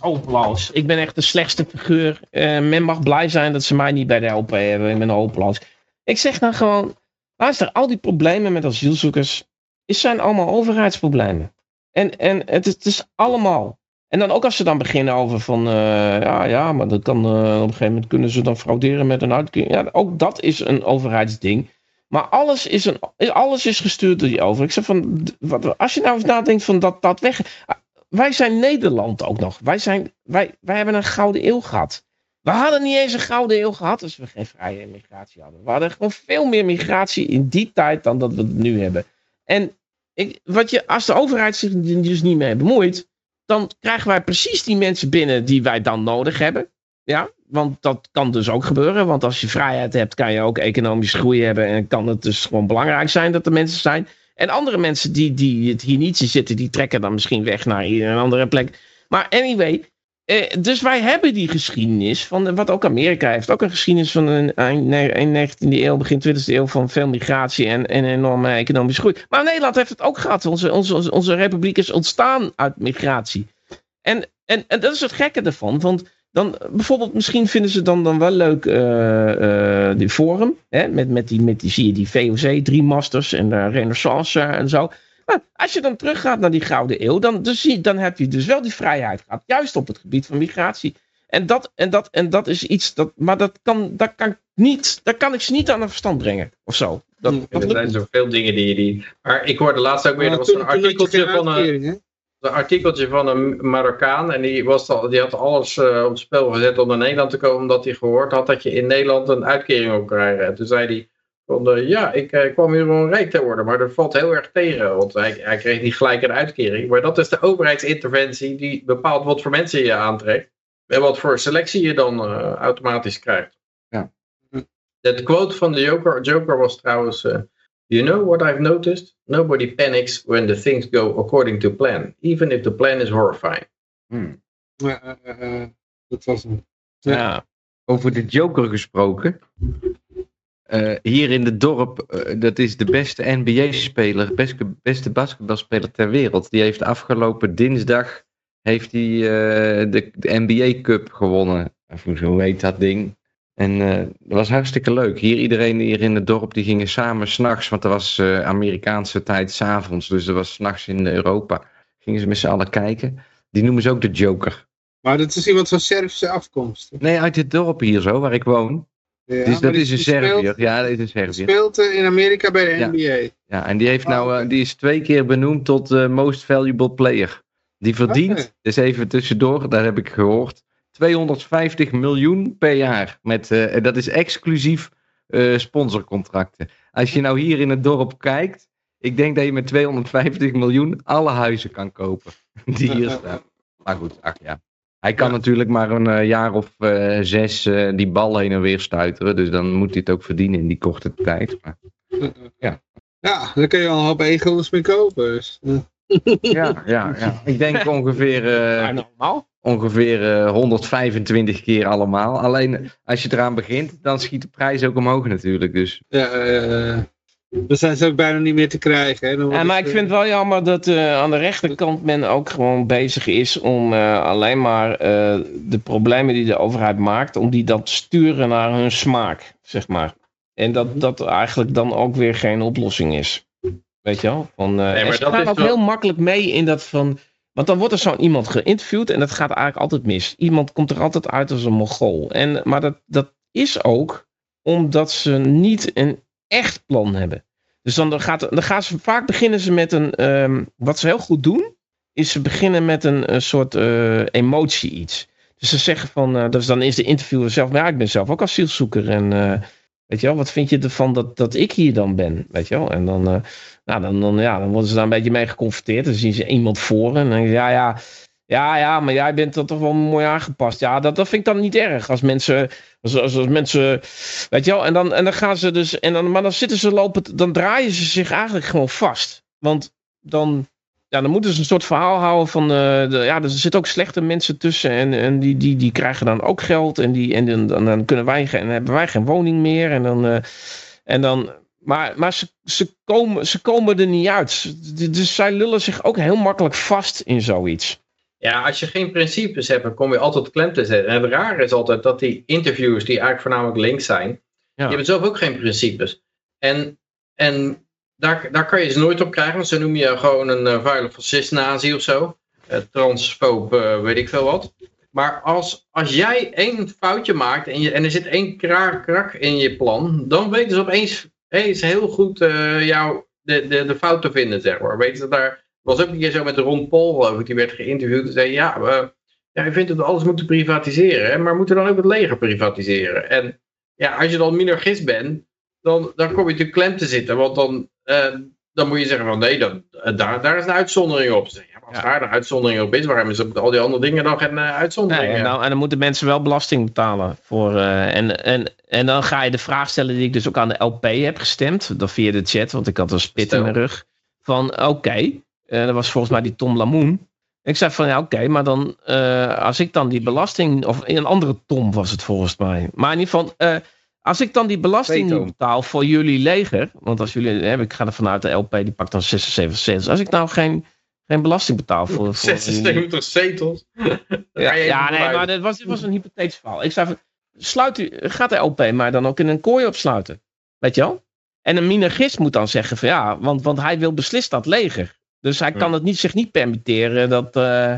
hopeloos. Ik ben echt de slechtste figuur. Eh, men mag blij zijn dat ze mij niet bij de LP hebben. Ik ben hopeloos. Ik zeg dan gewoon, luister, al die problemen met asielzoekers, is zijn allemaal overheidsproblemen. En, en het, is, het is allemaal. En dan ook als ze dan beginnen over van, eh, ja, ja, maar dat kan, eh, op een gegeven moment kunnen ze dan frauderen met een uitkering. Ja, ook dat is een overheidsding. Maar alles is, een, alles is gestuurd door die over. Ik zeg van, wat, als je nou eens nadenkt van dat, dat weg. Wij zijn Nederland ook nog. Wij, zijn, wij, wij hebben een gouden eeuw gehad. We hadden niet eens een gouden eeuw gehad als we geen vrije migratie hadden. We hadden gewoon veel meer migratie in die tijd dan dat we het nu hebben. En ik, wat je, als de overheid zich dus niet mee bemoeit, dan krijgen wij precies die mensen binnen die wij dan nodig hebben. Ja, want dat kan dus ook gebeuren. Want als je vrijheid hebt, kan je ook economisch groei hebben. En kan het dus gewoon belangrijk zijn dat er mensen zijn. En andere mensen die, die het hier niet zien zitten, die trekken dan misschien weg naar een andere plek. Maar anyway, eh, dus wij hebben die geschiedenis van, wat ook Amerika heeft. Ook een geschiedenis van een eind 19e eeuw, begin 20e eeuw van veel migratie en, en enorme economische groei. Maar Nederland heeft het ook gehad. Onze, onze, onze, republiek is ontstaan uit migratie. En, en, en dat is het gekke ervan. Want dan bijvoorbeeld, misschien vinden ze dan, dan wel leuk eh, die Forum. Hè, met, met, die, met die, zie je die VOC, drie masters en de Renaissance en zo. Maar als je dan teruggaat naar die Gouden Eeuw, dan, dus zie, dan heb je dus wel die vrijheid gehad. Juist op het gebied van migratie. En dat, en dat, en dat is iets, dat, maar dat kan, dat kan ik niet, daar kan ik ze niet aan het verstand brengen. Of zo. Dat, Hm. dat er zijn zoveel dingen die... die maar ik hoorde laatst ook weer, er was een artikeltje van een, een artikeltje van een Marokkaan. En die, was al, die had alles eh, op het spel gezet om naar Nederland te komen. Omdat hij gehoord had dat je in Nederland een uitkering kon krijgen. En toen zei hij van, ja, ik eh, kwam hier om rijk te worden. Maar dat valt heel erg tegen. Want hij, hij kreeg niet gelijk een uitkering. Maar dat is de overheidsinterventie die bepaalt wat voor mensen je aantrekt. En wat voor selectie je dan eh, automatisch krijgt. Ja. De quote van de Joker, Joker was trouwens... eh, You know what I've noticed? Nobody panics when the things go according to plan, even if the plan is horrifying. Hmm. Ja, dat was hem. Ja. Over de Joker gesproken. Eh, hier in het dorp, eh, dat is de beste NBA-speler, beste, beste basketbalspeler ter wereld. Die heeft afgelopen dinsdag heeft hij, eh, de, de NBA Cup gewonnen. Of hoe- heet dat ding? En dat was hartstikke leuk. Hier iedereen hier in het dorp die gingen samen s'nachts, want dat was Amerikaanse tijd s'avonds, dus dat was s'nachts in Europa. Gingen ze met z'n allen kijken. Die noemen ze ook de Joker. Maar dat is iemand van Servische afkomst. Nee, uit dit dorp hier zo, waar ik woon. Ja, dus dat is een Serviër. Ja, dat is een Serviër. speelt eh, in Amerika bij de. NBA. Ja, en die, heeft Oh, nou, eh, die is twee keer benoemd tot eh, Most Valuable Player. Die verdient, Oké. dus even tussendoor, daar heb ik gehoord, 250 miljoen per jaar. Met, en dat is exclusief sponsorcontracten. Als je nou hier in het dorp kijkt, ik denk dat je met 250 miljoen alle huizen kan kopen <laughs> die hier <laughs> staan. Maar goed, ach ja. Hij kan Ja. natuurlijk maar een eh, jaar of eh, zes eh, die bal heen en weer stuiteren. Dus dan moet hij het ook verdienen in die korte tijd. Maar, Ja. Ja, daar kun je al een hoop ego's mee kopen. Dus. ja, ja, ja. Ik denk <laughs> ongeveer, eh, Ja, normaal. ongeveer eh, 125 keer allemaal. Alleen als je eraan begint, dan schiet de prijs ook omhoog natuurlijk. Dus Ja, dan zijn ze ook bijna niet meer te krijgen. Hè. Dan Ja, wordt maar het, ik eh, vind het wel jammer dat eh, aan de rechterkant men ook gewoon bezig is om eh, alleen maar eh, de problemen die de overheid maakt, om die dan te sturen naar hun smaak, zeg maar. En dat dat eigenlijk dan ook weer geen oplossing is. Weet je wel? Van, eh, maar dat is ook wel- heel makkelijk mee in dat van... Want dan wordt er zo'n iemand geïnterviewd en dat gaat eigenlijk altijd mis. Iemand komt er altijd uit als een mongool. En, maar dat, dat is ook omdat ze niet een echt plan hebben. Dus dan, gaat, dan gaan ze vaak beginnen ze met een. ehm, wat ze heel goed doen, is ze beginnen met een, soort eh, emotie iets. Dus ze zeggen van. dus dan is de interviewer zelf. Maar ja, ik ben zelf ook asielzoeker. En eh, weet je wel, wat vind je ervan dat, dat ik hier dan ben? Weet je wel? En dan, nou, dan, dan, ja, dan worden ze daar een beetje mee geconfronteerd. Dan zien ze iemand voor. En dan ja, ja. Ja, ja, maar jij bent er toch wel mooi aangepast. Ja, dat, dat vind ik dan niet erg. Als mensen, als, als, als mensen, weet je wel, en dan, en dan gaan ze dus, en dan, maar dan zitten ze lopen, dan draaien ze zich eigenlijk gewoon vast. Want dan, ja, dan moeten ze een soort verhaal houden van, eh, de, ja, er zitten ook slechte mensen tussen en, en die, die, die krijgen dan ook geld en, die, en dan, dan, kunnen wij, en hebben wij geen woning meer en dan, eh, en dan maar, maar ze, ze, komen, ze komen er niet uit. Dus zij lullen zich ook heel makkelijk vast in zoiets. Ja, als je geen principes hebt, dan kom je altijd klem te zetten. En het rare is altijd dat die interviewers, die eigenlijk voornamelijk links zijn, die hebben zelf ook geen principes. En, en daar, daar kan je ze nooit op krijgen, want ze noemen je gewoon een uh, vuile fascist-nazi of zo. Uh, transfoob, uh, weet ik veel wat. Maar als, als jij één foutje maakt en, je, en er zit één krak, krak in je plan, dan weten ze opeens hey, heel goed jou de, de, de fout te vinden, zeg maar. Weten ze daar was ook een keer zo met Ron Paul, geloof ik, die werd geïnterviewd en zei, ja, ja, je vindt dat we alles moeten privatiseren, hè, maar moeten dan ook het leger privatiseren? En ja, als je dan minarchist bent, dan, dan kom je natuurlijk klem te zitten, want dan, uh, dan moet je zeggen van, nee, dan, uh, daar, daar is een uitzondering op. Zeg, ja, als ja. daar een uitzondering op is, waarom is op al die andere dingen dan geen uh, uitzondering? Nee, en, dan, en dan moeten mensen wel belasting betalen. Voor, uh, en, en, en dan ga je de vraag stellen die ik dus ook aan de LP heb gestemd, dan via de chat, want ik had een spit Stel. in mijn rug, van oké, okay, uh, dat was volgens mij die Tom Lamoen. Ik zei van ja, oké, okay, maar dan uh, als ik dan die belasting, of een andere Tom was het volgens mij. Maar in ieder geval, uh, als ik dan die belasting niet betaal voor jullie leger, want als jullie, hè, ik ga er vanuit de LP, die pakt dan 76 zetels. Als ik nou geen, geen belasting betaal voor. voor <laughs> 76 zetels? <laughs> ja, ja nee, maar dit was, dit was een hypothetisch verhaal. Ik zei van, sluit u, gaat de LP maar dan ook in een kooi opsluiten. Weet je wel? En een minarchist moet dan zeggen van ja, want, want hij wil beslist dat leger. Dus hij kan het niet, zich niet permitteren dat, uh,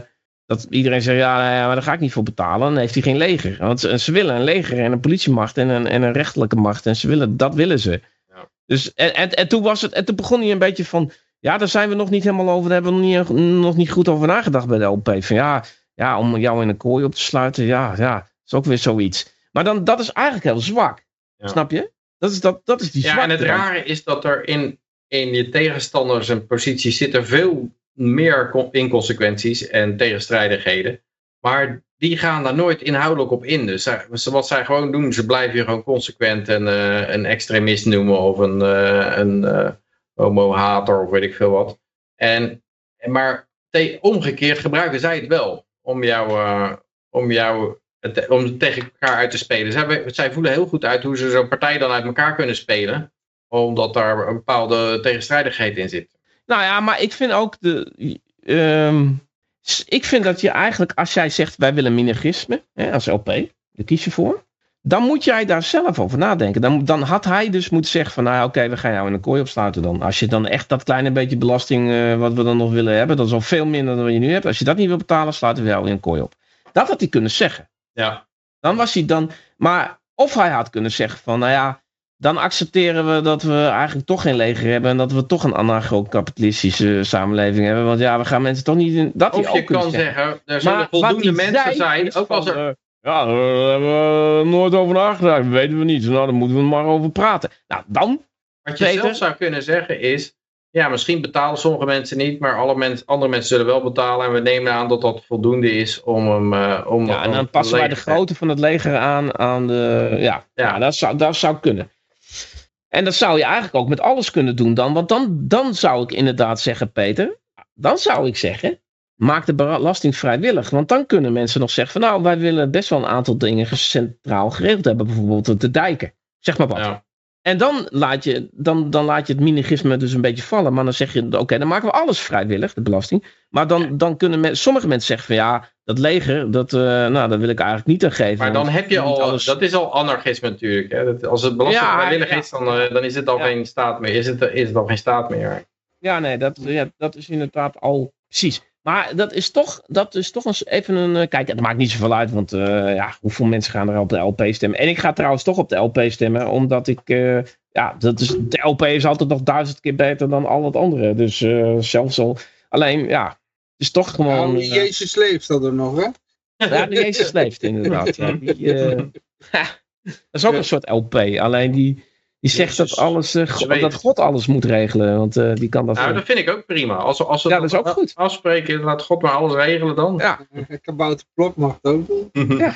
dat iedereen zegt, ja, maar daar ga ik niet voor betalen. Dan heeft hij geen leger. Want ze, ze, willen een leger en een politiemacht en een, en een rechterlijke macht. En ze willen, dat willen ze. Ja. Dus, en, en, en, toen was het, en toen begon hij een beetje van, ja, daar zijn we nog niet helemaal over, daar hebben we nog niet, nog niet goed over nagedacht bij de LP. Van ja, ja, om jou in een kooi op te sluiten, ja, ja, is ook weer zoiets. Maar dan, dat is eigenlijk heel zwak. Ja. Snap je? Dat is, dat, dat is die Ja, en het rare is dat er in in je tegenstanders en posities zitten veel meer inconsequenties en tegenstrijdigheden. Maar die gaan daar nooit inhoudelijk op in. Dus wat zij gewoon doen, ze blijven je gewoon consequent een, eh, een extremist noemen of een, eh, een eh, homo-hater of weet ik veel wat. En, maar omgekeerd gebruiken zij het wel om jou, om jou om tegen elkaar uit te spelen. Zij, zij voelen heel goed uit hoe ze zo'n partij dan uit elkaar kunnen spelen. Omdat daar een bepaalde tegenstrijdigheid in zit. Nou ja, maar ik vind ook de. ehm, ik vind dat je eigenlijk, als jij zegt wij willen minergisme, hè, als LP, daar kies je voor. Dan moet jij daar zelf over nadenken. Dan, dan had hij dus moeten zeggen van, nou ja, oké, we gaan jou in een kooi opsluiten dan. Als je dan echt dat kleine beetje belasting eh, wat we dan nog willen hebben, dat is al veel minder dan wat je nu hebt. Als je dat niet wil betalen, sluiten we jou in een kooi op. Dat had hij kunnen zeggen. Ja, Dan was hij dan. Maar of hij had kunnen zeggen van, nou ja, dan accepteren we dat we eigenlijk toch geen leger hebben en dat we toch een anarcho-kapitalistische samenleving hebben. Want ja, we gaan mensen toch niet in. Dat of je kan zeggen. er zullen wat voldoende mensen zijn, ook als er... eh, ja, daar hebben we nooit over nagedacht. Dat weten we niet. Nou, dan moeten we er maar over praten. Nou, dan. Wat je Peter? zelf zou kunnen zeggen is, ja, misschien betalen sommige mensen niet, maar alle mensen, andere mensen zullen wel betalen. En we nemen aan dat dat voldoende is om hem... eh, om, Ja, en om dan het passen wij de grootte van het leger aan aan de. Ja, ja. Ja. dat, zou, dat zou kunnen. En dat zou je eigenlijk ook met alles kunnen doen dan. Want dan, dan zou ik inderdaad zeggen, Peter. Dan zou ik zeggen. Maak de belasting vrijwillig. Want dan kunnen mensen nog zeggen van nou, wij willen best wel een aantal dingen centraal geregeld hebben. Bijvoorbeeld de dijken. Zeg maar wat. Ja. En dan laat, je, dan, dan laat je het minigisme dus een beetje vallen. Maar dan zeg je, oké, dan maken we alles vrijwillig, de belasting. Maar dan, dan kunnen men, sommige mensen zeggen van ja, dat leger, dat, eh, nou, daar wil ik eigenlijk niet aan geven. Maar dan heb je al, alles- dat is al anarchisme natuurlijk. Hè? Dat, als het belasting Ja, vrijwillig ja. is, dan, eh, dan is het al Ja. geen staat meer. Is het, is het al geen staat meer. Ja, nee, dat, ja, dat is inderdaad al precies. Maar dat is toch, dat is toch eens even een. eh, Kijk, het maakt niet zoveel uit, want eh, ja, hoeveel mensen gaan er op de LP stemmen? En ik ga trouwens toch op de LP stemmen, omdat ik. eh, ja, dat is, de LP is altijd nog duizend keer beter dan al het andere. Dus zelfs al. Alleen, ja, het is toch gewoon. Nou, Jezus leeft dat er nog, hè? Ja, de Jezus leeft inderdaad. Ja, die, <laughs> <laughs> dat is ook een soort LP. Alleen die, die zegt dat, alles, eh, God- dat God alles moet regelen. Want eh, die kan dat. Nou, dat vind ik ook prima. Als, we- als we Ja, dat is ook goed. afspreken, laat God maar alles regelen dan. Ja. Kabouter Plop mag het ook doen. Ja.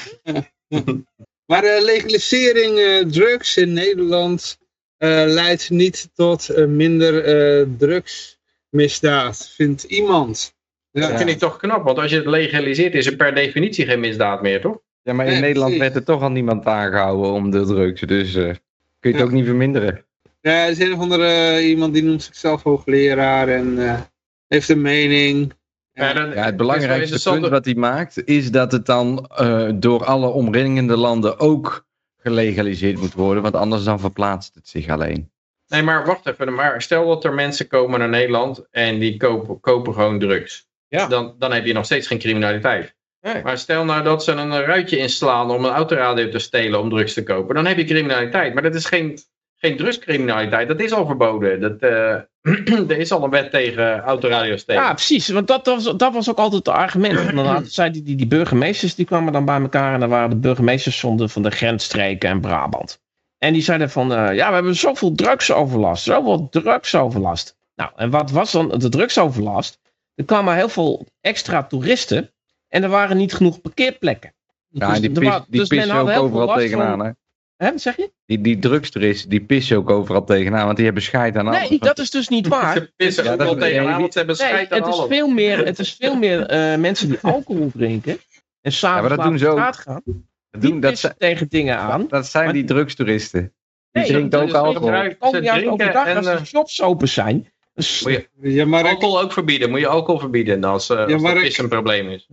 <laughs> Maar eh, legalisering eh, drugs in Nederland eh, leidt niet tot eh, minder eh, drugsmisdaad, vindt iemand. Ja. Dat vind ik toch knap, want als je het legaliseert is er per definitie geen misdaad meer, toch? Ja, maar in Nee, Nederland precies. werd er toch al niemand aangehouden om de drugs. Dus eh, kun je het Ja. ook niet verminderen. Ja, er is een of andere eh, iemand die noemt zichzelf hoogleraar en eh, heeft een mening. Ja, dan- Ja, het belangrijkste punt wat hij maakt is dat het dan eh, door alle omringende landen ook gelegaliseerd moet worden. Want anders dan verplaatst het zich alleen. Nee, maar wacht even. Maar stel dat er mensen komen naar Nederland en die kopen, kopen gewoon drugs. Ja. Dan, dan heb je nog steeds geen criminaliteit. Nee. Maar stel nou dat ze een ruitje inslaan om een autoradio te stelen om drugs te kopen. Dan heb je criminaliteit. Maar dat is geen, geen drugscriminaliteit. Dat is al verboden. Dat, eh, <clears throat> er is al een wet tegen autoradio stelen. Ja, precies. Want dat, was, dat was ook altijd het argument. En <clears throat> dan zei die, die, die burgemeesters die kwamen dan bij elkaar. En dan waren de burgemeesters van de, van de grensstreken en Brabant. En die zeiden van, eh, ja, we hebben zoveel drugsoverlast. Zoveel drugsoverlast. Nou, en wat was dan de drugsoverlast? Er kwamen heel veel extra toeristen. En er waren niet genoeg parkeerplekken. Ja, Dus die, pis, die dus pissen ook overal tegenaan. van- Hè? Zeg je? Die, die die pissen ook overal tegenaan. Want die hebben scheid aan alles. Nee, dat is dus niet waar. Ze pissen Ja, ook wel tegenaan, nee, want ze hebben Nee, scheid aan het is veel meer, het is veel meer eh, mensen die alcohol drinken. En s'avonds Ja, op ook. straat gaan. Dat, Die doen, dat, zijn- tegen dingen aan. dat zijn Maar- die drugstoeristen. Die Nee, drinken ook is alcohol. Ze juist drinken overdag en, als de shops open zijn. Dus, Moet je Ja, maar alcohol ook verbieden. Moet je alcohol verbieden als, eh dat pissen een probleem is.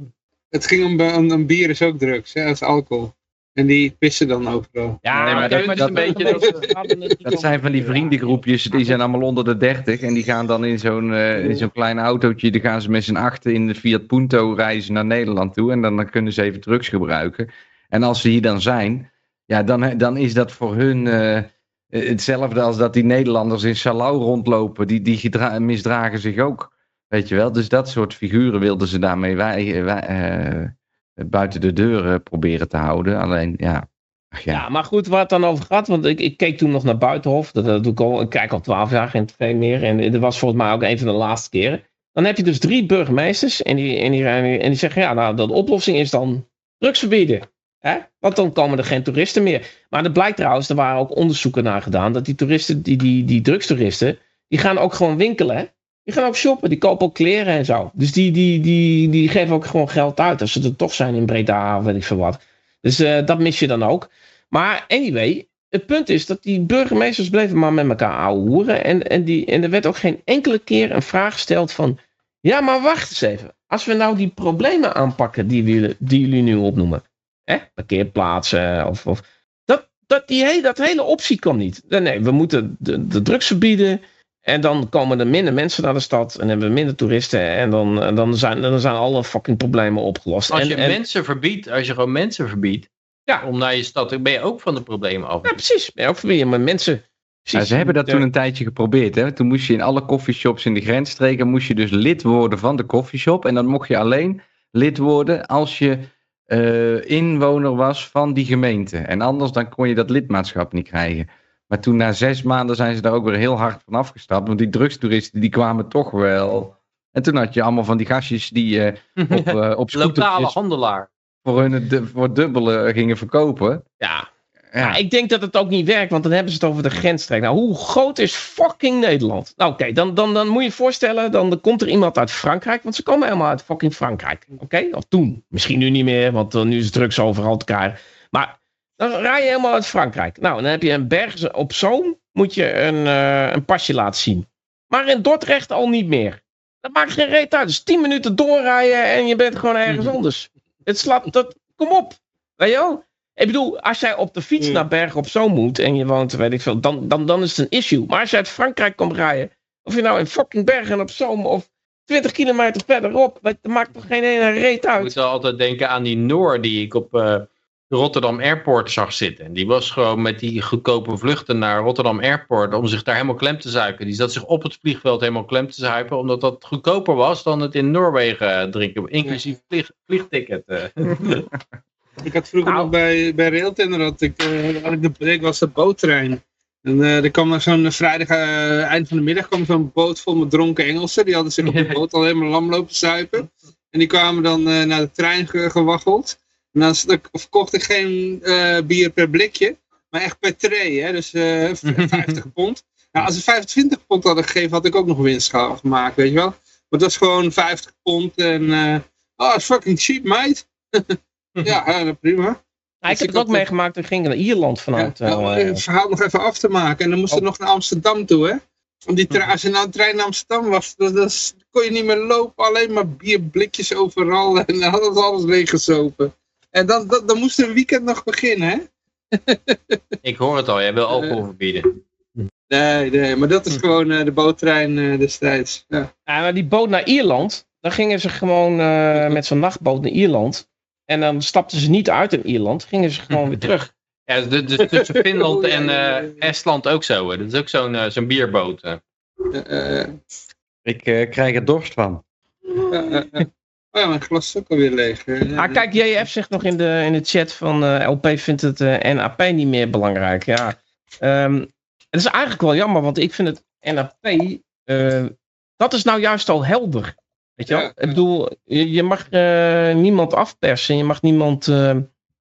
Het ging om, om, om bier is ook drugs, hè, dat is alcohol. En die pissen dan overal. ja, Nee, maar dat- die een beetje Dat zijn van die vriendengroepjes, die zijn allemaal onder de 30 en die gaan dan in zo'n eh, in zo'n klein autootje, die gaan ze met z'n achten in de Fiat Punto reizen naar Nederland toe en dan, dan kunnen ze even drugs gebruiken. En als ze hier dan zijn, ja, dan, dan is dat voor hun eh, hetzelfde als dat die Nederlanders in Salau rondlopen, die, die misdragen zich ook, weet je wel. Dus dat soort figuren wilden ze daarmee wij, wij, eh, buiten de deur proberen te houden. Alleen, ja, ach ja. Ja, maar goed, waar het dan over gaat. Want ik, ik keek toen nog naar Buitenhof. Dat, dat doe ik al. Ik kijk al twaalf jaar geen tv meer. En dat was volgens mij ook een van de laatste keren. Dan heb je dus drie burgemeesters en die, en die, en die zeggen, ja, nou, de oplossing is dan drugs verbieden. Hè? Want dan komen er geen toeristen meer. Maar er blijkt trouwens, er waren ook onderzoeken naar gedaan, dat die toeristen, die, die, die drugstoeristen, die gaan ook gewoon winkelen. Die gaan ook shoppen, die kopen ook kleren en zo. Dus die, die, die, die geven ook gewoon geld uit als ze er toch zijn in Breda of weet ik veel wat. Dus uh, dat mis je dan ook. Maar anyway, het punt is dat die burgemeesters bleven maar met elkaar ouwehoeren. En, en, die, en er werd ook geen enkele keer een vraag gesteld van... Ja, maar wacht eens even. Als we nou die problemen aanpakken die, die jullie nu opnoemen. Hè? Parkeerplaatsen of... of dat, dat, die, dat hele optie kan niet. Nee, we moeten de, de drugs verbieden. En dan komen er minder mensen naar de stad. En hebben we minder toeristen. En dan, dan, zijn, dan zijn alle fucking problemen opgelost. Als je en, mensen verbiedt, als je gewoon mensen verbiedt. Ja. Om naar je stad, dan ben je ook van de problemen af. Ja, precies. Ben je ook verbieden. Maar mensen. Ja, ze hebben dat toen een tijdje geprobeerd. Hè? Toen moest je in alle coffeeshops in de grensstreken moest je dus lid worden van de coffeeshop. En dan mocht je alleen lid worden als je uh, inwoner was van die gemeente. En anders dan kon je dat lidmaatschap niet krijgen. Maar toen na zes maanden zijn ze daar ook weer heel hard van afgestapt. Want die drugstoeristen die kwamen toch wel. En toen had je allemaal van die gastjes die uh, <laughs> op, uh, op Lokale handelaar. Voor hun voor dubbele gingen verkopen. Ja. Ja. Ik denk dat het ook niet werkt, want dan hebben ze het over de grensstreek. Nou, hoe groot is fucking Nederland? Nou, oké, okay, dan, dan, dan moet je je voorstellen, dan, dan komt er iemand uit Frankrijk, want ze komen helemaal uit fucking Frankrijk. Oké, okay? of toen. Misschien nu niet meer, want uh, nu is drugs overal te krijgen. Maar dan rij je helemaal uit Frankrijk. Nou, dan heb je een berg op Zoom, moet je een, uh, een pasje laten zien. Maar in Dordrecht al niet meer. Dat maakt geen reet uit. Dus 10 minuten doorrijden en je bent gewoon ergens anders. Het slaat, dat, kom op. Weet je wel? Ik bedoel, als jij op de fiets naar Bergen op Zoom moet en je woont, weet ik veel, dan, dan, dan is het een issue. Maar als je uit Frankrijk komt rijden, of je nou in fucking Bergen op Zoom of 20 kilometer verderop, dat maakt toch geen ene reet uit. Ik moet wel altijd denken aan die Noor die ik op uh, Rotterdam Airport zag zitten. En die was gewoon met die goedkope vluchten naar Rotterdam Airport om zich daar helemaal klem te zuipen. Die zat zich op het vliegveld helemaal klem te zuipen, omdat dat goedkoper was dan het in Noorwegen drinken, inclusief vlieg, vliegticket. Uh. <laughs> Ik had vroeger nou. nog bij, bij Railtender, had ik, uh, had ik, de, ik was de boottrein. En uh, er kwam zo'n vrijdag, uh, eind van de middag, kwam zo'n boot vol met dronken Engelsen. Die hadden zich op de <laughs> boot al helemaal lam lopen zuipen. En die kwamen dan naar de trein ge gewaggeld. En dan verkocht ik geen bier per blikje, maar echt per tray. Hè? Dus <laughs> 50 <laughs> pond. Nou, als ze 25 pond hadden gegeven, had ik ook nog winst gemaakt, weet je wel. Maar dat is gewoon 50 pond en... oh, it's fucking cheap, mate. <laughs> Ja, prima. Ja, ik dus heb het ook meegemaakt, toen ging naar Ierland vanuit. Ja, nou, uh, het verhaal nog even af te maken. En dan moest oh. nog naar Amsterdam toe, hè? Om die trein, als je nou een trein naar Amsterdam was, dan, dan kon je niet meer lopen. Alleen maar bierblikjes overal. En dan hadden alles leeggezopen. En dan, dan, dan moest een weekend nog beginnen, hè? <laughs> ik hoor het al, jij wil alcohol verbieden. Nee, nee, maar dat is gewoon uh, de boottrein uh, destijds. Ja. ja, maar die boot naar Ierland, dan gingen ze gewoon uh, met zo'n nachtboot naar Ierland. En dan stapten ze niet uit in Ierland, gingen ze gewoon weer <laughs> terug. Ja, dus, dus tussen <laughs> Finland en uh, Estland ook zo. Hè. Dat is ook zo'n uh, zo'n bierboot. Uh. Ik krijg er dorst van. Oh ja, mijn glas is ook alweer leeg. Ah, kijk, JF zegt nog in de, in de chat van LP vindt het NAP niet meer belangrijk. Ja, um, het is eigenlijk wel jammer, want ik vind het NAP, dat is nou juist al helder. Weet je wel? Ja. Ik bedoel, je, je mag niemand afpersen. Je mag niemand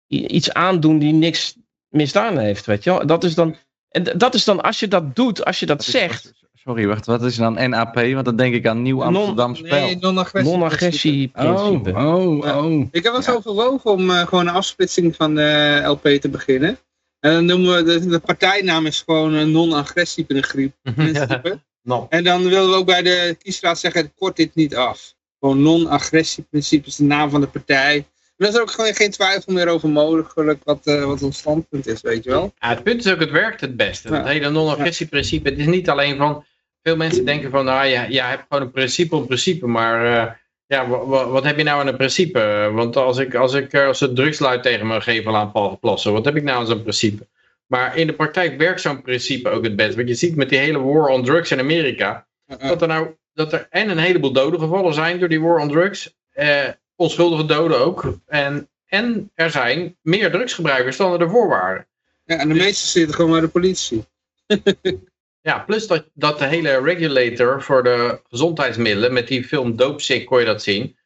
iets aandoen die niks misdaan heeft. Weet je wel? Dat is dan, en dat is dan als je dat doet, als je dat zegt. Sorry, wacht, wat is dan NAP? Want dan denk ik aan Nieuw Amsterdam spel. Nee, non-agressie. Non-agressie oh, oh, oh. Ik heb wel eens ja. overwogen om uh, gewoon een afsplitsing van de LP te beginnen. En dan noemen we, de, de partijnaam is gewoon een non-agressie-principe. <laughs> No. En dan willen we ook bij de kiesraad zeggen, kort dit niet af. Gewoon non-agressieprincipe is de naam van de partij. Maar er is ook gewoon geen twijfel meer over mogelijk wat, uh, wat ons standpunt is, weet je wel. Ja, het punt is ook, het werkt het beste. Ja. Het hele non-agressieprincipe, het is niet alleen van... Veel mensen denken van, nou ja, ja, hebt gewoon een principe op principe, maar... Uh, ja, wat heb je nou aan een principe? Want als ik, als ik als het drugsluit tegen me geef aan plassen, wat heb ik nou aan zo'n principe? Maar in de praktijk werkt zo'n principe ook het best. Want je ziet met die hele war on drugs in Amerika, dat er nou dat er en een heleboel doden gevallen zijn door die war on drugs, eh, onschuldige doden ook, en, en er zijn meer drugsgebruikers dan er ervoor waren. Ja, en de meeste zitten gewoon bij de politie. <laughs> Ja, plus dat, dat de hele regulator voor de gezondheidsmiddelen, met die film Dope Sick kon je dat zien,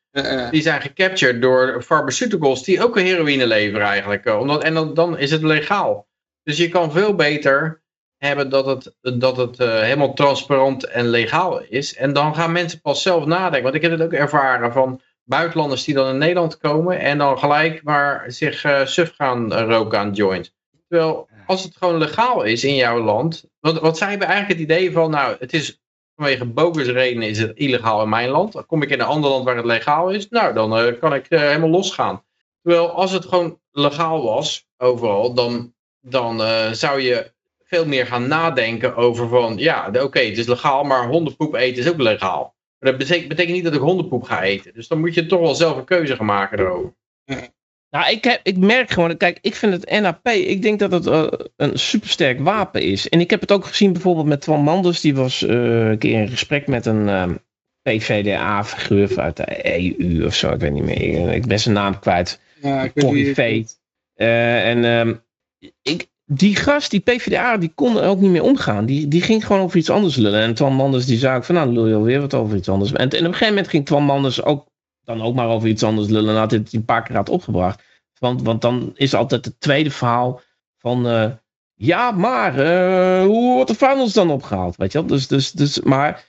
die zijn gecaptured door pharmaceuticals die ook een heroïne leveren eigenlijk. eh, Omdat, en dan, dan is het legaal. Dus je kan veel beter hebben dat het, dat het eh, helemaal transparant en legaal is. En dan gaan mensen pas zelf nadenken. Want ik heb het ook ervaren van buitenlanders die dan in Nederland komen en dan gelijk maar zich eh suf gaan roken aan joint. Terwijl als het gewoon legaal is in jouw land. Want, want zij hebben eigenlijk het idee van, nou, het is vanwege bogus redenen is het illegaal in mijn land. Dan kom ik in een ander land waar het legaal is. Nou, dan eh, kan ik eh, helemaal losgaan. Terwijl als het gewoon legaal was, overal, dan, dan eh, zou je veel meer gaan nadenken over van, ja, oké, het is legaal, maar hondenpoep eten is ook legaal. Maar dat betekent, betekent niet dat ik hondenpoep ga eten. Dus dan moet je toch wel zelf een keuze gaan maken erover. Nou, ik, heb, ik merk gewoon, kijk, ik vind het NAP, ik denk dat het eh, een supersterk wapen is. En ik heb het ook gezien bijvoorbeeld met Twan Manders, die was eh, een keer in gesprek met een ehm, PVDA-figuur uit de EU of zo, ik weet niet meer. Ik ben zijn naam kwijt. ja, ik Corrie. V. Eh, en ehm, ik, die gast, die PvdA, die kon er ook niet meer omgaan. Die, die ging gewoon over iets anders lullen. En Twan Manders die zei ook van, nou, lul je alweer wat over iets anders. En, en op een gegeven moment ging Twan Manders ook dan ook maar over iets anders lullen. Hij het een paar keer had opgebracht. Want, want dan is altijd het tweede verhaal van... eh, ja, maar eh, hoe wordt de vuilnis dan opgehaald? Weet je wel? Dus, dus, dus, maar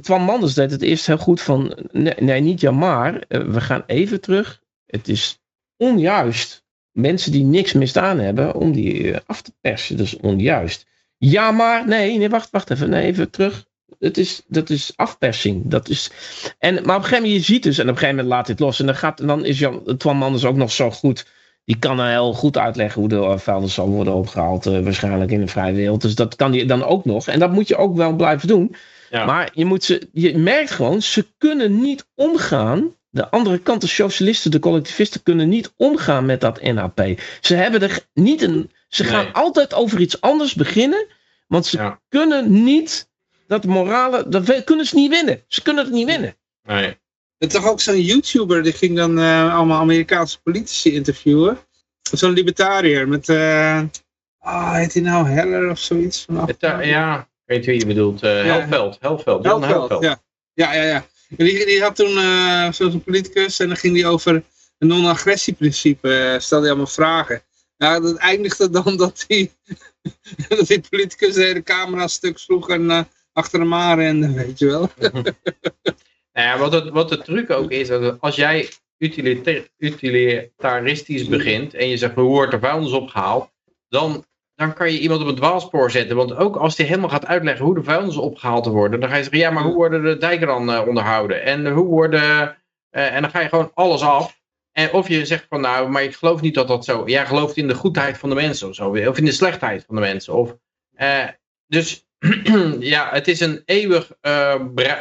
Twan Manders deed het eerst heel goed van... Nee, nee niet ja, maar. eh, we gaan even terug. Het is onjuist mensen die niks misdaan hebben, om die af te persen. Is onjuist. Ja, maar nee, nee, wacht, wacht even. Nee, even terug. Het is, dat is afpersing. Dat is, en, maar op een gegeven moment, je ziet dus, en op een gegeven moment laat dit los. En dan, gaat, en dan is Jan, Twan Manders ook nog zo goed. Die kan heel goed uitleggen hoe de vuilnis zal worden opgehaald. eh, waarschijnlijk in de vrije wereld. Dus dat kan hij dan ook nog. En dat moet je ook wel blijven doen. Ja. Maar je, moet ze, je merkt gewoon, ze kunnen niet omgaan. De andere kant, de socialisten, de collectivisten, kunnen niet omgaan met dat NAP. Ze hebben er niet een. Ze gaan Nee. altijd over iets anders beginnen. Want ze Ja. kunnen niet dat morale. Dat kunnen ze niet winnen. Ze kunnen het niet winnen. Nee. Is toch ook zo'n YouTuber, die ging dan eh, allemaal Amerikaanse politici interviewen. Zo'n libertariër met, eh ah, heet hij nou Heller of zoiets? Van Het, eh, ja, ik weet wie je bedoelt. eh Helveld. Helveld. Jan Helveld, Helveld. ja. Ja, ja, ja. En die, die had toen eh, zo'n politicus en dan ging die over een non-agressieprincipe, stelde hij allemaal vragen. Ja, dat eindigde dan <laughs> dat die, <laughs> dat die politicus de hele camera stuk sloeg en achter hem aan rende, weet je wel. <laughs> Nou ja, wat, het, wat de truc ook is, als jij utilita- utilitaristisch begint en je zegt hoe wordt er vuilnis opgehaald, dan, dan kan je iemand op een dwaalspoor zetten. Want ook als hij helemaal gaat uitleggen hoe de vuilnis opgehaald te worden, dan ga je zeggen, ja, maar hoe worden de dijken dan eh, onderhouden? En hoe worden, eh, en dan ga je gewoon alles af. En of je zegt van nou, maar ik geloof niet dat dat zo. Jij gelooft in de goedheid van de mensen of zo. Of in de slechtheid van de mensen. Of, eh, dus <clears throat> ja, het is een eeuwig eh,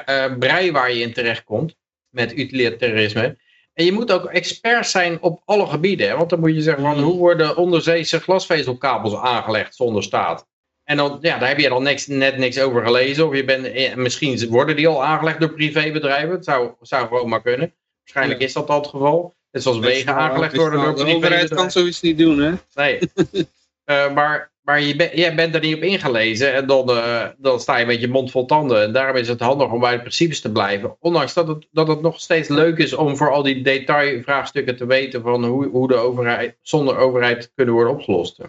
eh, brei waar je in terechtkomt met utilitarisme. En je moet ook expert zijn op alle gebieden. hè, Want dan moet je zeggen van hoe worden onderzeese glasvezelkabels aangelegd zonder staat. En dan, ja, daar heb je dan niks, net niks over gelezen. Of je bent, eh, misschien worden die al aangelegd door privébedrijven. Het zou, zou gewoon maar kunnen. Waarschijnlijk Ja. is dat al het geval. Net zoals wegen aangelegd worden door De overheid kan privébedrijven. zoiets niet doen, hè? Nee. <laughs> Maar maar je, ben- jij bent er niet op ingelezen en dan, eh, dan sta je met je mond vol tanden. En daarom is het handig om bij de principes te blijven. Ondanks dat het, dat het nog steeds leuk is om voor al die detailvraagstukken te weten van hoe, hoe de overheid zonder overheid kunnen worden opgelost.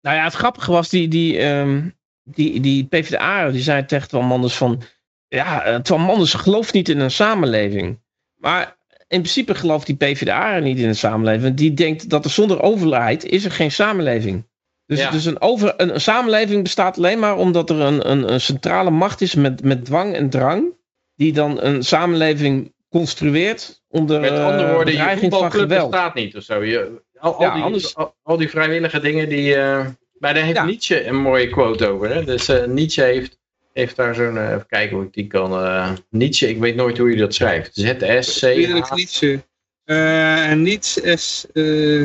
Nou ja, het grappige was, die, die, ehm, die, die PvdA, die zei tegen Twan Manders van... Ja, eh, Twan Manders gelooft niet in een samenleving. Maar in principe gelooft die PvdA niet in een samenleving. Die denkt dat er zonder overheid is er geen samenleving. Dus, Ja. dus een, over, een, een samenleving bestaat alleen maar omdat er een, een, een centrale macht is met, met dwang en drang. Die dan een samenleving construeert onder Met andere eh, woorden, je voetbalclub geweld. bestaat niet of zo. Je, al, al, Ja, die, anders- al, al die vrijwillige dingen die... eh maar daar heeft Ja. Nietzsche een mooie quote over. Hè? Dus eh, Nietzsche heeft, heeft daar zo'n... eh, even kijken hoe ik die kan... eh, Nietzsche, ik weet nooit hoe je dat schrijft. Z-S-C... Friedrich Nietzsche. Eh, en niet S, eh,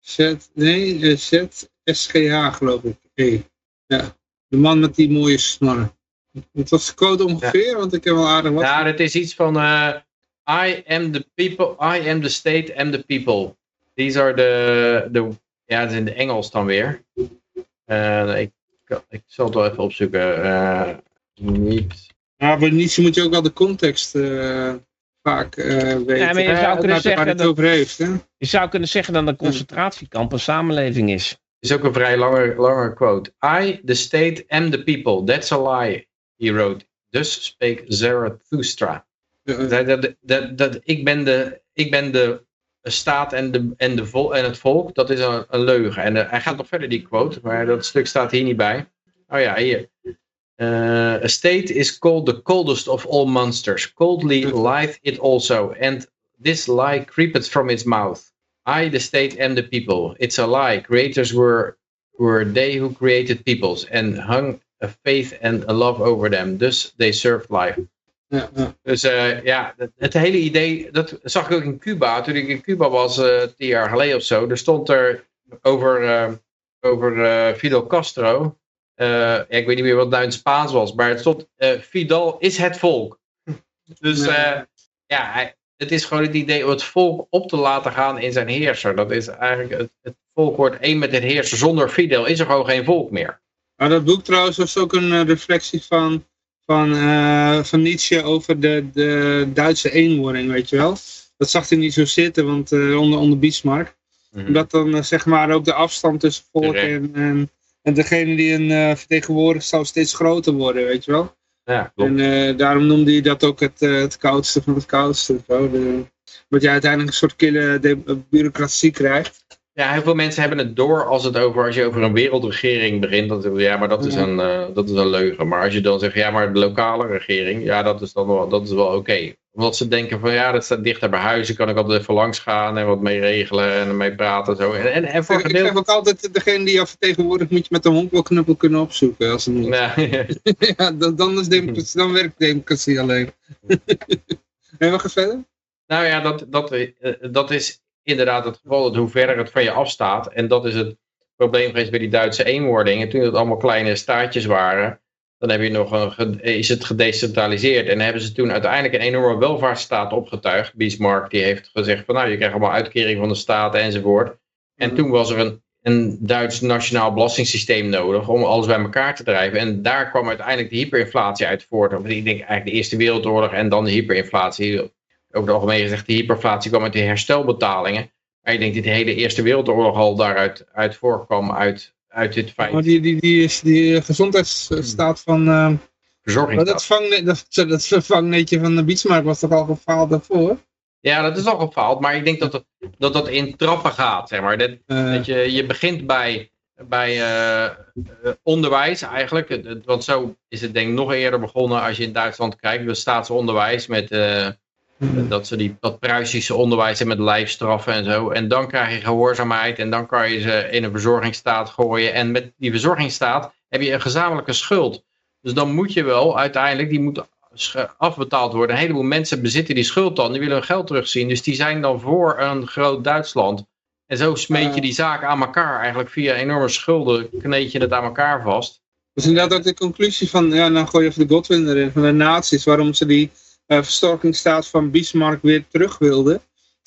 Z, nee, Z, SGH geloof ik. E. Ja, de man met die mooie snor. Wat was de code ongeveer? Want ik heb wel aardig wat. Ja, het is iets van eh, I am the people, I am the state, am the people. These are the, the ja, dat is in het Engels dan weer. Eh, ik ik zal het wel even opzoeken. Eh, niet. Ja, bij Nietzsche moet je ook wel de context eh, vaak eh, weten. Ja, maar je zou kunnen waar- zeggen het dat- over heeft. Hè? Je zou kunnen zeggen dat een concentratiekamp een samenleving is. Is ook een vrij lange, lange quote. I, the state, am the people. That's a lie, he wrote. Dus spreek Zarathustra. Eh, Dat, dat, dat, dat, ik, ben de, ik ben de staat en, de, en, de vol, en het volk, dat is een, een leugen. En eh, hij gaat nog verder, die quote, maar dat stuk staat hier niet bij. Oh ja, hier. Uh, a state is called the coldest of all monsters. Coldly lieth it also, and this lie creepeth from its mouth. I, the state, am the people. It's a lie. Creators were, were they who created peoples, and hung a faith and a love over them. Thus they served life. ja, ja. Dus eh, ja, het, het hele idee, dat zag ik ook in Cuba. Toen ik in Cuba was, eh, tien jaar geleden of zo, er stond er over, eh, over Fidel Castro. ja, ik weet niet meer wat nou in het Spaans was, maar het stond Fidel is het volk. <laughs> Dus Ja. ja, hij- het is gewoon het idee om het volk op te laten gaan in zijn heerser. Dat is eigenlijk, het, het volk wordt één met het heerser. Zonder Fidel is er gewoon geen volk meer. Maar dat boek trouwens was ook een eh, reflectie van, van, eh, van Nietzsche over de, de Duitse eenwording, weet je wel. Dat zag hij niet zo zitten, want eh, onder, onder Bismarck. Omdat dan zeg maar ook de afstand tussen volk en, en, en degene die een vertegenwoordigt zou steeds groter worden, weet je wel. Ja. En eh, daarom noemde hij dat ook het, eh, het koudste van het koudste. Zo. Wat je uiteindelijk een soort kille bureaucratie krijgt. Ja, heel veel mensen hebben het door als het over als je over een wereldregering begint. Dan zeggen ze, ja, maar dat is, een, eh, dat is een leugen. Maar als je dan zegt, ja, maar de lokale regering, ja, dat is dan wel, dat is wel oké. Omdat ze denken van, ja, dat staat dichter bij huis. Dan kan ik altijd even langs gaan en wat mee regelen en mee praten en zo. En, en, en voor Ik, ik gedeelte... ook altijd, degene die jou vertegenwoordigt moet je met de honkbalknuppel kunnen opzoeken. Als het. Ja, <laughs> Ja, dan, dan, is democratie, dan werkt democratie alleen. <laughs> en we gaan verder? Nou ja, dat, dat, eh, dat is inderdaad het geval. Dat hoe verder het van je afstaat. En dat is het probleem geweest bij die Duitse eenwording. En toen het allemaal kleine staatjes waren. Dan heb je nog een, is het gedecentraliseerd. En hebben ze toen uiteindelijk een enorme welvaartsstaat opgetuigd. Bismarck die heeft gezegd van nou je krijgt allemaal uitkering van de staten enzovoort. En toen was er een, een Duits nationaal belastingssysteem nodig om alles bij elkaar te drijven. En daar kwam uiteindelijk de hyperinflatie uit voort. Of ik denk eigenlijk de Eerste Wereldoorlog en dan de hyperinflatie over het algemeen gezegd, de hyperinflatie kwam uit de herstelbetalingen. Maar ik denk dat de hele Eerste Wereldoorlog al daaruit uit voorkwam, uit, uit dit feit. Maar die, die, die, is- die gezondheidsstaat van... eh, Verzorging. dat, vangnet, dat, dat vervangnetje van de Bismarck was toch al gefaald daarvoor? Ja, dat is al gefaald, maar ik denk dat het, dat, dat in trappen gaat. Zeg maar. dat, Eh, dat je, je begint bij, bij eh, onderwijs eigenlijk. Want zo is het denk ik nog eerder begonnen als je in Duitsland kijkt. Het staatsonderwijs met... eh, Dat ze die, dat Pruisische onderwijs hebben met lijfstraffen en zo. En dan krijg je gehoorzaamheid en dan kan je ze in een verzorgingsstaat gooien. En met die verzorgingsstaat heb je een gezamenlijke schuld. Dus dan moet je wel uiteindelijk, die moet afbetaald worden. Een heleboel mensen bezitten die schuld dan, die willen hun geld terugzien. Dus die zijn dan voor een groot Duitsland. En zo smeet je die zaak aan elkaar. Eigenlijk via enorme schulden kneed je het aan elkaar vast. Dus inderdaad ook de conclusie van, ja, nou gooi je even de Godwin erin, van de nazi's, waarom ze die verstorkingsstaat van Bismarck weer terug wilden.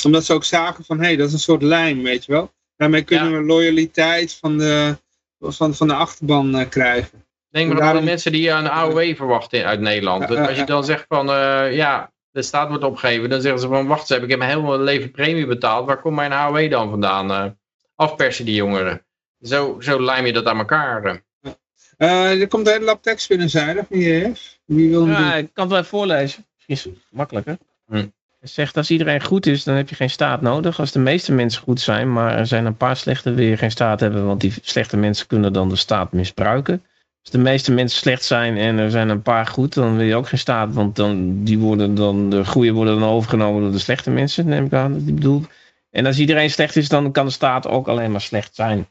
Omdat ze ook zagen van, hé, hey, dat is een soort lijm, weet je wel. Daarmee kunnen Ja. we loyaliteit van de, van, van de achterban eh, krijgen. Denk maar En aan de daarom- mensen die een AOW verwachten uit Nederland. Ja, Als je dan zegt van, eh, ja, de staat wordt opgegeven. Dan zeggen ze van, wacht eens even, ik heb mijn hele leven premie betaald. Waar komt mijn AOW dan vandaan? Eh, afpersen die jongeren. Zo, zo lijm je dat aan elkaar. eh. Eh, er komt een hele lap tekst binnen, zei of niet? Wie wil hem Ja, doen? ik kan het wel even voorlezen. Is makkelijker. Hm. Zegt, als iedereen goed is, dan heb je geen staat nodig. Als de meeste mensen goed zijn, maar er zijn een paar slechte, wil je geen staat hebben. Want die slechte mensen kunnen dan de staat misbruiken. Als de meeste mensen slecht zijn en er zijn een paar goed, dan wil je ook geen staat. Want dan, die worden dan, de goede worden dan overgenomen door de slechte mensen, neem ik aan. dat Die bedoelt. En als iedereen slecht is, dan kan de staat ook alleen maar slecht zijn.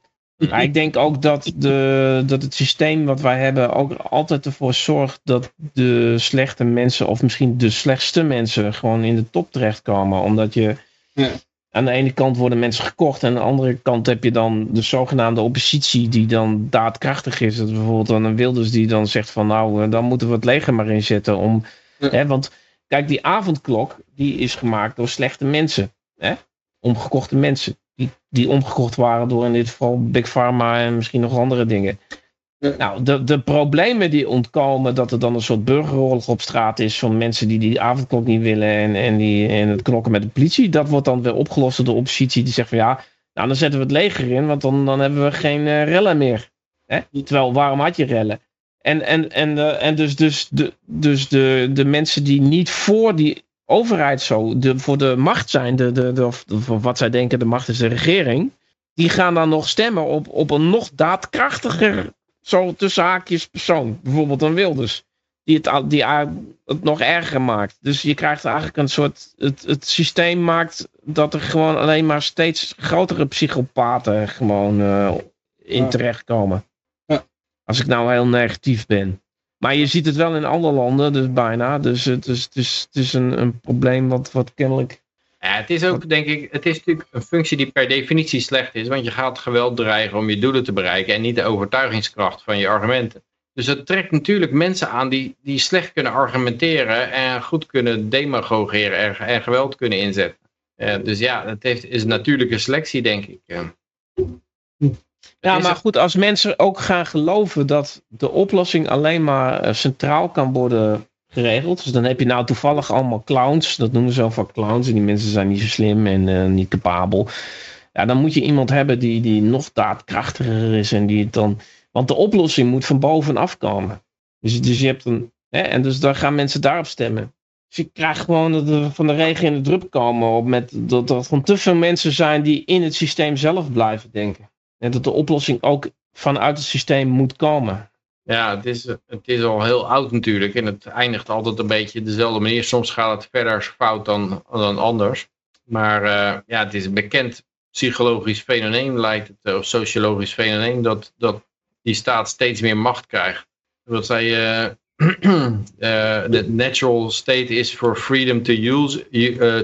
Maar ik denk ook dat, de, dat het systeem wat wij hebben ook altijd ervoor zorgt dat de slechte mensen, of misschien de slechtste mensen, gewoon in de top terechtkomen. Omdat je Ja. aan de ene kant worden mensen gekocht, en aan de andere kant heb je dan de zogenaamde oppositie die dan daadkrachtig is. Dat is bijvoorbeeld dan een Wilders die dan zegt van nou, eh, dan moeten we het leger maar inzetten. Om, Ja. hè, want kijk, die avondklok die is gemaakt door slechte mensen. Hè? Omgekochte mensen die, omgekocht waren door in dit geval Big Pharma en misschien nog andere dingen. Nou, de, de problemen die ontkomen, dat er dan een soort burgeroorlog op straat is van mensen die die avondklok niet willen en, en, die, en het knokken met de politie, dat wordt dan weer opgelost door de oppositie die zegt van ja, nou dan zetten we het leger in, want dan, dan hebben we geen eh, rellen meer. Hè? Terwijl, waarom had je rellen? En, en, en, eh, en dus, dus, de, dus de, de mensen die niet voor die overheid zo, de, voor de macht zijn, de, de, de, of wat zij denken de macht is de regering, die gaan dan nog stemmen op, op een nog daadkrachtiger, zo tussen haakjes persoon. Bijvoorbeeld een Wilders. Die het, die het nog erger maakt. Dus je krijgt eigenlijk een soort. Het, het systeem maakt dat er gewoon alleen maar steeds grotere psychopaten gewoon eh, in terechtkomen. Als ik nou heel negatief ben. Maar je ziet het wel in andere landen, dus bijna. Dus het is, het is, het is een, een probleem wat, wat kennelijk. Ja, het is ook, denk ik, het is natuurlijk een functie die per definitie slecht is, want je gaat geweld dreigen om je doelen te bereiken en niet de overtuigingskracht van je argumenten. Dus het trekt natuurlijk mensen aan die, die slecht kunnen argumenteren en goed kunnen demagogeren en, geweld kunnen inzetten. Eh, dus ja, het heeft, is een natuurlijke selectie, denk ik. Ja, maar goed, als mensen ook gaan geloven dat de oplossing alleen maar eh, centraal kan worden geregeld. Dus dan heb je nou toevallig allemaal clowns. Dat noemen ze zo van clowns. En die mensen zijn niet zo slim en eh, niet capabel. Ja, dan moet je iemand hebben die, die nog daadkrachtiger is. En die het dan. Want de oplossing moet van bovenaf komen. Dus, dus je hebt een. Hè, en dus dan gaan mensen daarop stemmen. Dus je krijgt gewoon dat er van de regen in de drup komen. Op met, dat er gewoon te veel mensen zijn die in het systeem zelf blijven denken. En dat de oplossing ook vanuit het systeem moet komen. Ja, het is, het is al heel oud natuurlijk en het eindigt altijd een beetje dezelfde manier. Soms gaat het verder fout dan, dan anders. Maar eh, ja, het is een bekend psychologisch fenomeen, lijkt het, eh, of sociologisch fenomeen, dat, dat die staat steeds meer macht krijgt. Wat zei <clears throat> je? The natural state is for freedom to, use,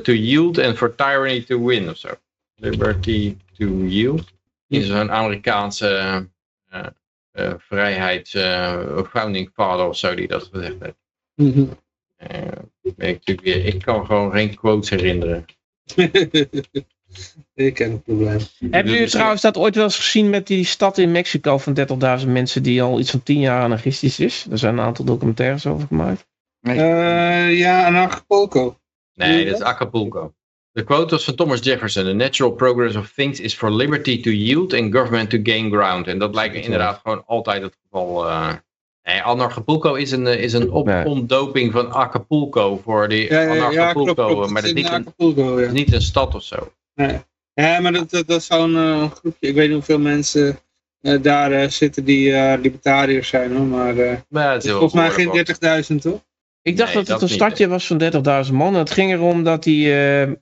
to yield and for tyranny to win of zo. Liberty to yield. Is een Amerikaanse eh, eh, vrijheids eh, founding father of zo die dat gezegd heeft. Mhm. Eh, ik, natuurlijk weer, ik kan gewoon geen quotes herinneren. <laughs> ik ken het probleem. Hebben jullie trouwens dat ooit wel eens gezien met die stad in Mexico van 30.000 mensen die al iets van 10 jaar anarchistisch is? Er zijn een aantal documentaires over gemaakt. Eh, ja, en Acapulco. Nee, dat is Acapulco. De quote was van Thomas Jefferson. The natural progress of things is for liberty to yield and government to gain ground. En dat lijkt me inderdaad gewoon altijd het geval. eh nee, Acapulco is een, eh, is een op- Nee. omdoping van Acapulco voor die Ja, ja, klopt, klopt. Maar dat is niet een, Acapulco, het ja. is niet een stad of zo. Ja, maar dat, dat, dat is zo'n eh, groepje. Ik weet niet hoeveel mensen eh, daar eh, zitten die eh, libertariërs zijn hoor. Maar eh, Maar het is heel volgens mij geen 30.000 toch? Ik dacht Nee, dat het een niet, stadje was van 30.000 man. Het ging erom dat die, eh, die-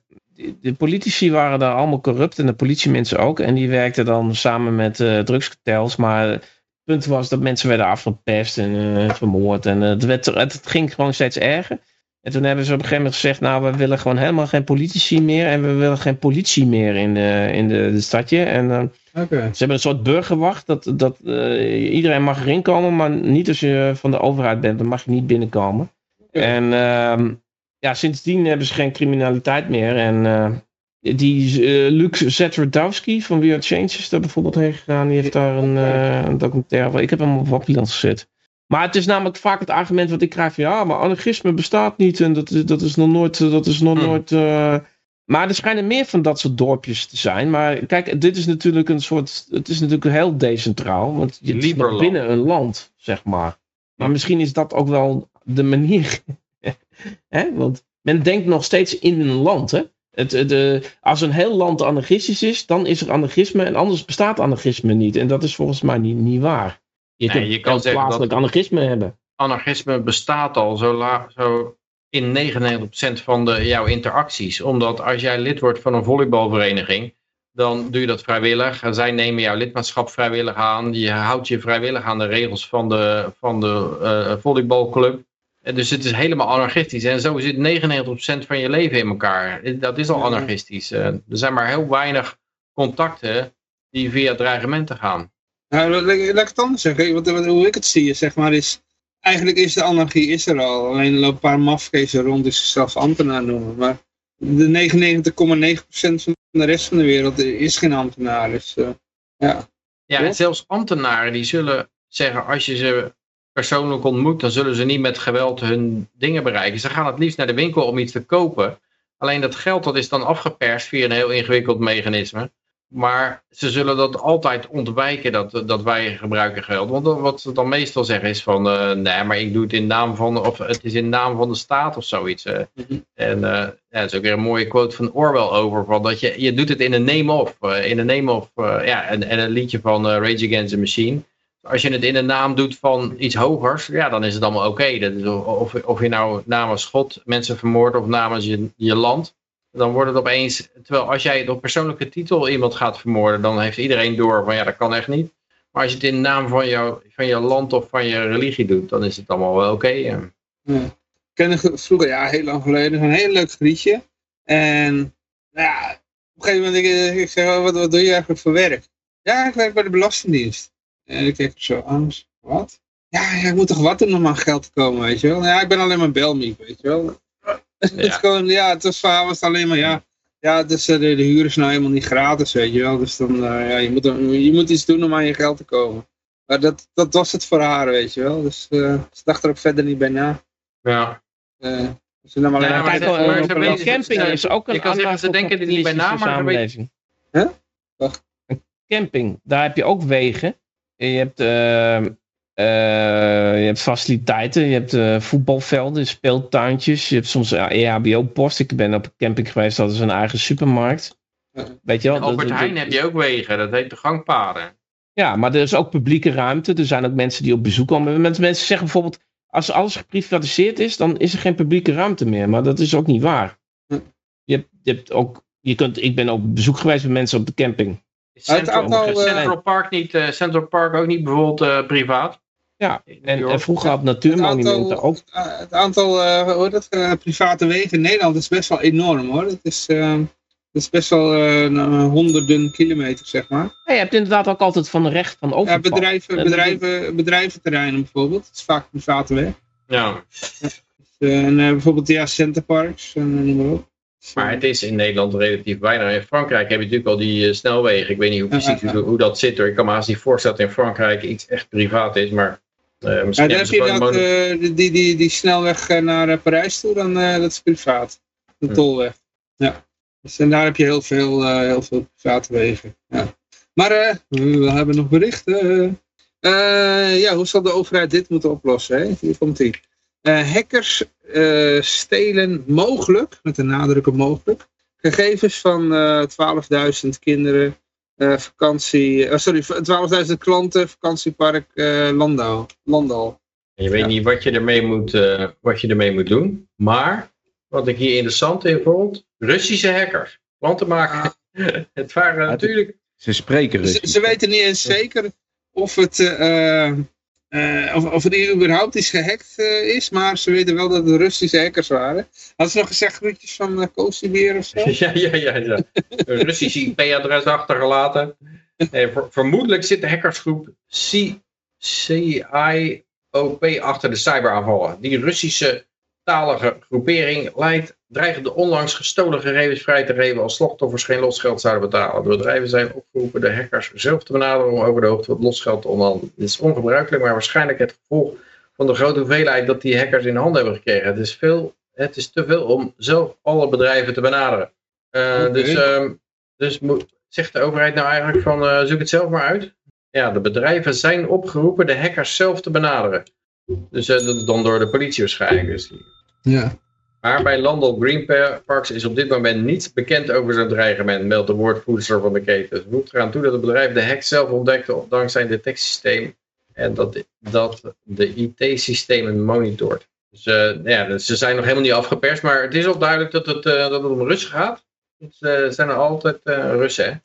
de politici waren daar allemaal corrupt en de politiemensen ook. En die werkten dan samen met eh drugskartels. Maar het punt was dat mensen werden afgepest en eh, vermoord. En eh, het, werd, het, ging gewoon steeds erger. En toen hebben ze op een gegeven moment gezegd, nou we willen gewoon helemaal geen politici meer. En we willen geen politie meer in de, in de, de stadje. En ze hebben een soort burgerwacht. Dat, dat iedereen mag erin komen, maar niet als je van de overheid bent. Dan mag je niet binnenkomen. En ehm, ja, sindsdien hebben ze geen criminaliteit meer. En eh, die Luc Zetrodowski van We Are Change is daar bijvoorbeeld heen gegaan. Die heeft daar een, een documentaire van. Ik heb hem op Wappieland gezet. Maar het is namelijk vaak het argument wat ik krijg van ja, maar anarchisme bestaat niet en dat, is- dat is nog nooit. Dat is nog Hmm. nooit maar er schijnen meer van dat soort dorpjes te zijn. Maar kijk, dit is natuurlijk een soort. Het is natuurlijk heel decentraal. Want je Liberland. binnen een land, zeg maar. Maar misschien is dat ook wel de manier. Hè? Want men denkt nog steeds in een land. Hè? Het, eh, als een heel land anarchistisch is, dan is er anarchisme. En anders bestaat anarchisme niet. En dat is volgens mij niet, niet waar. Je Nee, je kan plaatselijk anarchisme hebben. anarchisme bestaat al zo, la, zo in 99% van de, jouw interacties. Omdat als jij lid wordt van een volleybalvereniging, dan doe je dat vrijwillig. En zij nemen jouw lidmaatschap vrijwillig aan. Je houdt je vrijwillig aan de regels van de, van de eh, volleybalclub. Dus het is helemaal anarchistisch. En zo zit 99% van je leven in elkaar. Dat is al anarchistisch. Eh, er zijn maar heel weinig contacten die via dreigementen gaan. Nou, laat, laat ik het anders zeggen. Hoe ik het zie, zeg maar, is... Eigenlijk is de anarchie is er al. Alleen er lopen een paar mafkezen rond die zichzelf ambtenaar noemen. Maar de 99,9% van de rest van de wereld is geen ambtenaar. Dus, eh, ja. Ja, Ja. en zelfs ambtenaren die zullen zeggen, als je ze persoonlijk ontmoet, dan zullen ze niet met geweld hun dingen bereiken. Ze gaan het liefst naar de winkel om iets te kopen. Alleen dat geld dat is dan afgeperst via een heel ingewikkeld mechanisme. Maar ze zullen dat altijd ontwijken dat, dat wij gebruiken geld. Want wat ze dan meestal zeggen is van, uh, nee, maar ik doe het in naam van, of het is in naam van de staat of zoiets. Uh. En uh, ja, er is ook weer een mooie quote van Orwell over, van dat je, je doet het in een name of, in een name of, ja, en, en een liedje van Rage Against the Machine. Als je het in de naam doet van iets hogers, ja, dan is het allemaal oké. Of, of je nou namens God mensen vermoordt of namens je, je land dan wordt het opeens, terwijl als jij op persoonlijke titel iemand gaat vermoorden, dan heeft iedereen door van ja, dat kan echt niet. Maar als je het in de naam van, jou, van je land of van je religie doet, dan is het allemaal wel oké. ja. Ik ken vroeger, ja, heel lang geleden, een heel leuk grietje. En nou ja, op een gegeven moment, ik, ik zeg, wat, wat doe je eigenlijk voor werk? Ja, ik werk bij de Belastingdienst. En ik kijk zo aan, wat? Ja, ja, ik moet toch wat doen om aan geld te komen, weet je wel? Ja, ik ben alleen maar belmiep, weet je wel? <laughs> het, is gewoon, ja, het was, was alleen maar, ja, ja dus, de, de huur is nou helemaal niet gratis, weet je wel. Dus dan, uh, ja, je moet, je moet iets doen om aan je geld te komen. Maar dat, dat was het voor haar, weet je wel. Dus uh, ze dacht er ook verder niet bij na. Ja. Uh, ze nam alleen ja, maar... Kijk, maar, maar, maar camping is ook een Ik kan zeggen, ze denken er niet bij na, maar. Huh? Wacht. Een camping, daar heb je ook wegen. Je hebt... Uh, je hebt faciliteiten, je hebt uh, voetbalvelden, speeltuintjes, je hebt soms EHBO-post. Ik ben op een camping geweest, dat is een eigen supermarkt. Weet je wel? Albert Heijn heb je ook wegen, dat heet de gangpaden. Ja, maar er is ook publieke ruimte. Er zijn ook mensen die op bezoek komen. Mensen zeggen bijvoorbeeld, als alles geprivatiseerd is, dan is er geen publieke ruimte meer. Maar dat is ook niet waar. Je hebt, je hebt ook, je kunt, ik ben ook op bezoek geweest bij mensen op de camping. Central, aantal, Central Park, niet, Central Park ook niet bijvoorbeeld privaat? Ja, en, en, vroeger had natuurmonumenten ook. Het aantal uh, hoe dat, uh, private wegen in Nederland is best wel enorm hoor. Het is, uh, het is best wel honderden kilometers zeg maar. Ja, je hebt inderdaad ook altijd van de recht van overval. Ja, bedrijven, bedrijven, bedrijventerreinen bijvoorbeeld. Het is vaak private weg. Ja. ja. en bijvoorbeeld ja, centerparks en noem maar op. Maar het is in Nederland relatief weinig. In Frankrijk heb je natuurlijk al die snelwegen. Ik weet niet hoe precies hoe, hoe, dat zit. Hoor. Ik kan me haast niet voorstellen dat in Frankrijk iets echt privaat is. Maar uh, ja, dan heb je dat, uh, die, die, die snelweg naar Parijs toe, dan dat is privaat. De tolweg. Ja. Dus, en daar heb je heel veel, heel veel private wegen. Ja. Maar we hebben nog berichten. ja, hoe zal de overheid dit moeten oplossen? Hè? Hier komt ie. Hackers stelen mogelijk, met een nadruk op mogelijk, gegevens van 12.000 kinderen uh, vakantie, uh, sorry, 12.000 klanten, vakantiepark uh, Landau. Landal. Je weet ja. niet wat je, ermee moet, wat je ermee moet doen, maar wat ik hier interessant in vond, Russische hackers. Klanten maken, <laughs> het waren natuurlijk... Ze spreken Russisch. Ze, ze, weten niet eens zeker of het... Uh, of, of er überhaupt iets gehackt uh, is, maar ze weten wel dat het Russische hackers waren. Hadden ze nog gezegd groetjes van uh, Koosibeer of zo? <laughs> Ja, ja, ja. ja. Russisch IP-adres achtergelaten. Vermoedelijk zit de hackersgroep CIOP achter de cyberaanvallen. Die Russische talige groepering leidt, dreigt de onlangs gestolen gegevens vrij te geven als slachtoffers geen losgeld zouden betalen. De bedrijven zijn opgeroepen de hackers zelf te benaderen om over de hoogte van het losgeld te onderhandelen. Dit is ongebruikelijk, maar waarschijnlijk het gevolg van de grote hoeveelheid dat die hackers in handen hebben gekregen. Het is, veel, het is te veel om zelf alle bedrijven te benaderen. Uh, okay. Dus, uh, dus zegt de overheid nou eigenlijk van uh, zoek het zelf maar uit? Ja, de bedrijven zijn opgeroepen de hackers zelf te benaderen. Dus uh, dan door de politie waarschijnlijk. Dus ja. Maar bij Landal Green Parks is op dit moment niets bekend over zo'n dreigement, meldt de woordvoerster van de keten. Ze voegt eraan toe dat het bedrijf de hack zelf ontdekte dankzij een detectiesysteem en dat, dat de IT-systemen monitort. Dus, uh, ja, dus ze zijn nog helemaal niet afgeperst, maar het is al duidelijk dat het, uh, dat het om Russen gaat. Het uh, zijn er altijd Russen,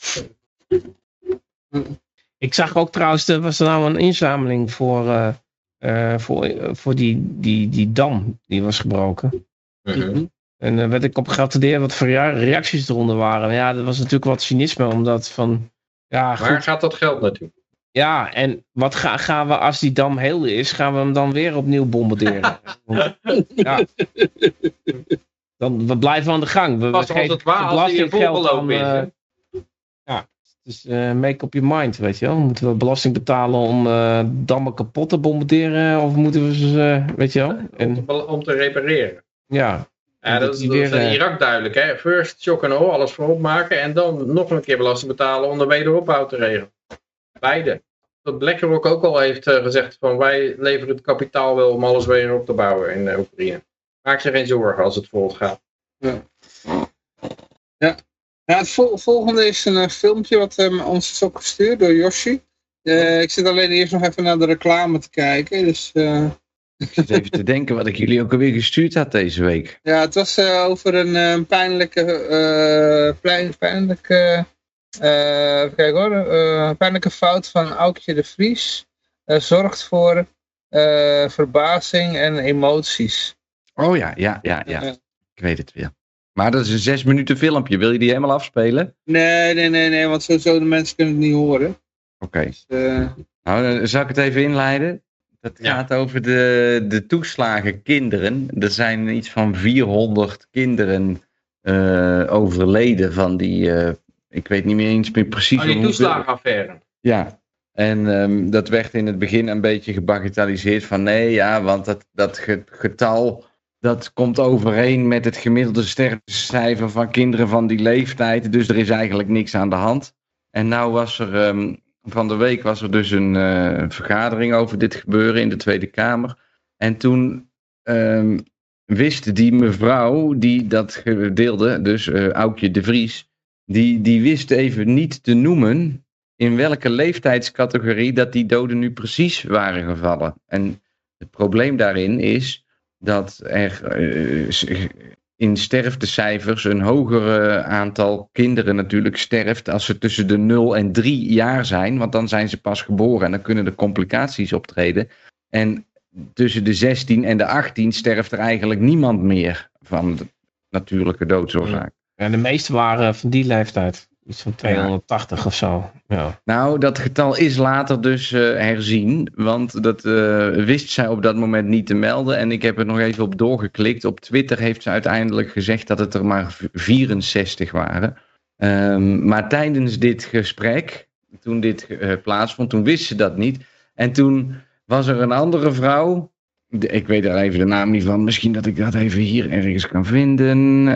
hè? Ik zag ook trouwens, er was er nou een inzameling voor uh, voor, voor die, die, die dam die was gebroken. Mm -hmm. En dan uh, werd ik op geattendeerd wat voor reacties eronder waren. Ja, dat was natuurlijk wat cynisme, omdat van... Ja, Waar goed. gaat dat geld naartoe? Ja, en wat ga, gaan we als die dam heel is, gaan we hem dan weer opnieuw bombarderen? <laughs> ja. Dan, we blijven aan de gang. We, Pas als het waar als die geld aan, uh. Dus eh, make up your mind, weet je wel. Moeten we belasting betalen om eh, dammen kapot te bombarderen? Of moeten we ze, eh, weet je wel? Om, En, te, om te repareren. ja, Ja, dat dat, is, weer, in Irak duidelijk. Hè? First shock and awe, alles voorop maken. En dan nog een keer belasting betalen om de wederopbouw te regelen. Beide. Dat BlackRock ook al heeft gezegd van wij leveren het kapitaal wel om alles weer op te bouwen in Oekraïne. Maak je geen zorgen als het volgt gaat. Ja, het vol- volgende is een eh, filmpje wat eh, ons is opgestuurd door Yoshi. Eh, ik zit alleen eerst nog even naar de reclame te kijken. Dus eh, Ik zit even te denken wat ik jullie ook alweer gestuurd had deze week. ja, het was over een pijnlijke, pijnlijke, kijken hoor, pijnlijke fout van Aukje de Vries. zorgt voor verbazing en emoties. Oh ja, ja, ja, ja. Ik weet het weer. Maar dat is een zes minuten filmpje. Wil je die helemaal afspelen? nee, nee, nee, nee, want sowieso de mensen kunnen het niet horen. Oké. Dus, eh, Nou, dan zal ik het even inleiden. Dat Ja. gaat over de, de toeslagen kinderen. Er zijn iets van 400 kinderen eh, overleden van die... eh, ik weet niet meer eens meer precies Oh, die hoeveel- toeslagenaffaire. Ja, en ehm, dat werd in het begin een beetje gebagatelliseerd van nee, ja, want dat, dat ge- getal dat komt overeen met het gemiddelde sterftecijfer van kinderen van die leeftijd, dus er is eigenlijk niks aan de hand. En nou was er, ehm, van de week was er dus een eh, vergadering over dit gebeuren in de Tweede Kamer. En toen ehm, wist die mevrouw die dat deelde, dus eh Aukje de Vries, die, die wist even niet te noemen in welke leeftijdscategorie dat die doden nu precies waren gevallen. En het probleem daarin is dat er eh, in sterftecijfers een hoger aantal kinderen natuurlijk sterft als ze tussen de 0 en 3 jaar zijn, want dan zijn ze pas geboren en dan kunnen er complicaties optreden. En tussen de 16 en de 18 sterft er eigenlijk niemand meer van de natuurlijke doodsoorzaak. ja, de meeste waren van die leeftijd. Iets van 280 of zo. Ja. Nou, dat getal is later dus eh, herzien, want dat eh, wist zij op dat moment niet te melden. En ik heb er nog even op doorgeklikt. Op Twitter heeft ze uiteindelijk gezegd dat het er maar v- 64 waren. Ehm, maar tijdens dit gesprek, toen dit eh, plaatsvond, toen wist ze dat niet. En toen was er een andere vrouw, ik weet er even de naam niet van, misschien dat ik dat even hier ergens kan vinden.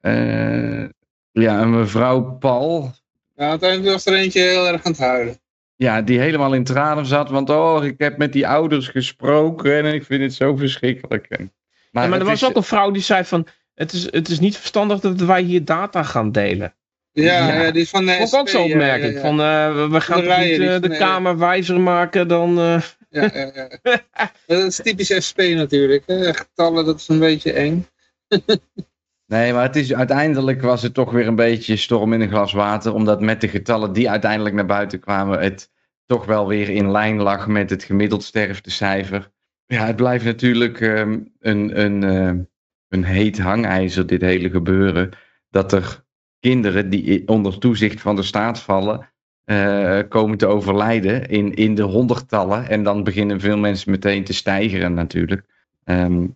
Eh, ja, een mevrouw Paul, ja, uiteindelijk was er eentje heel erg aan het huilen. ja, die helemaal in tranen zat. Want oh, ik heb met die ouders gesproken en ik vind het zo verschrikkelijk. En- Maar, ja, maar er was is- ook een vrouw die zei van... Het is, het is niet verstandig dat wij hier data gaan delen. Ja, Ja. ja. die is van de Dat vond ook zo opmerkelijk. ja, ja. Van, eh, we- gaan de toch rijen, niet eh, van de de- Kamer wijzer maken dan... eh, Ja, ja, ja. <laughs> dat is typisch SP natuurlijk. Hè. Getallen, dat is een beetje eng. <laughs> Nee, maar het is, uiteindelijk was het toch weer een beetje storm in een glas water. Omdat met de getallen die uiteindelijk naar buiten kwamen, het toch wel weer in lijn lag met het gemiddeld sterftecijfer. Ja, het blijft natuurlijk ehm, een, een, eh, een heet hangijzer, dit hele gebeuren. Dat er kinderen die onder toezicht van de staat vallen, eh, komen te overlijden in, in de honderdtallen. En dan beginnen veel mensen meteen te stijgeren natuurlijk. Ehm,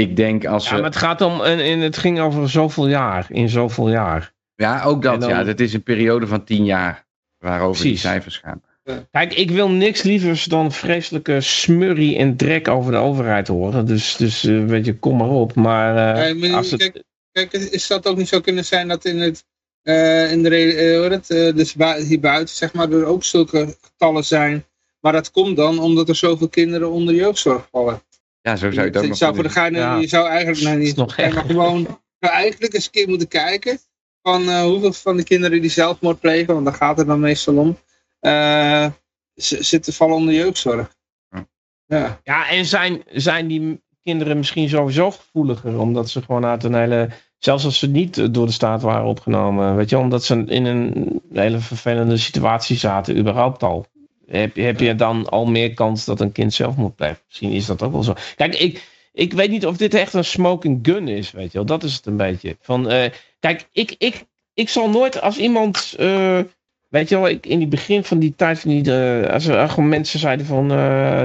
ik denk als ja, maar het gaat om... En, en het ging over zoveel jaar. In zoveel jaar. Ja, ook dat. Dan- Ja, dat is een periode van tien jaar waarover die cijfers gaan. Kijk, ik wil niks lievers dan vreselijke smurrie en drek over de overheid horen. Dus, dus eh, weet je, kom maar op. Maar eh, Ja, maar als het... kijk, Kijk, is dat ook niet zo kunnen zijn dat in het, eh, in de, heet het, dus hier buiten, zeg maar, er ook zulke getallen zijn. Maar dat komt dan omdat er zoveel kinderen onder jeugdzorg vallen. Ja, zo zou je ook nog zou voor de Ja. je zou eigenlijk nou Dat niet, nog maar gewoon, zou eigenlijk eens een keer moeten kijken van eh, hoeveel van de kinderen die zelfmoord plegen, want daar gaat het dan meestal om, eh, z- zitten vallen onder jeugdzorg. Ja. Ja. Ja, en zijn, zijn die kinderen misschien sowieso gevoeliger, omdat ze gewoon uit een hele, zelfs als ze niet door de staat waren opgenomen, weet je, omdat ze in een hele vervelende situatie zaten, überhaupt al. Heb, je- heb je dan al meer kans dat een kind zelfmoord pleegt? Misschien is dat ook wel zo. Kijk, ik, ik weet niet of dit echt een smoking gun is, weet je wel. Dat is het een beetje. Van, eh, kijk, ik, ik, ik zal nooit als iemand... eh, Weet je wel, ik, in die begin van die tijd van die, eh, als er gewoon mensen zeiden van,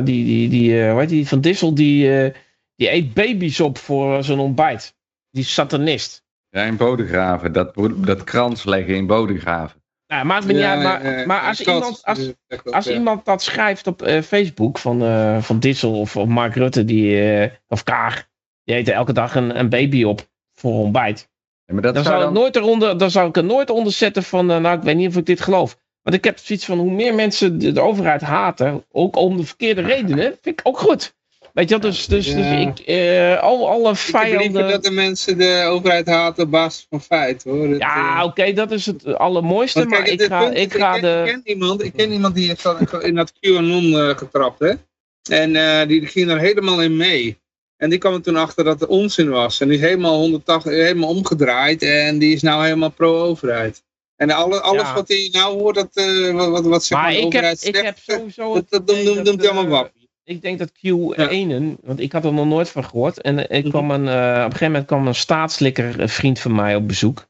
die, die, die, hoe heet die, van Dissel, die, die eet baby's op voor zijn ontbijt. Die is satanist. Ja, in Bodegraven. Dat, dat krans leggen in Bodegraven. Nou, maakt me niet uit, maar, eh, maar als, iemand, als, als ja. iemand dat schrijft op eh, Facebook van, eh, van Dissel of, of Mark Rutte, die, eh, of Kaag, die eten elke dag een, een baby op voor ontbijt. Ja, maar dat Dan zou dan... nooit eronder, dan zou ik er nooit onder zetten van, nou ik weet niet of ik dit geloof. Want ik heb zoiets van, hoe meer mensen de, de overheid haten, ook om de verkeerde redenen, vind ik ook goed. Weet je wel, dus, dus, dus ik, eh, al, alle Ik heb liever vijanden... dat de mensen de overheid haten op basis van feit hoor. Dat, Ja, eh, oké, dat is het allermooiste, want maar ik ga, is, ik ga ken, de... ik ken iemand, ik ken iemand die heeft dan in dat QAnon eh, getrapt hè. En die ging er helemaal in mee. En die kwam er toen achter dat het onzin was. En die is helemaal 180, helemaal omgedraaid. En die is nou helemaal pro-overheid. En alle, alles Ja. wat hij nou hoort, dat, wat, wat, wat zeg maar, Maar de ik heb, overheid ik heb sowieso... dat, het dat noemt, dat, hij allemaal wappie. Ik denk dat Q1, want ik had er nog nooit van gehoord. En eh, ik kwam een, eh, op een gegeven moment kwam een staatslikker een vriend van mij op bezoek.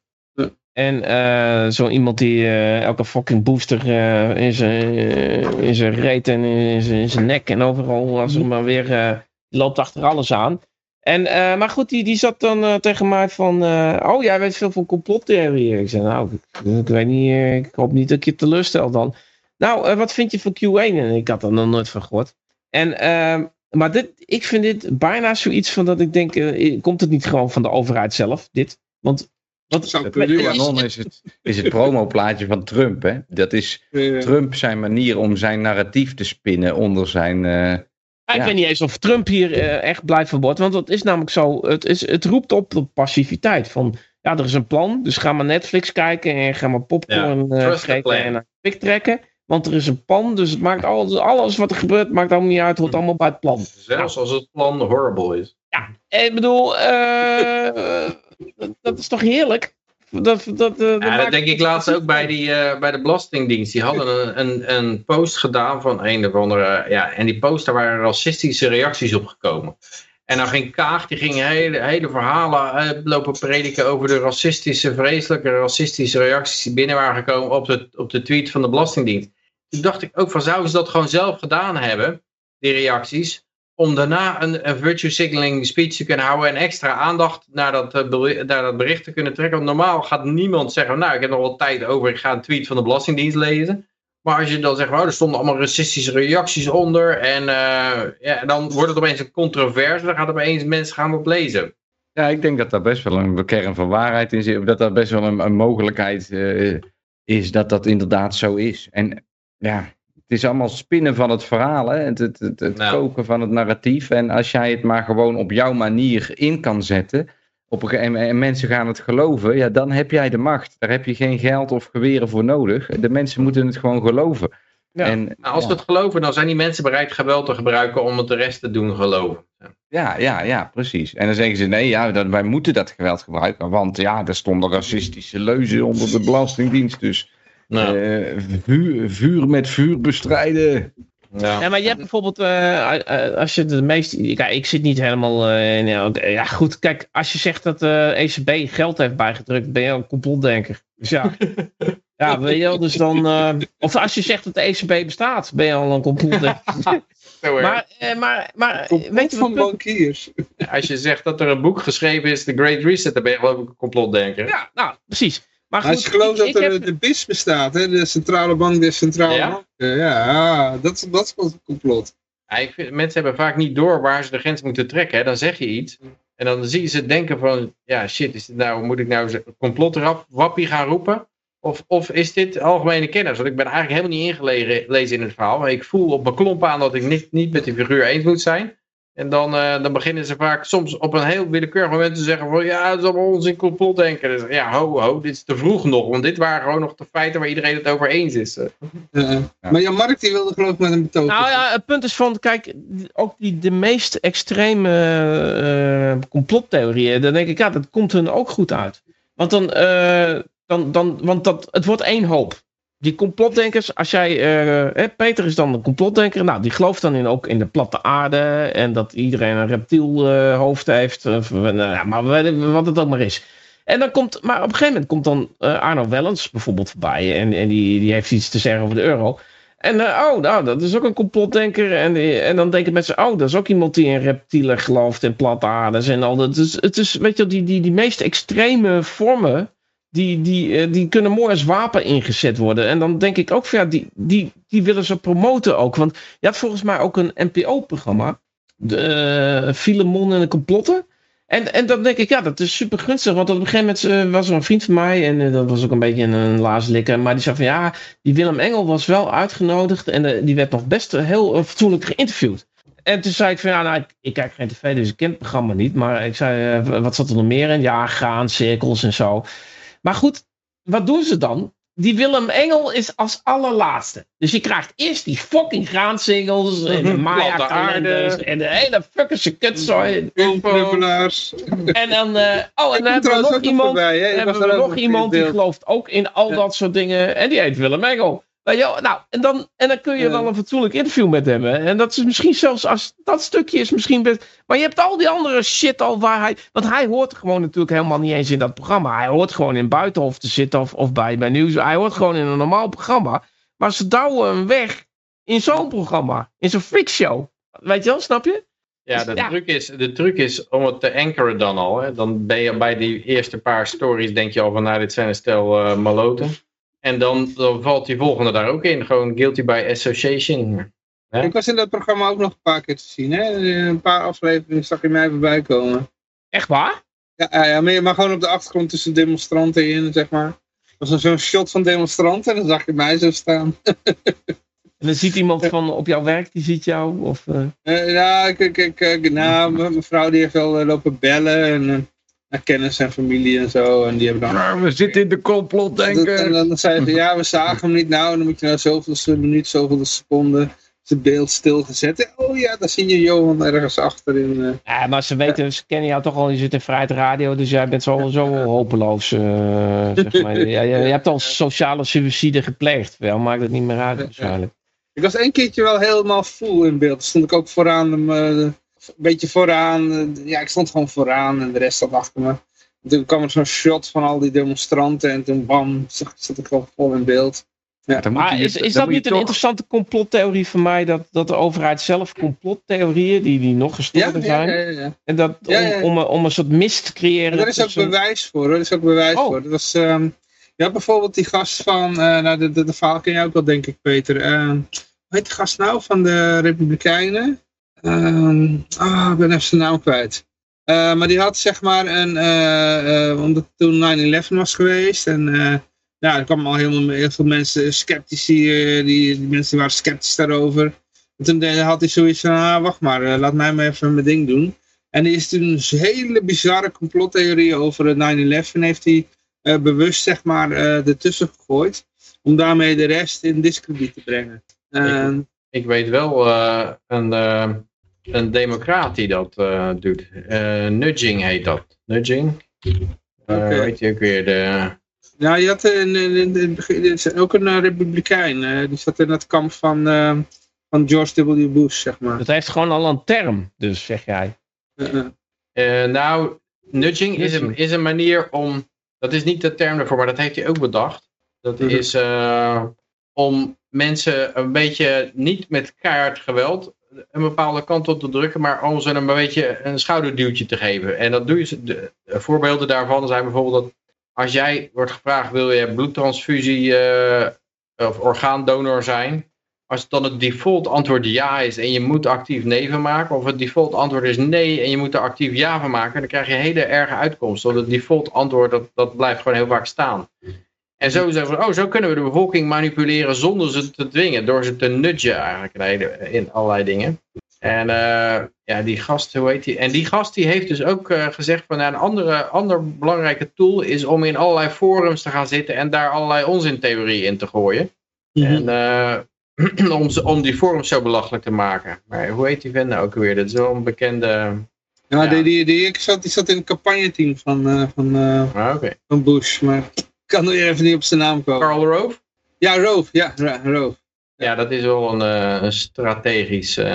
En eh, zo iemand die eh, elke fucking booster eh, in zijn eh, in zijn reet en in zijn, in zijn nek en overal als er maar weer eh, loopt achter alles aan. En, eh, maar goed, die, die zat dan eh, tegen mij van, eh, oh jij weet veel van complottheorieën. Ik zei, nou, ik, ik weet niet, eh, ik hoop niet dat ik je teleurstel dan. Nou, eh, wat vind je van Q1? En ik had er nog nooit van gehoord. En, ehm, maar dit, ik vind dit bijna zoiets van dat ik denk, eh, komt het niet gewoon van de overheid zelf, dit? Want, wat, Zou ja. QAnon is het, is het promoplaatje van Trump. Hè? Dat is Trump zijn manier om zijn narratief te spinnen onder zijn... eh, ik Ja. weet niet eens of Trump hier eh, echt blij van wordt, want het is namelijk zo, het, is, het roept op tot passiviteit. Van, ja, er is een plan, dus ga maar Netflix kijken en ga maar popcorn eh vreten plan. en pik trekken. Want er is een plan, dus het maakt alles, alles wat er gebeurt, maakt allemaal niet uit, hoort allemaal bij het plan. Zelfs als het plan horrible is. Ik bedoel, eh, eh, <laughs> dat, dat is toch heerlijk? Dat, dat, dat, Ja, dat denk ik laatst ook bij, die, eh, bij de Belastingdienst. Die hadden een, een, een post gedaan van een of andere... Ja, en die post, daar waren racistische reacties op gekomen. En dan ging Kaag, die ging hele, hele verhalen lopen prediken over de racistische, vreselijke racistische reacties die binnen waren gekomen op de, op de tweet van de Belastingdienst. Toen dacht ik ook van, zouden ze dat gewoon zelf gedaan hebben, die reacties, om daarna een, een virtue signaling speech te kunnen houden en extra aandacht naar dat, eh, naar dat bericht te kunnen trekken. Want normaal gaat niemand zeggen, nou ik heb nog wel tijd over, ik ga een tweet van de Belastingdienst lezen. Maar als je dan zegt, oh, er stonden allemaal racistische reacties onder. En eh, ja, dan wordt het opeens een controverse. Dan gaat opeens mensen gaan dat lezen. Ja, ik denk dat daar best wel een kern van waarheid in zit. Dat daar best wel een, een mogelijkheid eh, is dat dat inderdaad zo is. En ja, het is allemaal spinnen van het verhaal. Hè? Het, het, het, het Nou. koken van het narratief. En als jij het maar gewoon op jouw manier in kan zetten. Op een, ge- en, en mensen gaan het geloven. Ja, dan heb jij de macht. Daar heb je geen geld of geweren voor nodig. De mensen moeten het gewoon geloven. Ja. En, Nou, als ja. we het geloven, dan zijn die mensen bereid geweld te gebruiken om het de rest te doen geloven. Ja, ja, ja, precies. En dan zeggen ze, nee, ja, dat, wij moeten dat geweld gebruiken. Want ja, er stonden racistische leuzen onder de Belastingdienst. Dus Nou, eh, vuur, vuur met vuur bestrijden. Ja. Ja, maar je hebt bijvoorbeeld, eh, eh, als je de meeste, kijk, ik zit niet helemaal, eh, in, ja goed, kijk, als je zegt dat de ECB geld heeft bijgedrukt, ben je een complotdenker. Dus ja, <laughs> ja, weet je wel, dus dan, eh, of als je zegt dat de ECB bestaat, ben je al een complotdenker. <laughs> Maar, eh, maar, maar, Complot weet je wat van bankiers. Als je zegt dat er een boek geschreven is, The Great Reset, dan ben je geloof ik een complotdenker. Ja, nou, precies. Maar goed, als je gelooft dat ik er heb- de BIS bestaat, hè, de centrale bank der centrale Ja? banken. Ja, dat, is- dat is wel een complot. Ja, ik vind- mensen hebben vaak niet door waar ze de grens moeten trekken. Hè. Dan zeg je iets. En dan zie je ze denken van, ja shit, is dit nou, moet ik nou een complotwappie gaan roepen? Of, of is dit algemene kennis? Want ik ben eigenlijk helemaal niet ingelezen in het verhaal. Maar ik voel op mijn klomp aan dat ik niet, niet met die figuur eens moet zijn. En dan, eh, dan beginnen ze vaak soms op een heel willekeurig moment te zeggen van ja, het is allemaal onzin complotdenken. Dus, ja, ho, ho, dit is te vroeg nog. Want dit waren gewoon nog de feiten waar iedereen het over eens is. eh. Uh, Maar Jan Mark die wilde geloof ik met een betoog. Nou ja, het punt is van, kijk, ook die, de meest extreme eh, complottheorieën, dan denk ik, ja, dat komt hun ook goed uit. Want dan, eh, dan, dan want dat, het wordt één hoop. Die complotdenkers, als jij, eh, Peter is dan een complotdenker, nou, die gelooft dan in, ook in de platte aarde en dat iedereen een reptiel eh, hoofd heeft, of, eh, nou, maar wat- het ook maar is. En dan komt, maar op een gegeven moment komt dan eh, Arno Wellens bijvoorbeeld voorbij en, en die, die heeft iets te zeggen over de euro. En oh, nou, dat is ook een complotdenker. En, en dan denken mensen, oh, dat is ook iemand die in reptielen gelooft en platte aardes en al dat. Dus het is, weet je, die, die, die meest extreme vormen, die, die, eh, die kunnen mooi als wapen ingezet worden. En dan denk ik ook ja, die, die, die willen ze promoten ook. Want je had volgens mij ook een NPO-programma. De uh, Filemon en de complotten. En, en dan denk ik, ja, dat is super gunstig. Want op een gegeven moment uh, was er een vriend van mij. En dat was ook een beetje een, laaslikker. Maar die zei van ja, die Willem Engel was wel uitgenodigd. En die werd nog best heel fatsoenlijk geïnterviewd. En toen zei ik van ja, nou, ik, ik, kijk geen tv, dus ik ken het programma niet. Maar ik zei, wat zat er nog meer in? Ja, graancirkels en zo. Maar goed, wat doen ze dan? Die Willem Engel is als allerlaatste. Dus je krijgt eerst die fucking graansingels en de maya en de hele fuckerse kutzooi. En dan, uh, oh, en dan hebben we nog iemand, voorbij, hebben we nog iemand die gelooft ook in al ja. dat soort dingen. En die heet Willem Engel. Nou, en dan, en dan kun je wel een fatsoenlijk interview met hem. En dat is misschien zelfs als dat stukje is misschien best. Maar je hebt al die andere shit al waar hij. Want hij hoort gewoon natuurlijk helemaal niet eens in dat programma. Hij hoort gewoon in Buitenhof te zitten of, of bij, bij Nieuws. Hij hoort gewoon in een normaal programma. Maar ze douwen hem weg in zo'n programma. In zo'n freakshow. Weet je wel, snap je? Ja, de, ja. Truc is, de truc is om het te ankeren dan al. Hè. Dan ben je bij die eerste paar stories denk je al van nou dit zijn een stel uh, maloten. En dan, dan valt die volgende daar ook in. Gewoon guilty by association. Hè? Ik was in dat programma ook nog een paar keer te zien. Hè? Een paar afleveringen zag je mij voorbij komen. Echt waar? Ja, ja maar, maar gewoon op de achtergrond tussen demonstranten in, zeg maar. was er zo'n shot van demonstranten en dan zag je mij zo staan. <laughs> En dan ziet iemand van op jouw werk, die ziet jou? Of, uh... Uh, ja, ik, ik, ik, nou, mijn vrouw die heeft wel lopen bellen en kennis en familie en zo. En die hebben dan... Maar we zitten in de complot denken. En dan, zeiden ze, ja, we zagen hem niet. Nou, dan moet je nou zoveel minuut, zoveel seconden zijn beeld stilgezet. Oh ja, daar zie je Johan ergens achterin. Uh. Ja, maar ze weten, ze kennen jou toch al. Je zit in Vrijheid Radio, dus jij bent zo, zo hopeloos. Uh, zeg <laughs> maar. ja, je, je, hebt al sociale suicide gepleegd. Wel, maakt het niet meer uit waarschijnlijk. Ik was één keertje wel helemaal full in beeld. Stond ik ook vooraan uh, een beetje vooraan. Ja, ik stond gewoon vooraan en de rest zat achter me. En toen kwam er zo'n shot van al die demonstranten en toen bam, zat ik gewoon vol in beeld. Ja. Maar is, is dat niet een interessante complottheorie van mij, dat, dat de overheid zelf complottheorieën, die, die nog gestorven ja, zijn, ja, ja, ja. en dat om, om, om, een soort mist te creëren. daar is ook bewijs voor, er is ook bewijs oh. voor. Dat was, um, ja, bijvoorbeeld die gast van, uh, nou, de, de, de verhaal ken jij ook wel, denk ik, Peter. Uh, hoe heet die gast nou, van de Republikeinen? Uh, ah, ik ben even zijn naam kwijt. Uh, maar die had zeg maar een, uh, uh, omdat toen 9-11 was geweest en ja, er kwamen al heel, heel veel mensen, sceptici, die, die, mensen waren sceptisch daarover. En toen had hij zoiets van, ah, wacht maar, laat mij maar even mijn ding doen. En die is toen een hele bizarre complottheorie over 9-11 heeft hij bewust zeg maar ertussen gegooid. Om daarmee de rest in discrediet te brengen. Ik, weet wel een een democraat die dat uh, doet. Uh, nudging heet dat. Nudging. Uh, okay. Weet je ook weer de... Ja, je had een, een, een, ook een republikein. die zat in het kamp van, van George W. Bush, zeg maar. Dat heeft gewoon al een term, dus zeg jij. nou, nudging is een, is een manier om... Dat is niet de term ervoor, maar dat heeft hij ook bedacht. Dat mhm. is om mensen een beetje niet met kaart geweld een bepaalde kant op te drukken, maar om ze een beetje een schouderduwtje te geven. En dat doe je, de, voorbeelden daarvan zijn bijvoorbeeld dat als jij wordt gevraagd, wil je bloedtransfusie uh, of orgaandonor zijn? Als dan het default antwoord ja is en je moet actief nee van maken, of het default antwoord is nee en je moet er actief ja van maken, dan krijg je hele erge uitkomsten. Want het default antwoord, dat, dat blijft gewoon heel vaak staan. En zo zeggen we, oh, zo kunnen we de bevolking manipuleren zonder ze te dwingen. Door ze te nudgen eigenlijk in allerlei dingen. En uh, ja, die gast, hoe heet die? En die gast die heeft dus ook uh, gezegd van nou, een andere, ander belangrijke tool is om in allerlei forums te gaan zitten en daar allerlei onzintheorieën in te gooien. Mm -hmm. En uh, om, om die forums zo belachelijk te maken. Maar hoe heet die vent nou ook weer? Dat is wel een bekende... Ja, ja. Die, die, die, ik zat, die zat in het campagneteam van, van, ah, okay. van Bush, maar kan nog even niet op zijn naam komen. Carl Rove? Ja, Rove. Ja, Rove. Ja, dat is wel een, uh, een strategisch uh,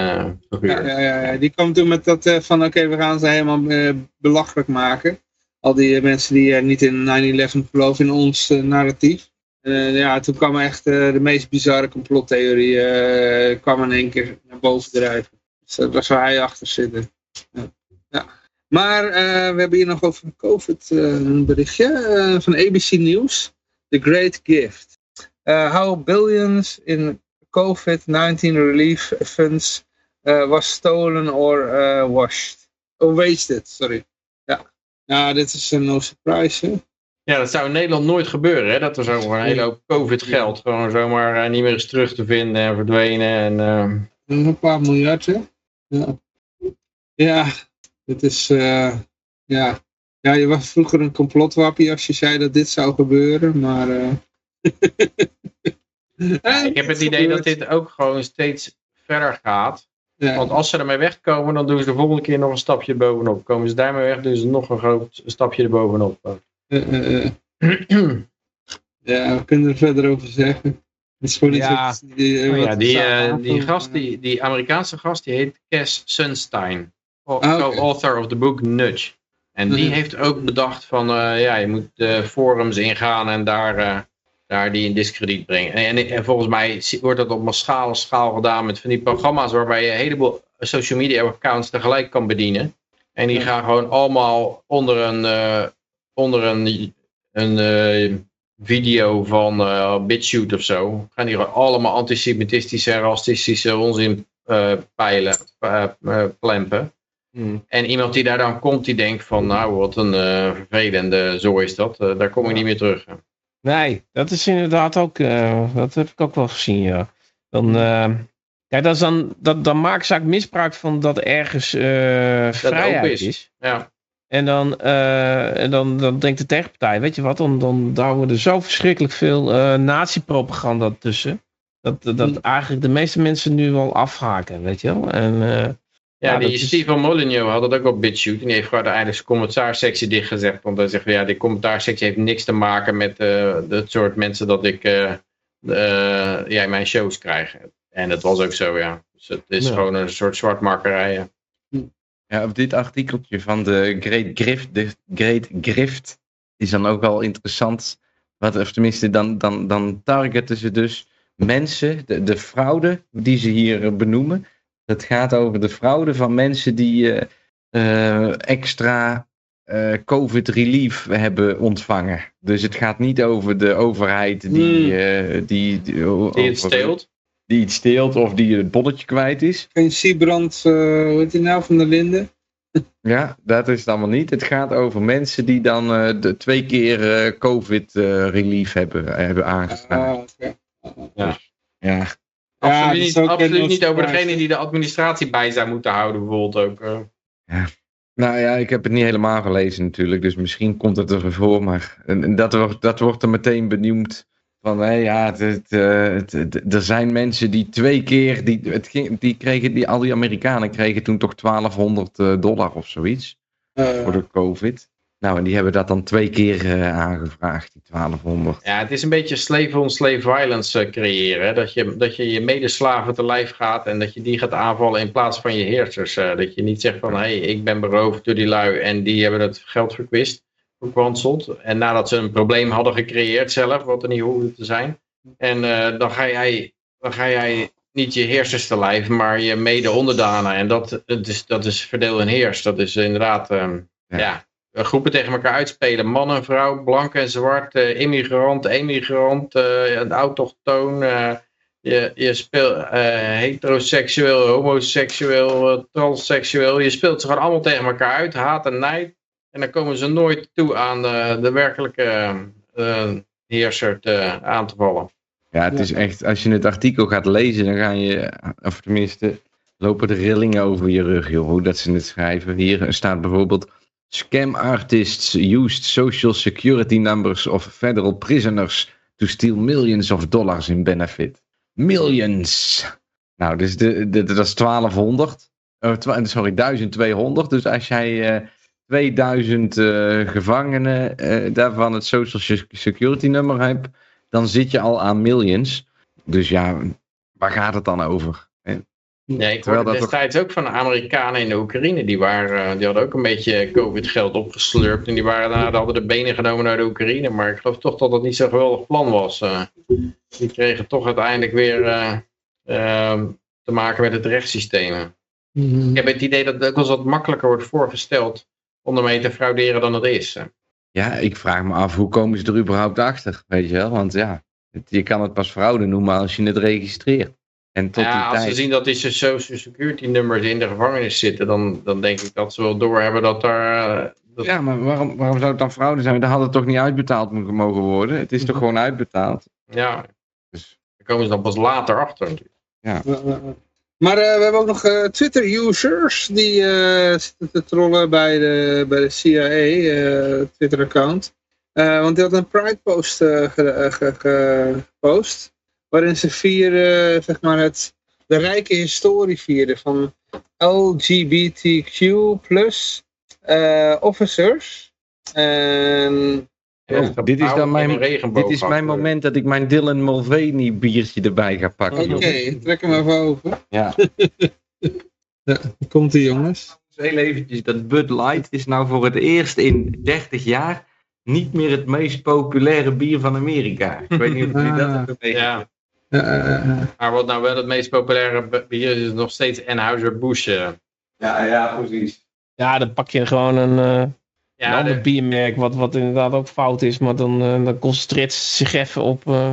ja, ja, ja, die kwam toen met dat uh, van oké, we gaan ze helemaal belachelijk maken. Al die mensen die niet in 9-11 geloven in ons narratief. ja, toen kwam echt de meest bizarre complottheorie kwam in één keer naar boven drijven. Dus dat was waar hij achter zitten. Ja. ja. Maar eh, we hebben hier nog over COVID eh, een berichtje eh, van ABC News. The Great Gift. How billions in COVID-19 relief funds was stolen or washed. Or wasted, sorry. Ja, ja dit is een no surprise. Hè? Ja, dat zou in Nederland nooit gebeuren, hè? dat er zomaar een hele hoop COVID-geld gewoon zomaar uh, niet meer is terug te vinden en verdwenen. En, uh... Een paar miljard, hè? Ja, ja het is, uh, ja. ja, je was vroeger een complotwappie als je zei dat dit zou gebeuren, maar... <laughs> ja, ik heb het idee dat dit ook gewoon steeds verder gaat. Ja. Want als ze ermee wegkomen, dan doen ze de volgende keer nog een stapje bovenop. Komen ze daarmee weg, doen ze nog een groot stapje erbovenop. Uh, ja, we kunnen er verder over zeggen. Het is gewoon iets ja. wat, die, oh, ja, die, die gast, die, die Amerikaanse gast, die heet Cass Sunstein. Co-author of the book Nudge. En die Mhm. heeft ook bedacht van, uh, ja, je moet de forums ingaan en daar, uh, daar die in discrediet brengen. En, en, en, volgens mij wordt dat op massale schaal gedaan met van die programma's waarbij je een heleboel social media accounts tegelijk kan bedienen. En die gaan gewoon allemaal onder een, uh, onder een, een uh, video van uh, BitChute of zo. Gaan die allemaal antisemitistische en racistische onzin peilen, plempen. Hmm. En iemand die daar dan komt, die denkt van, nou, wat een uh, vervelende, zo is dat. Uh, daar kom ik niet meer terug. Nee, dat is inderdaad ook, uh, dat heb ik ook wel gezien, ja. Dan, kijk, dat is dan, dat, dan maakt ze misbruik van dat ergens dat vrijheid is. is. Ja. En dan, en dan, dan denkt de tegenpartij, weet je wat, dan, dan daar er zo verschrikkelijk veel nazi-propaganda tussen. Dat, dat Hmm. eigenlijk de meeste mensen nu wel afhaken, weet je wel. En, ja, die is- Steven Molyneux had het ook op BitChute. En die heeft gewoon uiteindelijk zijn commentaarsectie dichtgezet. Want hij zegt, van, ja, die commentaarsectie heeft niks te maken met eh, het soort mensen dat ik eh, eh, ja, in mijn shows krijg. En dat was ook zo, ja. Dus het is Ja. gewoon een soort zwartmakkerij. ja. Ja, op dit artikeltje van de Great Grift, de Great Grift is dan ook wel interessant. Wat, of tenminste, dan, dan, dan targeten ze dus mensen, de, de fraude die ze hier eh, benoemen. Het gaat over de fraude van mensen die eh, eh, extra eh, COVID relief hebben ontvangen. Dus het gaat niet over de overheid die, Hmm. die, die, het steelt. die iets steelt of die het bonnetje kwijt is. Geen Siebrand, hoe heet die nou, van der Linden? Ja, dat is het allemaal niet. Het gaat over mensen die dan de twee keer eh, COVID-relief hebben, hebben aangevraagd. Ah. Ja. Ja, Absoluut, dat is niet, ook absoluut een niet over degene die de administratie bij zou moeten houden, bijvoorbeeld ook. eh. nou ja, ik heb het niet helemaal gelezen natuurlijk, dus misschien komt het ervoor, maar en, en dat, wordt, dat wordt er meteen benoemd. Van hé, ja, het, het, eh, het- het- er zijn mensen die twee keer, die, het ging, die kregen, die, al die Amerikanen kregen toen toch 1200 eh, dollar of zoiets Eh, voor de COVID. Nou, en die hebben dat dan twee keer eh, aangevraagd, die 1200. Ja, het is een beetje slave on slave violence eh, creëren. Dat je, dat je je medeslaven te lijf gaat en dat je die gaat aanvallen in plaats van je heersers. eh. dat je niet zegt van, hé, hey, ik ben beroofd door die lui en die hebben het geld verkwist, verkwanseld. En nadat ze een probleem hadden gecreëerd zelf, wat er niet hoefde te zijn. En dan, ga jij, dan ga jij niet je heersers te lijf, maar je mede-onderdanen. En dat, dat, is, dat is verdeel en heers. Dat is inderdaad, ehm, Ja. ja groepen tegen elkaar uitspelen. Man en vrouw, blank en zwart, eh, immigrant, emigrant, eh, een autochtoon. eh, je, je speelt eh, heteroseksueel, homoseksueel, eh, transseksueel. Je speelt ze gewoon allemaal tegen elkaar uit. Haat en nijd. En dan komen ze nooit toe aan de, de werkelijke eh, heerser te, aan te vallen. Ja, het Ja. is echt, als je het artikel gaat lezen, dan ga je, of tenminste, lopen de rillingen over je rug, joh, hoe dat ze het schrijven. Hier staat bijvoorbeeld, scam artists used social security numbers of federal prisoners to steal millions of dollars in benefit. Millions! Nou, dus de, dat is 1200, oh, twa- sorry, 1200. Dus als jij eh, 2000 eh, gevangenen eh, daarvan het social security nummer hebt, dan zit je al aan millions. Dus ja, waar gaat het dan over? Ja, ik hoorde destijds ook van de Amerikanen in de Oekraïne. Die, waren, eh, die hadden ook een beetje COVID-geld opgeslurpt. En die, waren, daarna- die hadden de benen genomen naar de Oekraïne. Maar ik geloof toch dat dat niet zo'n geweldig plan was. eh. die kregen toch uiteindelijk weer eh, te maken met het rechtssysteem. Ik heb het idee dat het ook wel wat makkelijker wordt voorgesteld om ermee te frauderen dan het is. Ja, ik vraag me af, hoe komen ze er überhaupt achter? Weet je wel, want ja, je kan het pas fraude noemen als je het registreert. En tot ja, die als ze tijd... zien dat die social security nummers in de gevangenis zitten, dan, dan denk ik dat ze wel doorhebben dat daar... eh, dat, Ja, maar waarom, waarom zou het dan fraude zijn? Dan had het toch niet uitbetaald mo- mogen worden? Het is toch gewoon uitbetaald? ja, Dus, daar komen ze dan pas later achter. natuurlijk. Maar eh, we hebben ook nog eh, Twitter-users die eh, zitten te trollen bij de, bij de CIA, eh, Twitter-account. Eh, want die had een Pride-post ge- ge- ge- gepost, waarin ze vieren, zeg maar, het, de rijke historie vierden van LGBTQ plus eh, officers. En dit is dan mijn- dit is mijn moment dat ik mijn Dylan Mulvaney biertje erbij ga pakken. oké, trek hem even over. Ja. <laughs> Komt ie jongens. Heel eventjes, dat Bud Light is nou voor het eerst in 30 jaar niet meer het meest populaire bier van Amerika. Ik weet niet of jullie dat Ah. hebben meegemaakt. Ja. Maar wat nou wel het meest populaire bier is, is nog steeds Anheuser-Busch. eh. Ja, ja, precies. Ja, dan pak je gewoon een, eh, een ander de- biermerk, wat, wat inderdaad ook fout is, maar dan, eh, dan concentreert het zich even op. eh.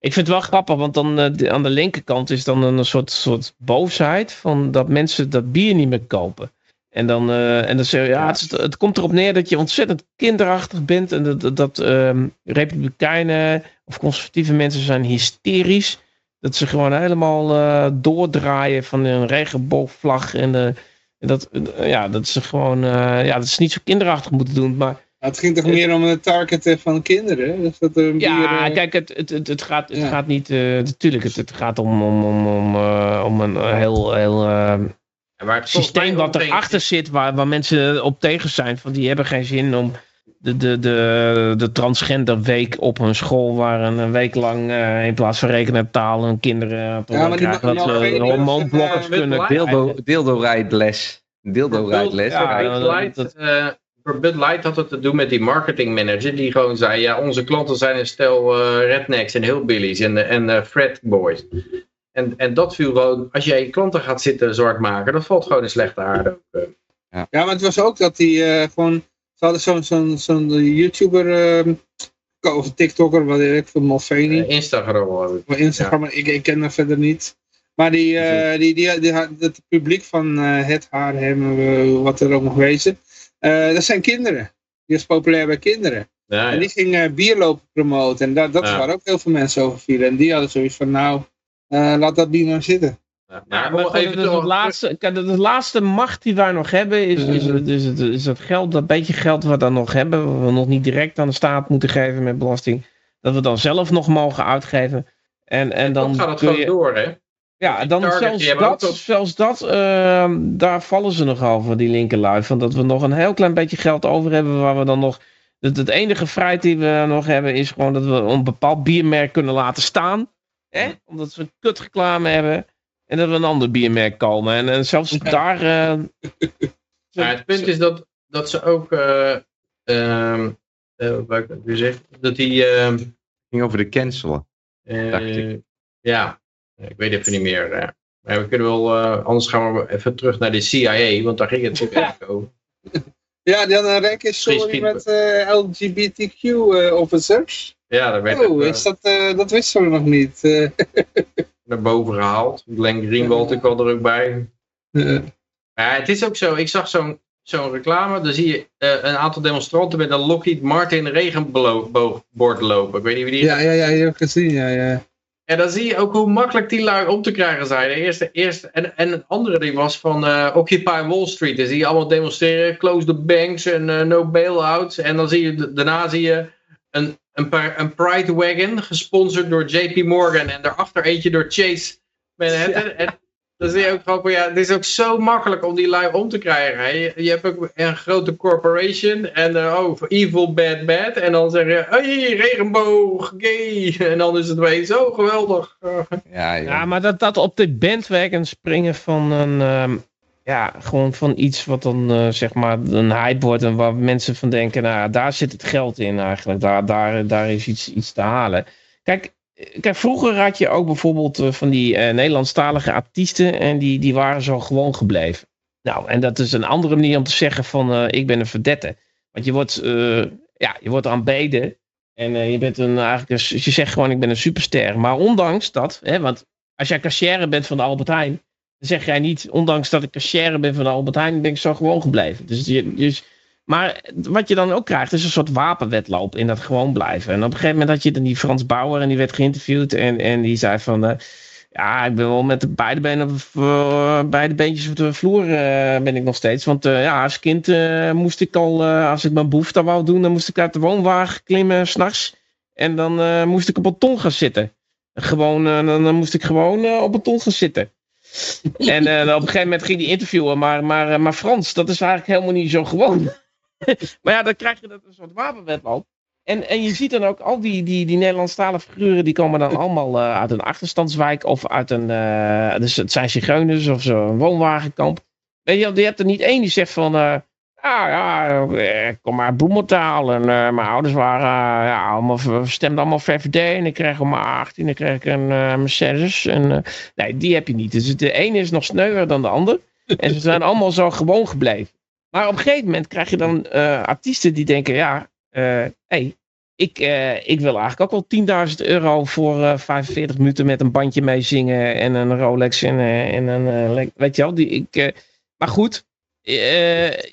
Ik vind het wel grappig, want dan de- aan de linkerkant is dan een soort, soort boosheid van dat mensen dat bier niet meer kopen. En dan, eh, en dan zeg je, ja, Het, komt erop neer dat je ontzettend kinderachtig bent en dat, dat, dat ehm, republikeinen of conservatieve mensen zijn hysterisch. Dat ze gewoon helemaal eh, doordraaien van een regenboogvlag en en dat, ja, dat ze gewoon, ja, dat ze niet zo kinderachtig moeten doen. Maar Het ging toch meer om het targeten van kinderen? Dus dat er ja, kijk, het, het, het, het gaat, het Ja. gaat niet, natuurlijk, het, het gaat om, om, om, om, om een heel, heel het systeem wat erachter zit, waar, waar mensen op tegen zijn. Van die hebben geen zin om de, de, de, de transgender week op hun school, waar een, week lang eh, in plaats van rekenen en taal hun kinderen te Ja, die krijgen dat ze hormoonblokkers eh, kunnen light- Dildo, dildo rijdles. Dildo rijdles. Ja, dat- eh, voor Bud Light had het te doen met die marketingmanager die gewoon zei, ja, onze klanten zijn een stel eh, rednecks en hillbillies en, en eh, frat boys. En, en dat viel gewoon, als jij je klanten gaat zitten zwart maken, dat valt gewoon in slechte aarde. eh. Ja, maar het was ook dat die eh, gewoon... Ze hadden zo'n zo'n zo'n YouTuber... eh, of TikToker, wat ik, van Mulvaney. Eh, Instagram Instagram, ik, ik ken hem verder niet. Maar die, eh, die, die, die, had- het publiek van eh, het, haar, hem, wat er ook nog wezen. eh, dat zijn kinderen. Die is populair bij kinderen. Ja, En ja. die ging eh, bier lopen promoten. En dat, dat is Ja. waar ook heel veel mensen over vielen. En die hadden zoiets van, nou, eh, laat dat bier maar zitten. Ja, maar maar even het laatste, de, laatste macht die wij nog hebben is, is, is, het, is het geld, dat beetje geld wat we dan nog hebben, wat we nog niet direct aan de staat moeten geven met belasting, dat we dan zelf nog mogen uitgeven. En, en dan dan gaat het gewoon je, door, hè? ja, dan Target, zelfs dat, dat- zelfs dat ehm, daar vallen ze nog over, die linkerlui. Van dat we nog een heel klein beetje geld over hebben waar we dan nog... Het, het enige vrijheid die we nog hebben is gewoon dat we een bepaald biermerk kunnen laten staan. Hè? Omdat we een kutreclame hebben. En dat we een ander biermerk komen. En, en zelfs daar... eh, <laughs> Maar het punt is dat, dat ze ook, eh ehm eh, wat ik nu zeggen, dat die, ehm, ging over de cancelen. eh, ik. ja, ik weet even niet meer. eh. maar we kunnen wel, eh, anders gaan we even terug naar de CIA, want daar ging het natuurlijk <laughs> eigenlijk over. Ja, die hadden een rijke story Misschien- met eh, LGBTQ-officers. Ja, daar werd oh, ook, eh, is dat, eh, dat wisten we nog niet. <laughs> Eh, naar boven gehaald. Glenn Greenwald ik kwam er ook bij. eh, Maar het is ook zo, ik zag zo'n zo'n reclame, dan zie je eh, een aantal demonstranten met een Lockheed Martin regenboogbord lopen. Ik weet niet wie die ja, ja, ja, je hebt gezien, ja, ja. En dan zie je ook hoe makkelijk die lui om te krijgen zijn. De eerste, eerste, en, en een andere die was van eh, Occupy Wall Street. Dan zie je allemaal demonstreren, close the banks en eh, no bailouts. En dan zie je, daarna zie je een, een, een Pride Wagon, gesponsord door JP Morgan. En daarachter eentje door Chase Manhattan. En dan zie je ook gewoon van, ja, het is ook zo makkelijk om die lui om te krijgen. hè. Je, je hebt ook een grote corporation en eh, oh, evil bad bad. En dan zeg je, hey, regenboog, gay. En dan is het weer zo geweldig. Eh, Ja. Ja, maar dat, dat op de bandwagon springen van een, ehm, ja, gewoon van iets wat dan eh, zeg maar een hype wordt en waar mensen van denken, nou daar zit het geld in eigenlijk, daar, daar, daar is iets, iets te halen. Kijk, eh, kijk, vroeger had je ook bijvoorbeeld eh, van die Nederlandstalige artiesten en die, die waren zo gewoon gebleven. Nou, en dat is een andere manier om te zeggen van ik ben een verdette. Want je wordt, ja, je wordt aanbeden. En je bent een, eigenlijk je zegt gewoon ik ben een superster. Maar ondanks dat, hè, want als jij cashier bent van de Albert Heijn, zeg jij niet, ondanks dat ik cashier ben van Albert Heijn, ben ik zo gewoon gebleven. Dus, dus, maar wat je dan ook krijgt, is een soort wapenwedloop in dat gewoon blijven. En op een gegeven moment had je dan die Frans Bauer en die werd geïnterviewd en, en die zei van, eh, ja, ik ben wel met de beide benen, uh, beide beentjes op de vloer uh, ben ik nog steeds. Want ja, als kind moest ik al, als ik mijn behoefte wou doen, dan moest ik uit de woonwagen klimmen s'nachts. En dan moest ik op een ton gaan zitten. Gewoon, dan, dan, moest ik gewoon op een ton gaan zitten. <laughs> en op een gegeven moment ging die interviewen, maar, maar, maar Frans, dat is eigenlijk helemaal niet zo gewoon. <laughs> maar ja, dan krijg je dat een soort wapenwedloop. En, en je ziet dan ook al die, die, die Nederlandstalige figuren, die komen dan allemaal uh, uit een achterstandswijk of uit een, uh, dus het zijn zigeuners of zo'n woonwagenkamp. Weet je, je hebt er niet één die zegt van, uh, ah, ja, ik kom uit Bloemendaal en mijn ouders waren, ja, allemaal, stemden allemaal VVD en ik kreeg om mijn 18 en kreeg ik een Mercedes. En, nee, die heb je niet. Dus de ene is nog sneuwer dan de ander. En ze zijn allemaal zo gewoon gebleven. Maar op een gegeven moment krijg je dan artiesten die denken, ja, hey, ik, uh, ik wil eigenlijk ook wel 10.000 euro voor uh, 45 minuten met een bandje meezingen en een Rolex en, uh, en een, weet je wel, die, ik, maar goed,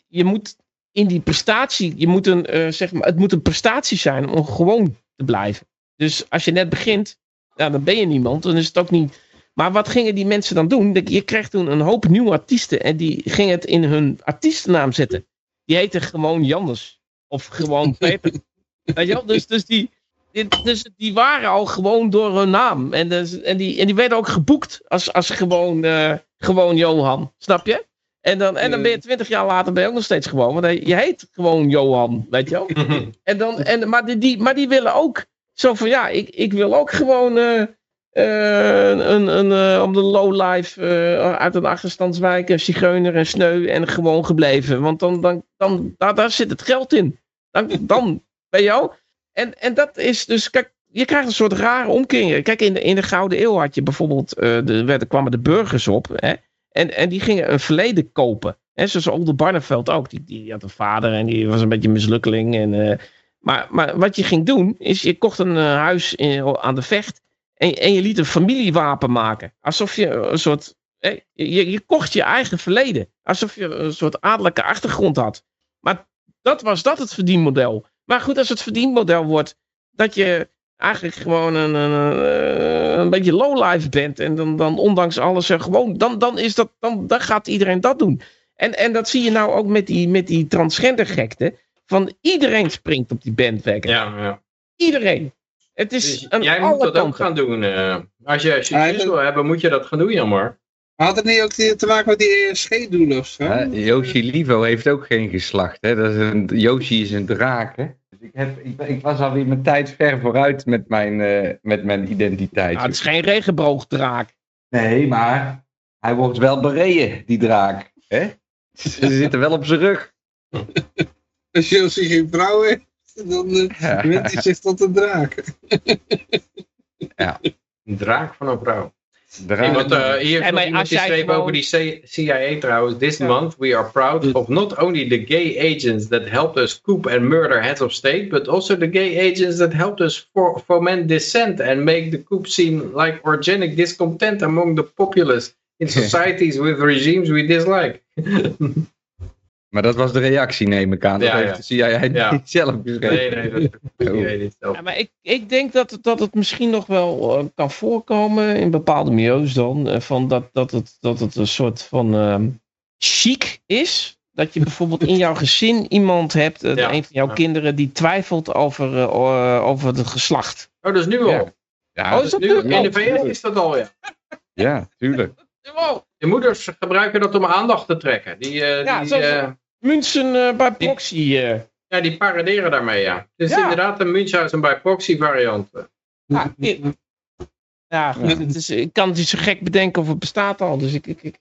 je moet in die prestatie, je moet een, zeg maar, het moet een prestatie zijn om gewoon te blijven. Dus als je net begint, nou, dan ben je niemand, dan is het ook niet. Maar wat gingen die mensen dan doen? Je kreeg toen een hoop nieuwe artiesten en die gingen het in hun artiestennaam zetten. Die heten gewoon Jannes. Of gewoon Peter. <laughs> Weet je wel? Dus, dus, die, die, dus die waren al gewoon door hun naam. En, dus, en, die, en die werden ook geboekt als, als gewoon, uh, gewoon Johan. Snap je? En dan, en dan ben je twintig jaar later ben je ook nog steeds gewoon. Want je heet gewoon Johan, weet je wel. <laughs> en dan, en, maar, die, die, maar die willen ook zo van, ja, ik, ik wil ook gewoon uh, uh, een, een, om de lowlife uit een achterstandswijk, een zigeuner en sneu en gewoon gebleven. Want dan, dan, dan, daar, daar zit het geld in. Dan, dan, bij jou. En, en dat is dus, kijk, je krijgt een soort rare omkering. Kijk, in de, in de Gouden Eeuw had je bijvoorbeeld, de, er kwamen de burgers op. Hè, en, en die gingen een verleden kopen. Hè, zoals Olde Barneveld ook. Die, die had een vader en die was een beetje mislukkeling. En, uh, maar, maar wat je ging doen, is je kocht een uh, huis in, aan de vecht. En, en je liet een familiewapen maken. Alsof je een soort. Je, je kocht je eigen verleden. Alsof je een soort adellijke achtergrond had. Maar dat was dat het verdienmodel. Maar goed, als het verdienmodel wordt dat je eigenlijk gewoon een, een, een beetje lowlife bent. En dan, dan ondanks alles er gewoon, dan, dan, is dat, dan, dan gaat iedereen dat doen. En, en dat zie je nou ook met die, met die transgender gekte. Van iedereen springt op die bandwagon. Ja, ja. Iedereen. Het is Dus aan jij alle moet dat kanten. ook gaan doen. eh. als je succes wil hebben, moet je dat gaan doen, jammer. Had het niet ook te maken met die ESG-doelen of zo? Hè, Yoshi Livo heeft ook geen geslacht. Hè? Dat is een, Yoshi is een draak. Hè? Ik, heb, ik, ik was alweer mijn tijd ver vooruit met mijn, eh, met mijn identiteit. Nou, het is geen regenboogdraak. Nee, maar hij wordt wel bereden, die draak. Hè? <laughs> Ze zitten wel op zijn rug. <laughs> Als Chelsea geen vrouw heeft, dan Ja. wint hij zich tot een draak. <laughs> Een draak van een vrouw. Hey, want, eh, hier nog maar iemand die schreef over die CIA trouwens. This Ja. month we are proud of not only the gay agents that helped us coup and murder heads of state, but also the gay agents that helped us for, foment dissent and make the coup seem like organic discontent among the populace in <laughs> societies with regimes we dislike. <laughs> Maar dat was de reactie, neem ik aan. Dat Ja, heeft ja. de CIA Ja. niet <laughs> zelf geschreven. Nee, nee, dat dat Oh. weet ik niet zelf. Ja, maar ik, ik denk dat, het- dat het misschien nog wel eh, kan voorkomen in bepaalde milieus dan. eh, van dat, dat, het, dat het een soort van ehm, chic is. Dat je bijvoorbeeld in jouw gezin iemand hebt, eh, Ja. een van jouw Ja. kinderen, die twijfelt over, eh, over het geslacht. Oh, dat is nu al. Ja. Ja, Oh, is dat Nu, nu in de VS is dat al, ja. ja, tuurlijk. <laughs> De moeders gebruiken dat om aandacht te trekken. Die, eh, Ja, die, zo- München eh, bij proxy. eh. ja, die paraderen daarmee, ja. Het is Ja. inderdaad een Münchhausen bij proxy variant. Ja, ik- ja, goed, het is, ik kan het niet zo gek bedenken of het bestaat al. Dus ik, ik, ik,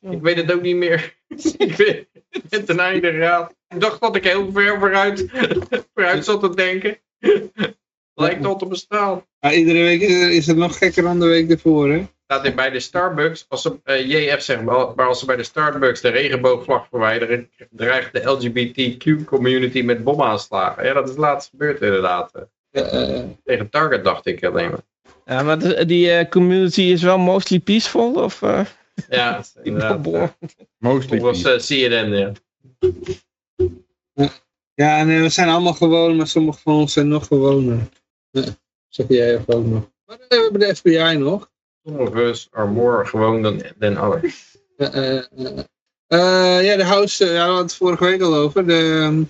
Ik weet het ook niet meer. <laughs> ik weet het ten einde raad. Ik dacht dat ik heel ver vooruit, vooruit zat te denken. <laughs> Lijkt al te bestaan. Maar iedere week is, er- is het nog gekker dan de week ervoor, hè? Staat er bij de Starbucks, als ze, eh, JF zegt, maar maar als ze bij de Starbucks de regenboogvlag verwijderen, dreigt de LGBTQ community met bomaanslagen. Ja, dat is laatst gebeurd inderdaad. eh, eh, Tegen Target dacht ik alleen maar. Ja, maar de- die eh, community is wel mostly peaceful? Of, eh, Ja, <laughs> inderdaad. Mostly Dat was CNN, ja. ja, nee, we zijn allemaal gewoon, maar sommige van ons zijn nog gewoner. Ja, zeg jij ook ook nog. Maar dan hebben we de FBI nog. Sommige are more gewoon dan, dan others. Eh, eh, eh, ja, de House, ja, we het vorige week al over. De, ehm,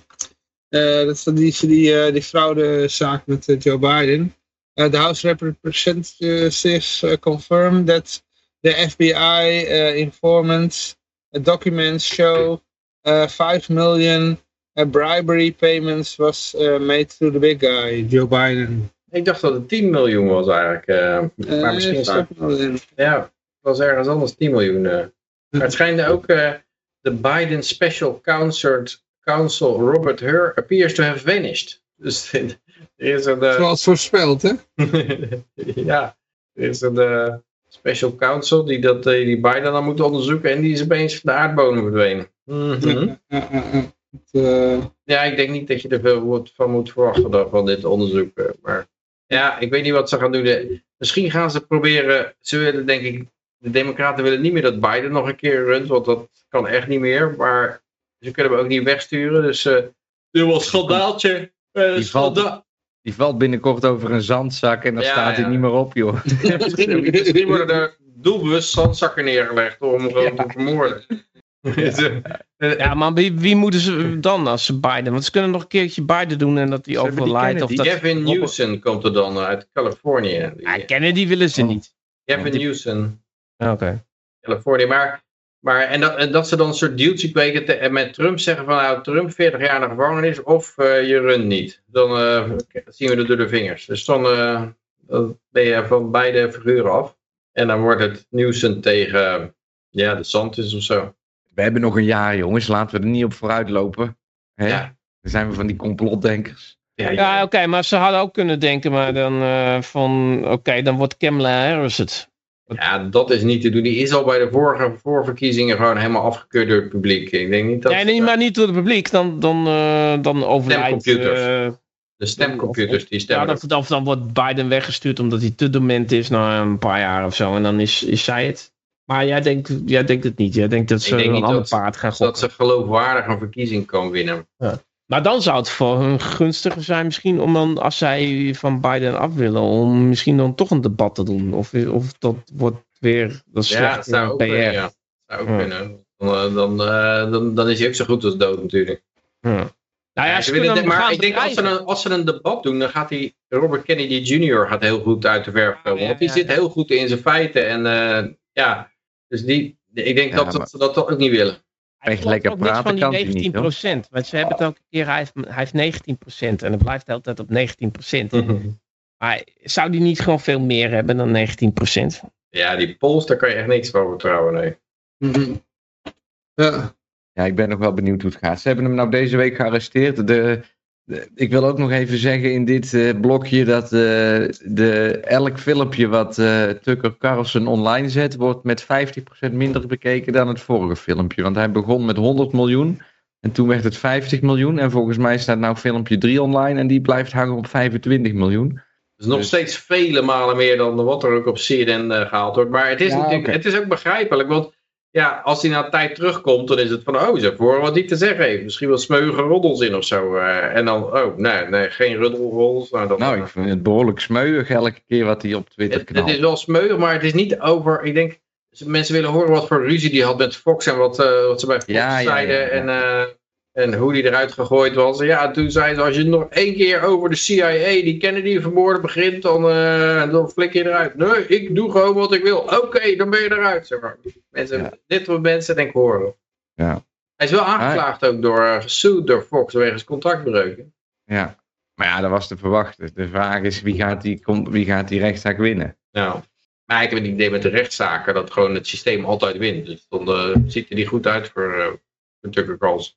eh, dat is die, die, eh, die fraudezaak met Joe Biden. Uh, the House Representatives uh, confirmed that the FBI uh, informants uh, documents show uh, 5 million uh, bribery payments was uh, made to the big guy, Joe Biden. Ik dacht dat het 10 miljoen was eigenlijk. eh, Uh, maar misschien staat, staat er wel in. ja, het was ergens anders 10 miljoen. eh. Maar het schijnt ook eh, de Biden Special Counsel, Counsel Robert Hur appears to have vanished. Dus <laughs> er is een, eh, Zoals voorspeld, hè? <laughs> ja, er is een eh, special counsel die, dat, eh, die Biden dan moet onderzoeken en die is opeens van de aardbodem verdwenen. Mhm. Ja, ja, ja, ja. Het, eh, Ja, ik denk niet dat je er veel van moet verwachten van dit onderzoek. eh, Maar ja, ik weet niet wat ze gaan doen. Misschien gaan ze proberen, ze willen denk ik, de democraten willen niet meer dat Biden nog een keer runt, want dat kan echt niet meer. Maar ze kunnen hem ook niet wegsturen, dus eh er was schandaaltje. eh, Die valt- schandaal. Die valt binnenkort over een zandzak en dan Ja, staat hij niet meer op, joh. <laughs> Misschien, misschien worden er doelbewust zandzakken neergelegd om hem gewoon te vermoorden. <laughs> Eh, Ja, maar wie, wie moeten ze dan als ze Biden? Want ze kunnen nog een keertje Biden doen en dat hij overlijdt. Of dat... Gavin Newsom komt er dan eh, uit Californië. Die- Ja, Kennedy willen ze Oh. niet. Gavin die- Newsom. Oké. Californië. Maar, maar en, dat, en dat ze dan een soort dealtje kweken te- en met Trump zeggen van nou Trump 40 jaar in de gevangenis of eh, je runt niet. Dan eh, zien we het door de vingers. Dus dan, eh, dan ben je van beide figuren af. En dan wordt het Newsom tegen ja, de Santis of zo. We hebben nog een jaar, jongens. Laten we er niet op vooruit lopen. Hè? Ja. Dan zijn we van die complotdenkers. Ja, Ja, oké, maar ze hadden ook kunnen denken, maar dan eh, van, oké, dan wordt Kamala Harris het. ja, dat is niet te doen. Die is al bij de vorige voorverkiezingen gewoon helemaal afgekeurd door het publiek. Ik denk niet dat nee, nee, maar niet door het publiek, dan, dan, eh, dan overlijdt... Stemcomputers. eh, de stemcomputers die ja, stemmen. of, of dan wordt Biden weggestuurd omdat hij te dement is na een paar jaar of zo. En dan is, is zij het. Maar jij denkt, jij denkt het niet. Jij denkt dat ze denk een niet ander dat- paard gaan dat gokken. ze geloofwaardig een verkiezing kan winnen. Maar dan zou het voor hun gunstiger zijn misschien om dan, als zij van Biden af willen, om misschien dan toch een debat te doen. Of, of dat wordt weer, dat is Ja, dat zou ook PR. kunnen. Ja. Zou ook Ja. kunnen. Dan, eh, dan, eh, dan, dan is hij ook zo goed als dood natuurlijk. Ja. Nou ja, Ja, ze willen maar ik denk als ze, een, als ze een debat doen, dan gaat hij, Robert Kennedy Jr. gaat heel goed uit de verf komen. ja, want die ja, zit ja. heel goed in zijn feiten. En eh, ja, dus die, ik denk Ja, dat, dat ze dat toch ook niet willen. Hij Echt lekker ook praten van die kan hij 19 niet, hoor. procent. Want ze hebben het elke keer, hij heeft, hij heeft 19 procent. En het blijft altijd op 19 procent. Maar zou die niet gewoon veel meer hebben dan 19 procent? Ja, die polls, daar kan je echt niks van vertrouwen. Nee. mhm. Ja, Ja, ik ben nog wel benieuwd hoe het gaat. Ze hebben hem nou deze week gearresteerd. De- ik wil ook nog even zeggen in dit eh, blokje dat eh, de, elk filmpje wat eh, Tucker Carlson online zet, wordt met 50% minder bekeken dan het vorige filmpje. Want hij begon met 100 miljoen en toen werd het 50 miljoen. En volgens mij staat nou filmpje 3 online en die blijft hangen op 25 miljoen. Dus nog Dus- steeds vele malen meer dan wat er ook op CNN eh, gehaald wordt. Maar het is, Ja, natuurlijk, het is ook begrijpelijk. Want ja, als hij na een tijd terugkomt, dan is het van, oh, ze voor wat hij te zeggen heeft. Misschien wel smeuïge roddels in of zo. eh, en dan, oh, nee, nee geen roddelroddels. Nou, dat, Nou, ik vind het behoorlijk smeuig elke keer wat hij op Twitter het, het knalt. is wel smeuïg, maar het is niet over, ik denk, mensen willen horen wat voor ruzie die had met Fox en wat, eh, wat ze bij Fox Ja, zeiden. ja, ja. En, eh, en hoe die eruit gegooid was. Ja, toen zei ze, als je nog één keer over de CIA, die Kennedy vermoorden begint, dan, eh, dan flik je eruit. Nee, ik doe gewoon wat ik wil. Oké, dan ben je eruit. Zeg maar. mensen, Ja. Dit wat mensen denk ik horen. Ja. Hij is wel aangeklaagd ook door, uh, door Fox wegens contractbreuken. Ja. Maar ja, dat was te verwachten. De vraag is wie gaat die, wie gaat die rechtszaak winnen? Nou, maar ik heb het idee met de rechtszaken dat gewoon het systeem altijd wint. Dus dan eh, ziet er niet goed uit voor, voor Tucker Carlson.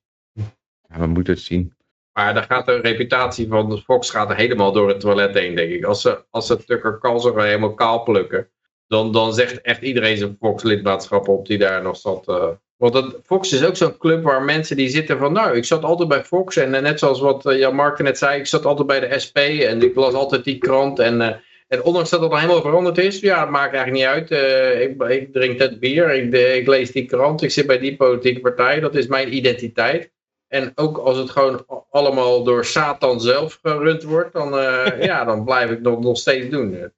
Ja, we moeten het zien. Maar daar gaat de reputatie van de Fox gaat er helemaal door het toilet heen, denk ik. Als ze, als ze Tucker Carlson helemaal kaal plukken, dan, dan zegt echt iedereen zijn Fox lidmaatschap op die daar nog zat. eh. want dat, Fox is ook zo'n club waar mensen die zitten van, nou, ik zat altijd bij Fox. En eh, net zoals wat eh, Jan Mark net zei, ik zat altijd bij de SP en ik las altijd die krant. En, eh, en ondanks dat het al helemaal veranderd is, ja, het maakt eigenlijk niet uit. Eh, ik, ik drink het bier, ik, de- ik lees die krant, ik zit bij die politieke partij. Dat is mijn identiteit. En ook als het gewoon allemaal door Satan zelf gerund wordt, dan, eh, <laughs> ja, dan blijf ik dat nog steeds doen.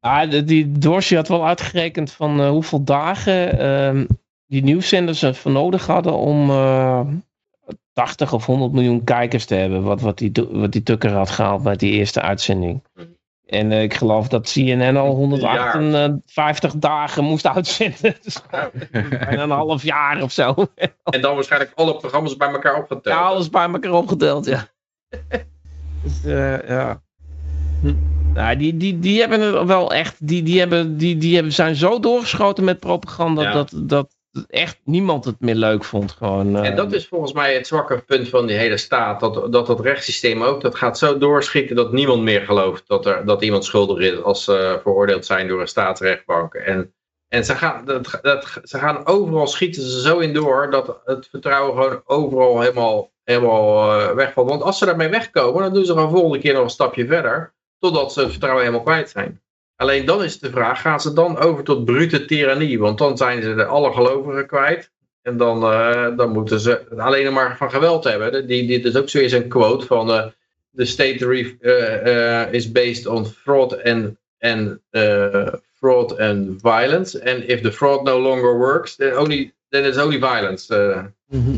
Ah, de- die Dorsey had wel uitgerekend van eh, hoeveel dagen ehm, die nieuwszenders ervoor nodig hadden om eh 80 of 100 miljoen kijkers te hebben. Wat, wat, die, wat die Tucker had gehaald bij die eerste uitzending. En eh, ik geloof dat CNN al 158 dagen moest uitzenden. <laughs> Dus bijna een half jaar of zo. En dan waarschijnlijk alle programma's bij elkaar opgeteld. Ja, alles bij elkaar opgeteld, ja. <laughs> dus, eh, ja. Nou, die, die, die hebben het wel echt, die, die, hebben, die, die hebben, zijn zo doorgeschoten met propaganda Ja. dat, dat echt niemand het meer leuk vond. Gewoon, eh, En dat is volgens mij het zwakke punt van die hele staat. Dat dat, dat rechtssysteem ook, dat gaat zo doorschieten dat niemand meer gelooft dat, er, dat iemand schuldig is als ze veroordeeld zijn door een staatsrechtbank. En, en ze, gaan, dat, dat, ze gaan overal schieten ze zo in door dat het vertrouwen gewoon overal helemaal, helemaal eh, wegvalt. Want als ze daarmee wegkomen, dan doen ze gewoon volgende keer nog een stapje verder. Totdat ze het vertrouwen helemaal kwijt zijn. Alleen dan is de vraag, gaan ze dan over tot brute tirannie? Want dan zijn ze de alle gelovigen kwijt. En dan, eh, dan moeten ze het alleen maar van geweld hebben. Die, dit is ook zoiets een quote van... eh the state eh, is based on fraud and, and, fraud and violence. And if the fraud no longer works, then, only, then it's only violence. Mhm.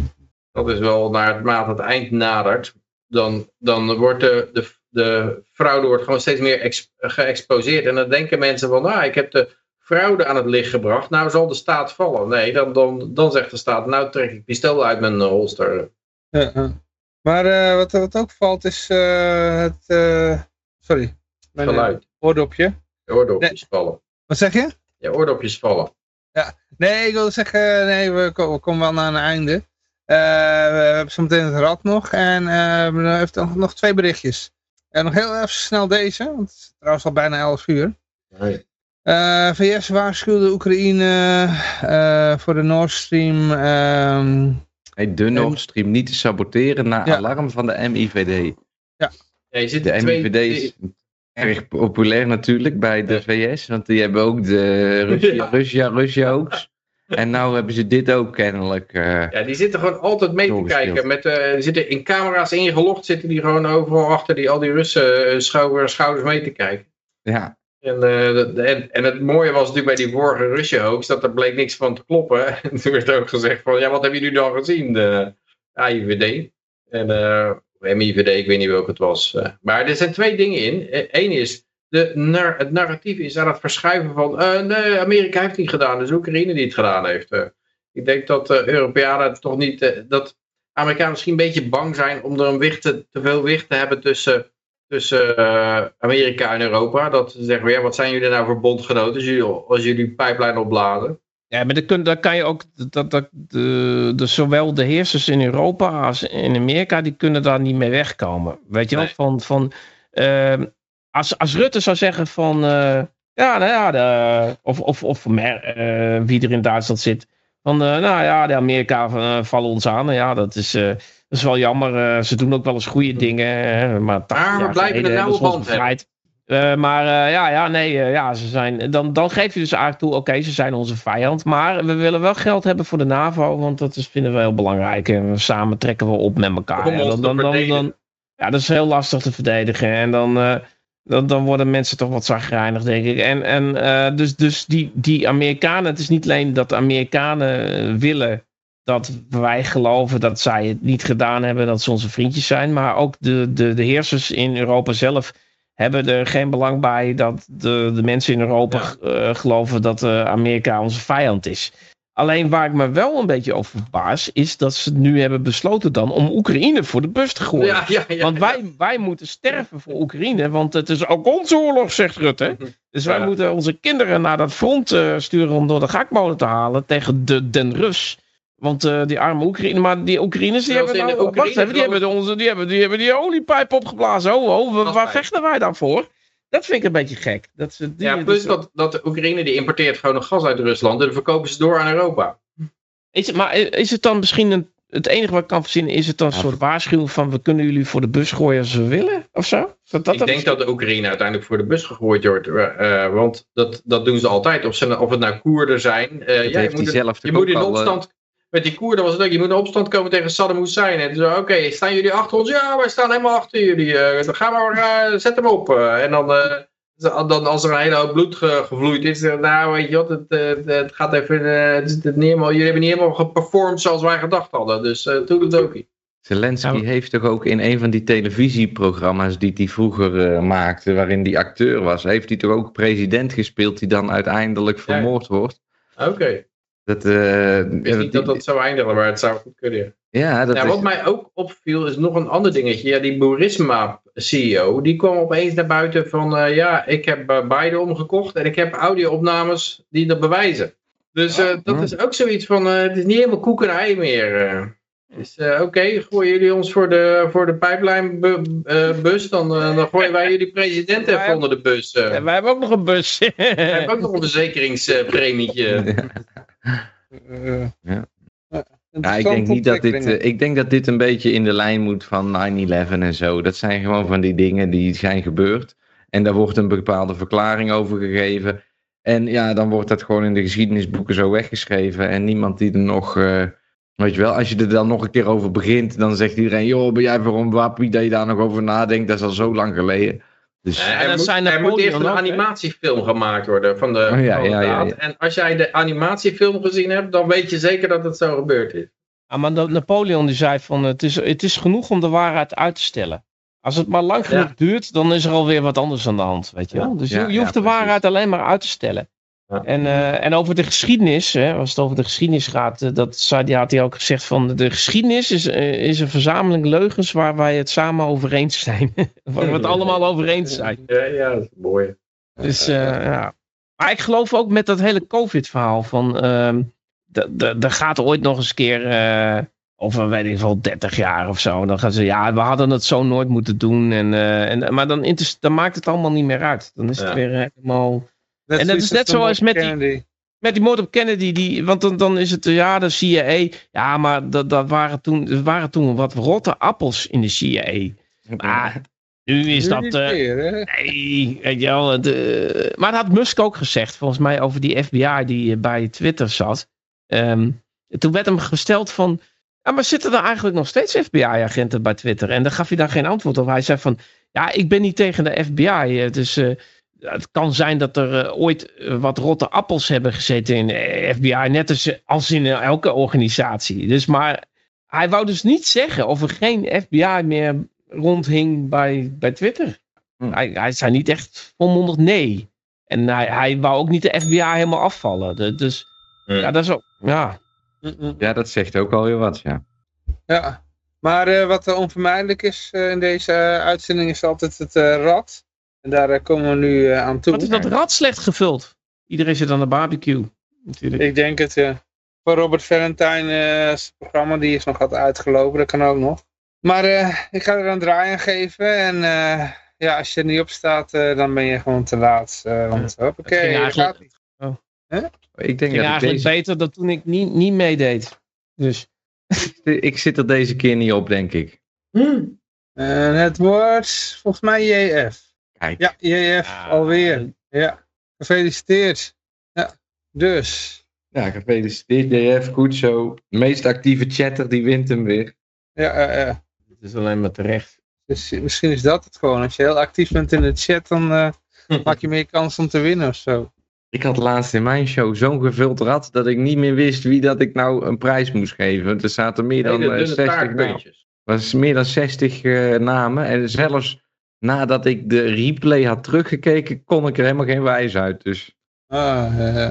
dat is wel naar het maat het eind nadert. Dan, dan wordt de, de, de fraude wordt gewoon steeds meer geëxposeerd. En dan denken mensen van, nou, ik heb de fraude aan het licht gebracht. Nou zal de staat vallen. Nee, dan, dan, dan zegt de staat, nou trek ik pistool uit mijn eh, holster. Ja, ja. Maar eh, wat, wat ook valt is eh, het... sorry. Mijn Geluid. oordopje. Je oordopjes vallen. Wat zeg je? Je oordopjes vallen. Nee, ik wil zeggen, nee, we, ko- we komen wel naar een einde. We hebben zo meteen het rad nog en eh, we hebben nog twee berichtjes. En nog heel even snel deze, want het is trouwens al bijna 11 uur. Nee. Eh, VS waarschuwde Oekraïne eh, voor de Nord Stream. ehm, Hey, de Nord Stream niet te saboteren na Ja. alarm van de MIVD. Ja, je zit De twee, MIVD is erg populair natuurlijk bij de VS, want die hebben ook de Russia, Ja. <laughs> Russia, Russia hoax. En nou hebben ze dit ook kennelijk. eh, Ja, die zitten gewoon altijd mee te kijken. Met, die zitten in camera's ingelogd, zitten die gewoon overal achter die, al die Russen eh, schouder, schouders mee te kijken. ja, En, dat- en, en het mooie was natuurlijk bij die vorige Russia hoax, dat er bleek niks van te kloppen. <laughs> En toen werd ook gezegd van, ja, wat hebben jullie dan gezien? De AIVD. En MIVD, ik weet niet welke het was. Maar er zijn twee dingen in. Eén is, de nar het narratief is aan het verschuiven van, eh, nee, Amerika heeft niet gedaan, dus Oekraïne die het gedaan heeft. Eh, ik denk dat de Europeanen toch niet, dat Amerikanen misschien een beetje bang zijn om er een wicht te, te veel wicht te hebben tussen tussen Amerika en Europa. Dat ze zeggen, ja, wat zijn jullie nou voor bondgenoten als jullie, als jullie pijplijn opladen? Ja, maar dan, kun, dan kan je ook, dat, dat, de, de, zowel de heersers in Europa als in Amerika, die kunnen daar niet mee wegkomen. Weet je wel, Nee. van, van als, als Rutte zou zeggen van, eh, ja, nou ja, de, of, of, of Mer- eh, wie er in Duitsland zit, van, eh, nou ja, de Amerika vallen ons aan. Nou ja, dat is, dat is wel jammer. ze doen ook wel eens goede dingen, maar 80 Maar we blijven op ons hand hebben. maar ja, ja, nee, ja, ze zijn, dan, dan geef je dus eigenlijk toe, oké, ze zijn onze vijand, maar we willen wel geld hebben voor de NAVO, want dat is, vinden we heel belangrijk en samen trekken we op met elkaar. Dan, dan, dan, dan- ja, dat is heel lastig te verdedigen en dan, dan, dan worden mensen toch wat zagrijnig, denk ik. En, en eh, dus, dus die, die Amerikanen, het is niet alleen dat de Amerikanen eh, willen dat wij geloven dat zij het niet gedaan hebben, dat ze onze vriendjes zijn, maar ook de, de, de heersers in Europa zelf hebben er geen belang bij dat de, de mensen in Europa eh, geloven dat Amerika onze vijand is. Alleen waar ik me wel een beetje over verbaas, is dat ze nu hebben besloten dan om Oekraïne voor de bus te gooien. Ja, ja, ja. Want wij, wij moeten sterven voor Oekraïne, want het is ook onze oorlog, zegt Rutte. Dus wij moeten onze kinderen naar dat front eh, sturen om door de gakmolen te halen tegen de, den Rus. Want eh, die arme Oekraïne, maar die Oekraïners die hebben, nou, Oekraïne wacht die, hebben onze, die, hebben, die hebben die oliepijp opgeblazen. Oh, oh, wa- waar vechten wij dan voor? Dat vind ik een beetje gek. Dat ze die, Ja, plus dat, dat de Oekraïne die importeert gewoon nog gas uit Rusland en dan verkopen ze door aan Europa. Is het, maar is het dan misschien een, het enige wat ik kan verzinnen, is het dan een Ja. soort waarschuwing van we kunnen jullie voor de bus gooien als we willen? Of zo? Dat, dat ik denk dat de Oekraïne uiteindelijk voor de bus gegooid wordt. eh, want dat, dat doen ze altijd. Of, ze, of het nou Koerden zijn. eh, ja, je moet, zelf je moet in eh, opstand... Met die Koerden was het ook. Je moet in opstand komen tegen Saddam Hussein. En zo, oké, staan jullie achter ons? Ja, wij staan helemaal achter jullie. eh, dan gaan we maar, eh, zet hem op. eh. en dan... eh, dan als er een hele hoop bloed ge- gevloeid is, dan, nou weet je wat, het, eh, het gaat even, eh, het is het niet helemaal, jullie hebben niet helemaal geperformed zoals wij gedacht hadden, dus uh, doe het ook niet. Zelensky Ja. heeft toch ook in een van die televisieprogramma's die hij vroeger maakte, waarin hij acteur was, heeft hij toch ook president gespeeld die dan uiteindelijk vermoord wordt? Oké, Dat, eh, ik wist niet dat dat zou eindigen, maar het zou goed kunnen. Ja, dat Ja, is... wat mij ook opviel is nog een ander dingetje. Ja, die Burisma-CEO, die kwam opeens naar buiten van... eh, ja, ik heb uh, beide omgekocht en ik heb audio-opnames die dat bewijzen. Dus uh, dat Oh. is ook zoiets van... Uh, het is niet helemaal koek en ei meer. Dus oké, okay, gooien jullie ons voor de, voor de pijplijnbus, dan, dan gooien wij jullie president even onder de bus. Ja, wij hebben ook nog een bus. wij hebben ook nog een verzekeringspremietje. <laughs> <laughs> ja. Ja, ik denk niet dat dit. Uh, ik denk dat dit een beetje in de lijn moet van 9-11 en zo. Dat zijn gewoon van die dingen die zijn gebeurd. En daar wordt een bepaalde verklaring over gegeven. En ja, dan wordt dat gewoon in de geschiedenisboeken zo weggeschreven. En niemand die er nog. Uh, weet je wel, als je er dan nog een keer over begint, dan zegt iedereen: joh, ben jij voor een wappie dat je daar nog over nadenkt? Dat is al zo lang geleden. Dus, er, moet, er moet eerst een ook, animatiefilm gemaakt worden van de, oh, ja, van de ja, ja, ja, En als jij de animatiefilm gezien hebt, dan weet je zeker dat het zo gebeurd is. Ja, maar Napoleon die zei van het is, het is genoeg om de waarheid uit te stellen. Als het maar lang genoeg ja. duurt, dan is er alweer wat anders aan de hand, weet je wel. Dus je, je hoeft de waarheid alleen maar uit te stellen. En, uh, en over de geschiedenis, hè, als het over de geschiedenis gaat, dat zei, die had hij ook gezegd van de geschiedenis is, uh, is een verzameling leugens waar wij het samen over eens zijn. <laughs> waar we het allemaal over eens zijn. Ja, ja dat is mooi. Dus uh, ja. Maar ik geloof ook met dat hele COVID-verhaal van, ehm, er gaat ooit nog eens keer over, weet ik wel, 30 jaar of zo. Dan gaan ze, ja, we hadden het zo nooit moeten doen. En, en, maar dan, dan maakt het allemaal niet meer uit. Dan is het ja. weer helemaal... En dat is net zoals met die, met die moord op Kennedy. Die, want dan, dan is het, ja, de CIA. Ja, maar dat, dat waren, toen, er waren toen wat rotte appels in de CIA. Maar nu is dat... Uh, meer, nee, weet je wel. De, maar dat had Musk ook gezegd, volgens mij, over die FBI die bij Twitter zat. Um, toen werd hem gesteld van... Ja, maar zitten er eigenlijk nog steeds FBI-agenten bij Twitter? En dan gaf hij daar geen antwoord op. Hij zei van... Ja, ik ben niet tegen de FBI. Dus... Uh, het kan zijn dat er uh, ooit uh, wat rotte appels hebben gezeten in de FBI, net als, als in elke organisatie. Dus maar hij wou dus niet zeggen of er geen FBI meer rondhing bij, bij Twitter. Hm. Hij, hij zei niet echt volmondig nee. En hij, hij wou ook niet de FBI helemaal afvallen. De, dus hm. ja, dat is ook, ja. Ja, dat zegt ook alweer wat, ja. Ja, maar uh, wat onvermijdelijk is uh, in deze uh, uitzending is altijd het rad. En daar komen we nu aan toe. Wat is dat rad slecht gevuld? Iedereen zit aan de barbecue. Natuurlijk. Ik denk het, ja. Voor Robert Valentine's programma, die is nog altijd uitgelopen. Dat kan ook nog. Maar ik ga er een draai aan geven. En ja, als je er niet op staat, dan ben je gewoon te laat. want oké, okay, gaat niet. Oh. Huh? Ik denk dat eigenlijk deze... beter dan toen ik niet, niet meedeed. Dus. <laughs> ik zit er deze keer niet op, denk ik. Hmm. En het wordt volgens mij JF. Kijk. Ja, JF ah, alweer. Ja, gefeliciteerd. Ja, dus. Ja, gefeliciteerd JF, goed zo. De meest actieve chatter, die wint hem weer. Ja, ja, ja. Het is alleen maar terecht. Dus misschien is dat het gewoon. Als je heel actief bent in de chat, dan uh, <laughs> maak je meer kans om te winnen of zo. Ik had laatst in mijn show zo'n gevuld rad dat ik niet meer wist wie dat ik nou een prijs moest geven. Er zaten meer dan uh, 60 namen. was meer dan 60 uh, namen. En zelfs nadat ik de replay had teruggekeken, kon ik er helemaal geen wijs uit. Dus. Ah, uh,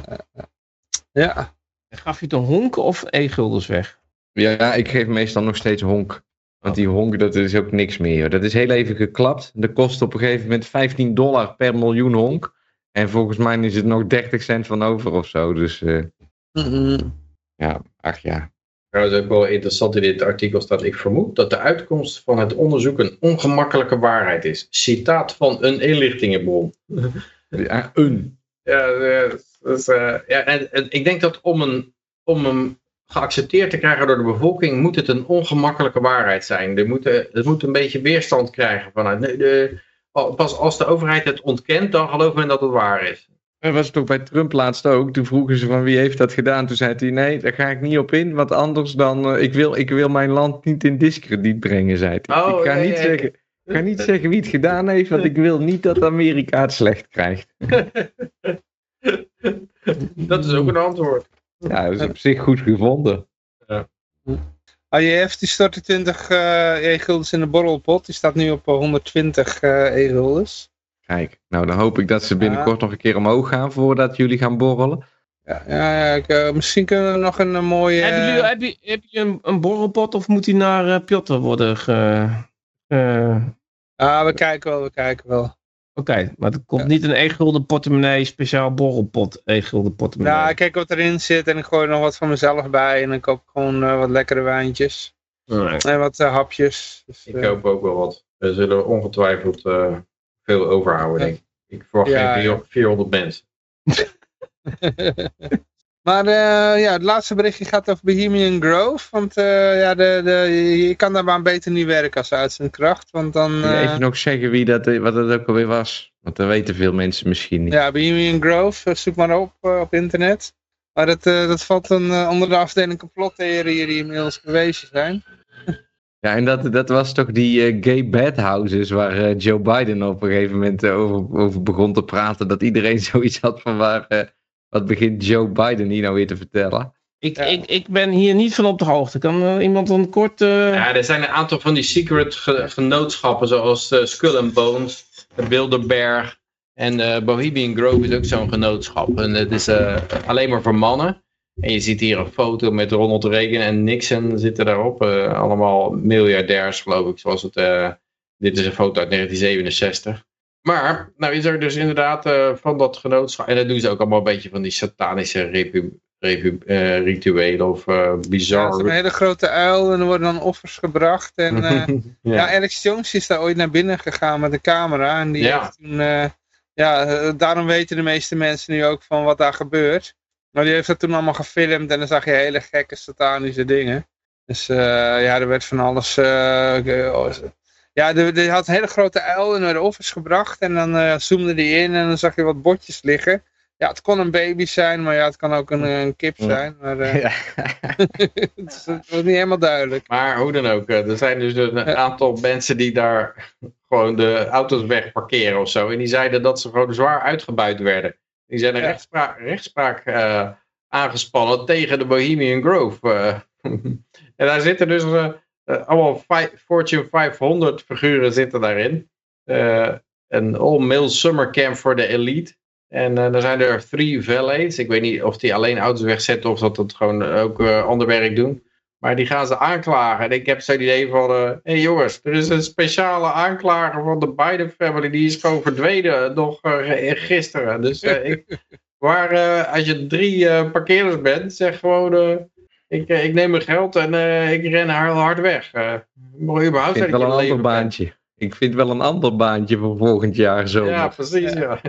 ja. Gaf je het een honk of e-guldens weg? Ja, ik geef meestal nog steeds honk. Want die honk, dat is ook niks meer. Dat is heel even geklapt. Dat kost op een gegeven moment 15 dollar per miljoen honk. En volgens mij is het nog 30 cent van over of zo. Dus uh, mm -hmm. ja, ach ja. Trouwens ook wel interessant in dit artikel staat, ik vermoed dat de uitkomst van het onderzoek een ongemakkelijke waarheid is. Citaat van een inlichtingenbron. Ja, een. Ja, eh, dus, eh, ja en, en ik denk dat om, een, om hem geaccepteerd te krijgen door de bevolking, moet het een ongemakkelijke waarheid zijn. Er moet, het moet een beetje weerstand krijgen vanuit. De, pas als de overheid het ontkent, dan gelooft men dat het waar is. Dat was toch bij Trump laatst ook. Toen vroegen ze van wie heeft dat gedaan. Toen zei hij nee, daar ga ik niet op in. Want anders dan, eh, ik, wil, ik wil mijn land niet in discrediet brengen, zei hij. Oh, ik, ga ja, niet ja. Zeggen, ik ga niet zeggen wie het gedaan heeft, want ik wil niet dat Amerika het slecht krijgt. <laughs> Dat is ook een antwoord. Ja, dat is op zich goed gevonden. AJF die stortte 20 eh e-guldens in de borrelpot. Die staat nu op eh, 120 eh e-guldens. Kijk, nou dan hoop ik dat ze binnenkort nog een keer omhoog gaan voordat jullie gaan borrelen. Ja, ja, ja, ik, eh, misschien kunnen we nog een, eh, mooie... Hebben jullie, heb, je, heb je een, een borrelpot of moet die naar Piotr worden ge... Ah, we kijken wel, we kijken wel. Oké, maar er komt Ja. niet een e-gulden portemonnee, speciaal borrelpot e-gulden portemonnee. Nou, ik kijk wat erin zit en ik gooi er nog wat van mezelf bij. En dan koop ik gewoon eh, wat lekkere wijntjes. Nee. En wat eh, hapjes. Dus, Ik koop ook wel wat. We zullen ongetwijfeld eh, veel overhouden, denk ik. Ik verwacht Ja, geen ja. 400 400 mensen. <laughs> maar eh, ja, het laatste berichtje gaat over Bohemian Grove. Want eh, ja, de, de, je kan daar maar beter niet werken als uitzendkracht. Want dan... Eh, even nog zeggen wie dat, wat dat ook alweer was? Want dat weten veel mensen misschien niet. Ja, Bohemian Grove, zoek maar op op internet. Maar dat, dat valt een, onder de afdeling complottheorieën die inmiddels bewezen zijn. Ja, en dat, dat was toch die eh, gay badhouses waar eh, Joe Biden op een gegeven moment eh, over, over begon te praten. Dat iedereen <laughs> zoiets had van waar, wat begint Joe Biden hier nou weer te vertellen? Ik, Ja. ik, ik ben hier niet van op de hoogte. Kan iemand een kort... eh, Ja, er zijn een aantal van die secret ge- genootschappen, zoals eh, Skull and Bones, de Bilderberg en eh, Bohemian Grove is ook zo'n genootschap. En het is eh, alleen maar voor mannen. En je ziet hier een foto met Ronald Reagan en Nixon zitten daarop. eh, allemaal miljardairs, geloof ik. Zoals het, eh, dit is een foto uit 1967. Maar, nou is er dus inderdaad eh, van dat genootschap. En dat doen ze ook allemaal een beetje van die satanische repu, repu, rituelen of eh Ja, het is bizarre. een hele grote uil en er worden dan offers gebracht. En <laughs> Ja. ja. Alex Jones is daar ooit naar binnen gegaan met een camera. En die Ja. heeft toen, ja, daarom weten de meeste mensen nu ook van wat daar gebeurt. Maar die heeft dat toen allemaal gefilmd en dan zag je hele gekke satanische dingen. Dus eh, ja, er werd van alles... eh, ge- ja, er had een hele grote uil er werden offers gebracht. En dan eh, zoomde die in en dan zag je wat botjes liggen. Ja, het kon een baby zijn, maar ja, het kan ook een, een kip Ja. zijn. Maar eh, het, is- het was niet helemaal duidelijk. Maar hoe dan ook, er zijn dus een aantal mensen die daar gewoon de auto's wegparkeren of zo. En die zeiden dat ze gewoon zwaar uitgebuit werden. Die zijn een Ja. rechtspraak, rechtspraak eh, aangespannen tegen de Bohemian Grove. eh. <laughs> en daar zitten dus eh, allemaal Fortune 500 figuren zitten daarin. Een all-male summer camp voor de elite. En dan zijn er three valets. Ik weet niet of die alleen auto's wegzetten of dat het gewoon ook ander werk doen. Maar die gaan ze aanklagen. En ik heb zo'n idee van... Hé hey jongens, er is een speciale aanklager van de Biden family. Die is gewoon verdwenen nog eh, gisteren. Dus eh, ik, <laughs> waar, eh, als je drie eh, parkeerders bent, zeg gewoon... eh, ik, eh, ik neem mijn geld en eh, ik ren heel hard weg. Eh maar Ik überhaupt vind dat wel een leven ander bent. baantje. Ik vind wel een ander baantje voor volgend jaar zo. Ja, precies. Ja.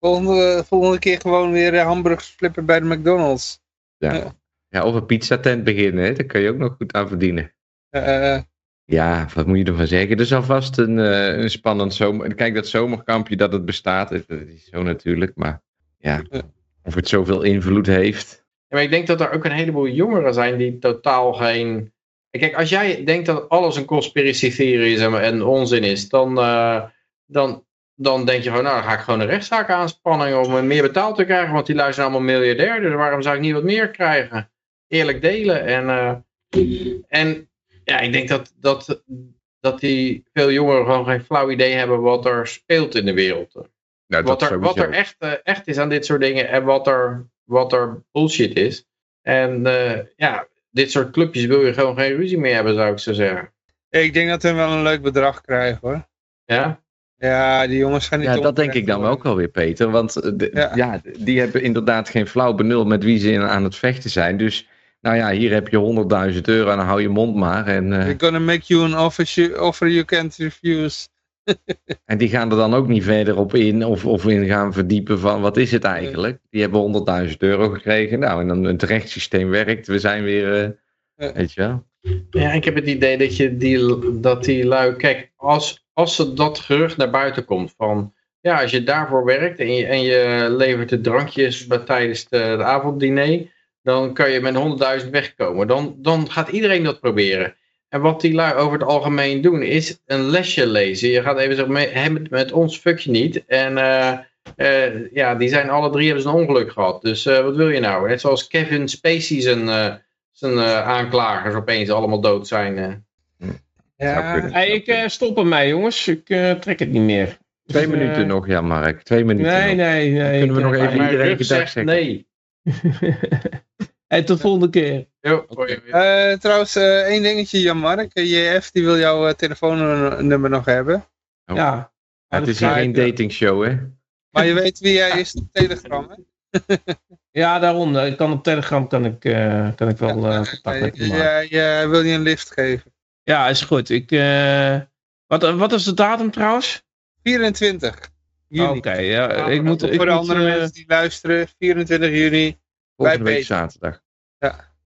Volgende, volgende keer gewoon weer eh, hamburgers flippen bij de McDonald's. Ja, of een pizzatent beginnen, hè? daar kan je ook nog goed aan verdienen. Eh, eh, Ja, wat moet je ervan zeggen? Er is alvast een, eh, een spannend zomer. Kijk, dat zomerkampje dat het bestaat, dat is zo natuurlijk. Maar ja, Ja. of het zoveel invloed heeft. Ja, maar ik denk dat er ook een heleboel jongeren zijn die totaal geen... Kijk, als jij denkt dat alles een conspiracy theory is en, en onzin is, dan, eh, dan, dan denk je gewoon, nou, dan ga ik gewoon een rechtszaak aanspannen om meer betaald te krijgen, want die luisteren allemaal miljardair, dus waarom zou ik niet wat meer krijgen? Eerlijk delen. En, eh, en ja, ik denk dat, dat, dat die veel jongeren gewoon geen flauw idee hebben wat er speelt in de wereld. Nou, wat, er, wat er echt, eh, echt is aan dit soort dingen en wat er, wat er bullshit is. En eh, ja, dit soort clubjes wil je gewoon geen ruzie meer hebben, zou ik zo zeggen. ik denk dat we wel een leuk bedrag krijgen hoor. Ja? Ja, die jongens gaan niet Ja, dat denk ik dan ook wel weer, Peter. Want de- Ja. ja. die hebben inderdaad geen flauw benul met wie ze in- aan het vechten zijn. Dus nou ja, hier heb je 100.000 euro en dan hou je mond maar. En, eh, We're gonna make you an offer, you- offer you can't refuse. <laughs> en die gaan er dan ook niet verder op in of, of in gaan verdiepen van wat is het eigenlijk. Die hebben 100.000 euro gekregen. Nou, en dan het rechtssysteem werkt. We zijn weer, eh, Ja. weet je wel. Ja, ik heb het idee dat, je die, dat die lui... Kijk, als, als er dat gerucht naar buiten komt van... Ja, als je daarvoor werkt en je, en je levert de drankjes bij, tijdens de, het avonddiner... Dan kan je met 100.000 wegkomen. Dan, dan gaat iedereen dat proberen. En wat die lui over het algemeen doen is een lesje lezen. Je gaat even zeggen, met, met, met ons fuck je niet. En eh, eh, ja, die zijn alle drie hebben ze een ongeluk gehad. Dus eh, wat wil je nou? Net zoals Kevin Spacey zijn, eh, zijn eh, aanklagers opeens allemaal dood zijn. eh. Ja. Hey, ik eh, stop ermee, jongens. Ik trek het niet meer. Twee Dus, minuten nog, ja Mark. Twee minuten Nee, nog. nee, nee. Kunnen we nog even iedereen gedag zeggen? nee. Hey, tot volgende keer. Jo. Eh, trouwens, eh, één dingetje, Jan-Mark. Eh, JF die wil jouw telefoonnummer nog hebben. Oh. Ja. Het is hier Ja, geen datingshow, hè? Maar je weet wie jij is op Telegram, hè? <laughs> Ja, daarom. eh, Ik kan op Telegram kan ik, eh, kan ik wel eh, contact met je maken. jij- jij wil je een lift geven. Ja, is goed. Ik, eh, wat, wat is de datum trouwens? 24 juni. Oké, ja, Ja, ik moet... Voor Ik de moet, andere eh, mensen die luisteren, 24 juni. Volgende Bij week Peter. zaterdag.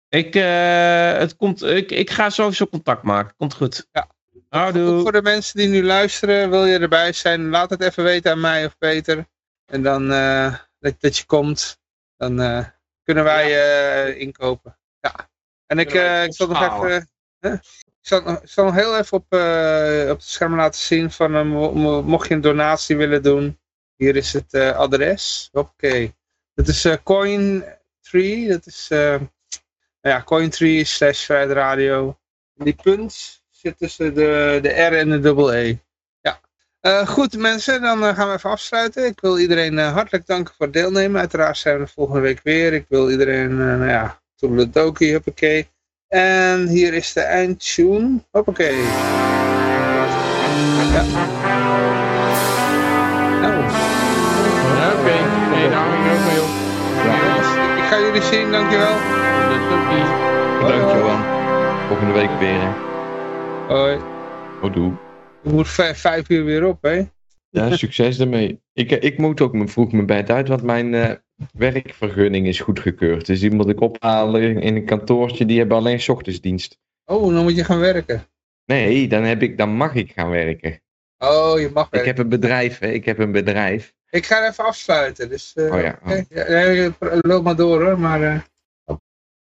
ik, eh, het komt, ik, ik ga sowieso contact maken. Komt goed. Ja. Houdoe. voor de mensen die nu luisteren, wil je erbij zijn, laat het even weten aan mij of Peter. En dan eh, dat, dat je komt, dan eh, kunnen wij eh, inkopen. Ja. En ik, eh, ik zal nog even. hè? Ik zal, nog- heel even op, eh, op het scherm laten zien van eh, mo- mo- mocht je een donatie willen doen. Hier is het eh, adres. Oké. Dat is Cointree. Dat is nou ja, Cointree slash Radio. Die punt zit tussen de, de R en de dubbel E. Ja. Goed mensen, dan gaan we even afsluiten. Ik wil iedereen hartelijk danken voor het deelnemen. Uiteraard zijn we volgende week weer. Ik wil iedereen, nou ja, toedeledokie, hoppakee. En hier is de eindtune. Hoppakee. Ja. Nou, Ja, Oké, nee, daar hang ik ook mee op. jongens, ik ga jullie zien, dankjewel. Dat doe ik niet. Bedankt Johan. Volgende week weer, hè. Hoi. Houdoe. Je moet vijf, vijf uur weer op, hè? Ja, succes ermee. Ik, ik moet ook me- vroeg mijn bed uit, want mijn eh, werkvergunning is goedgekeurd. Dus die moet ik ophalen in een kantoortje. Die hebben alleen 's ochtends Oh, dan moet je gaan werken. Nee, dan, heb ik, dan mag ik gaan werken. Oh, je mag Ik werken. heb een bedrijf, hè. Ik heb een bedrijf. Ik ga even afsluiten. Dus, eh, Oh ja, oh. ja, loop maar door hoor. Maar, eh,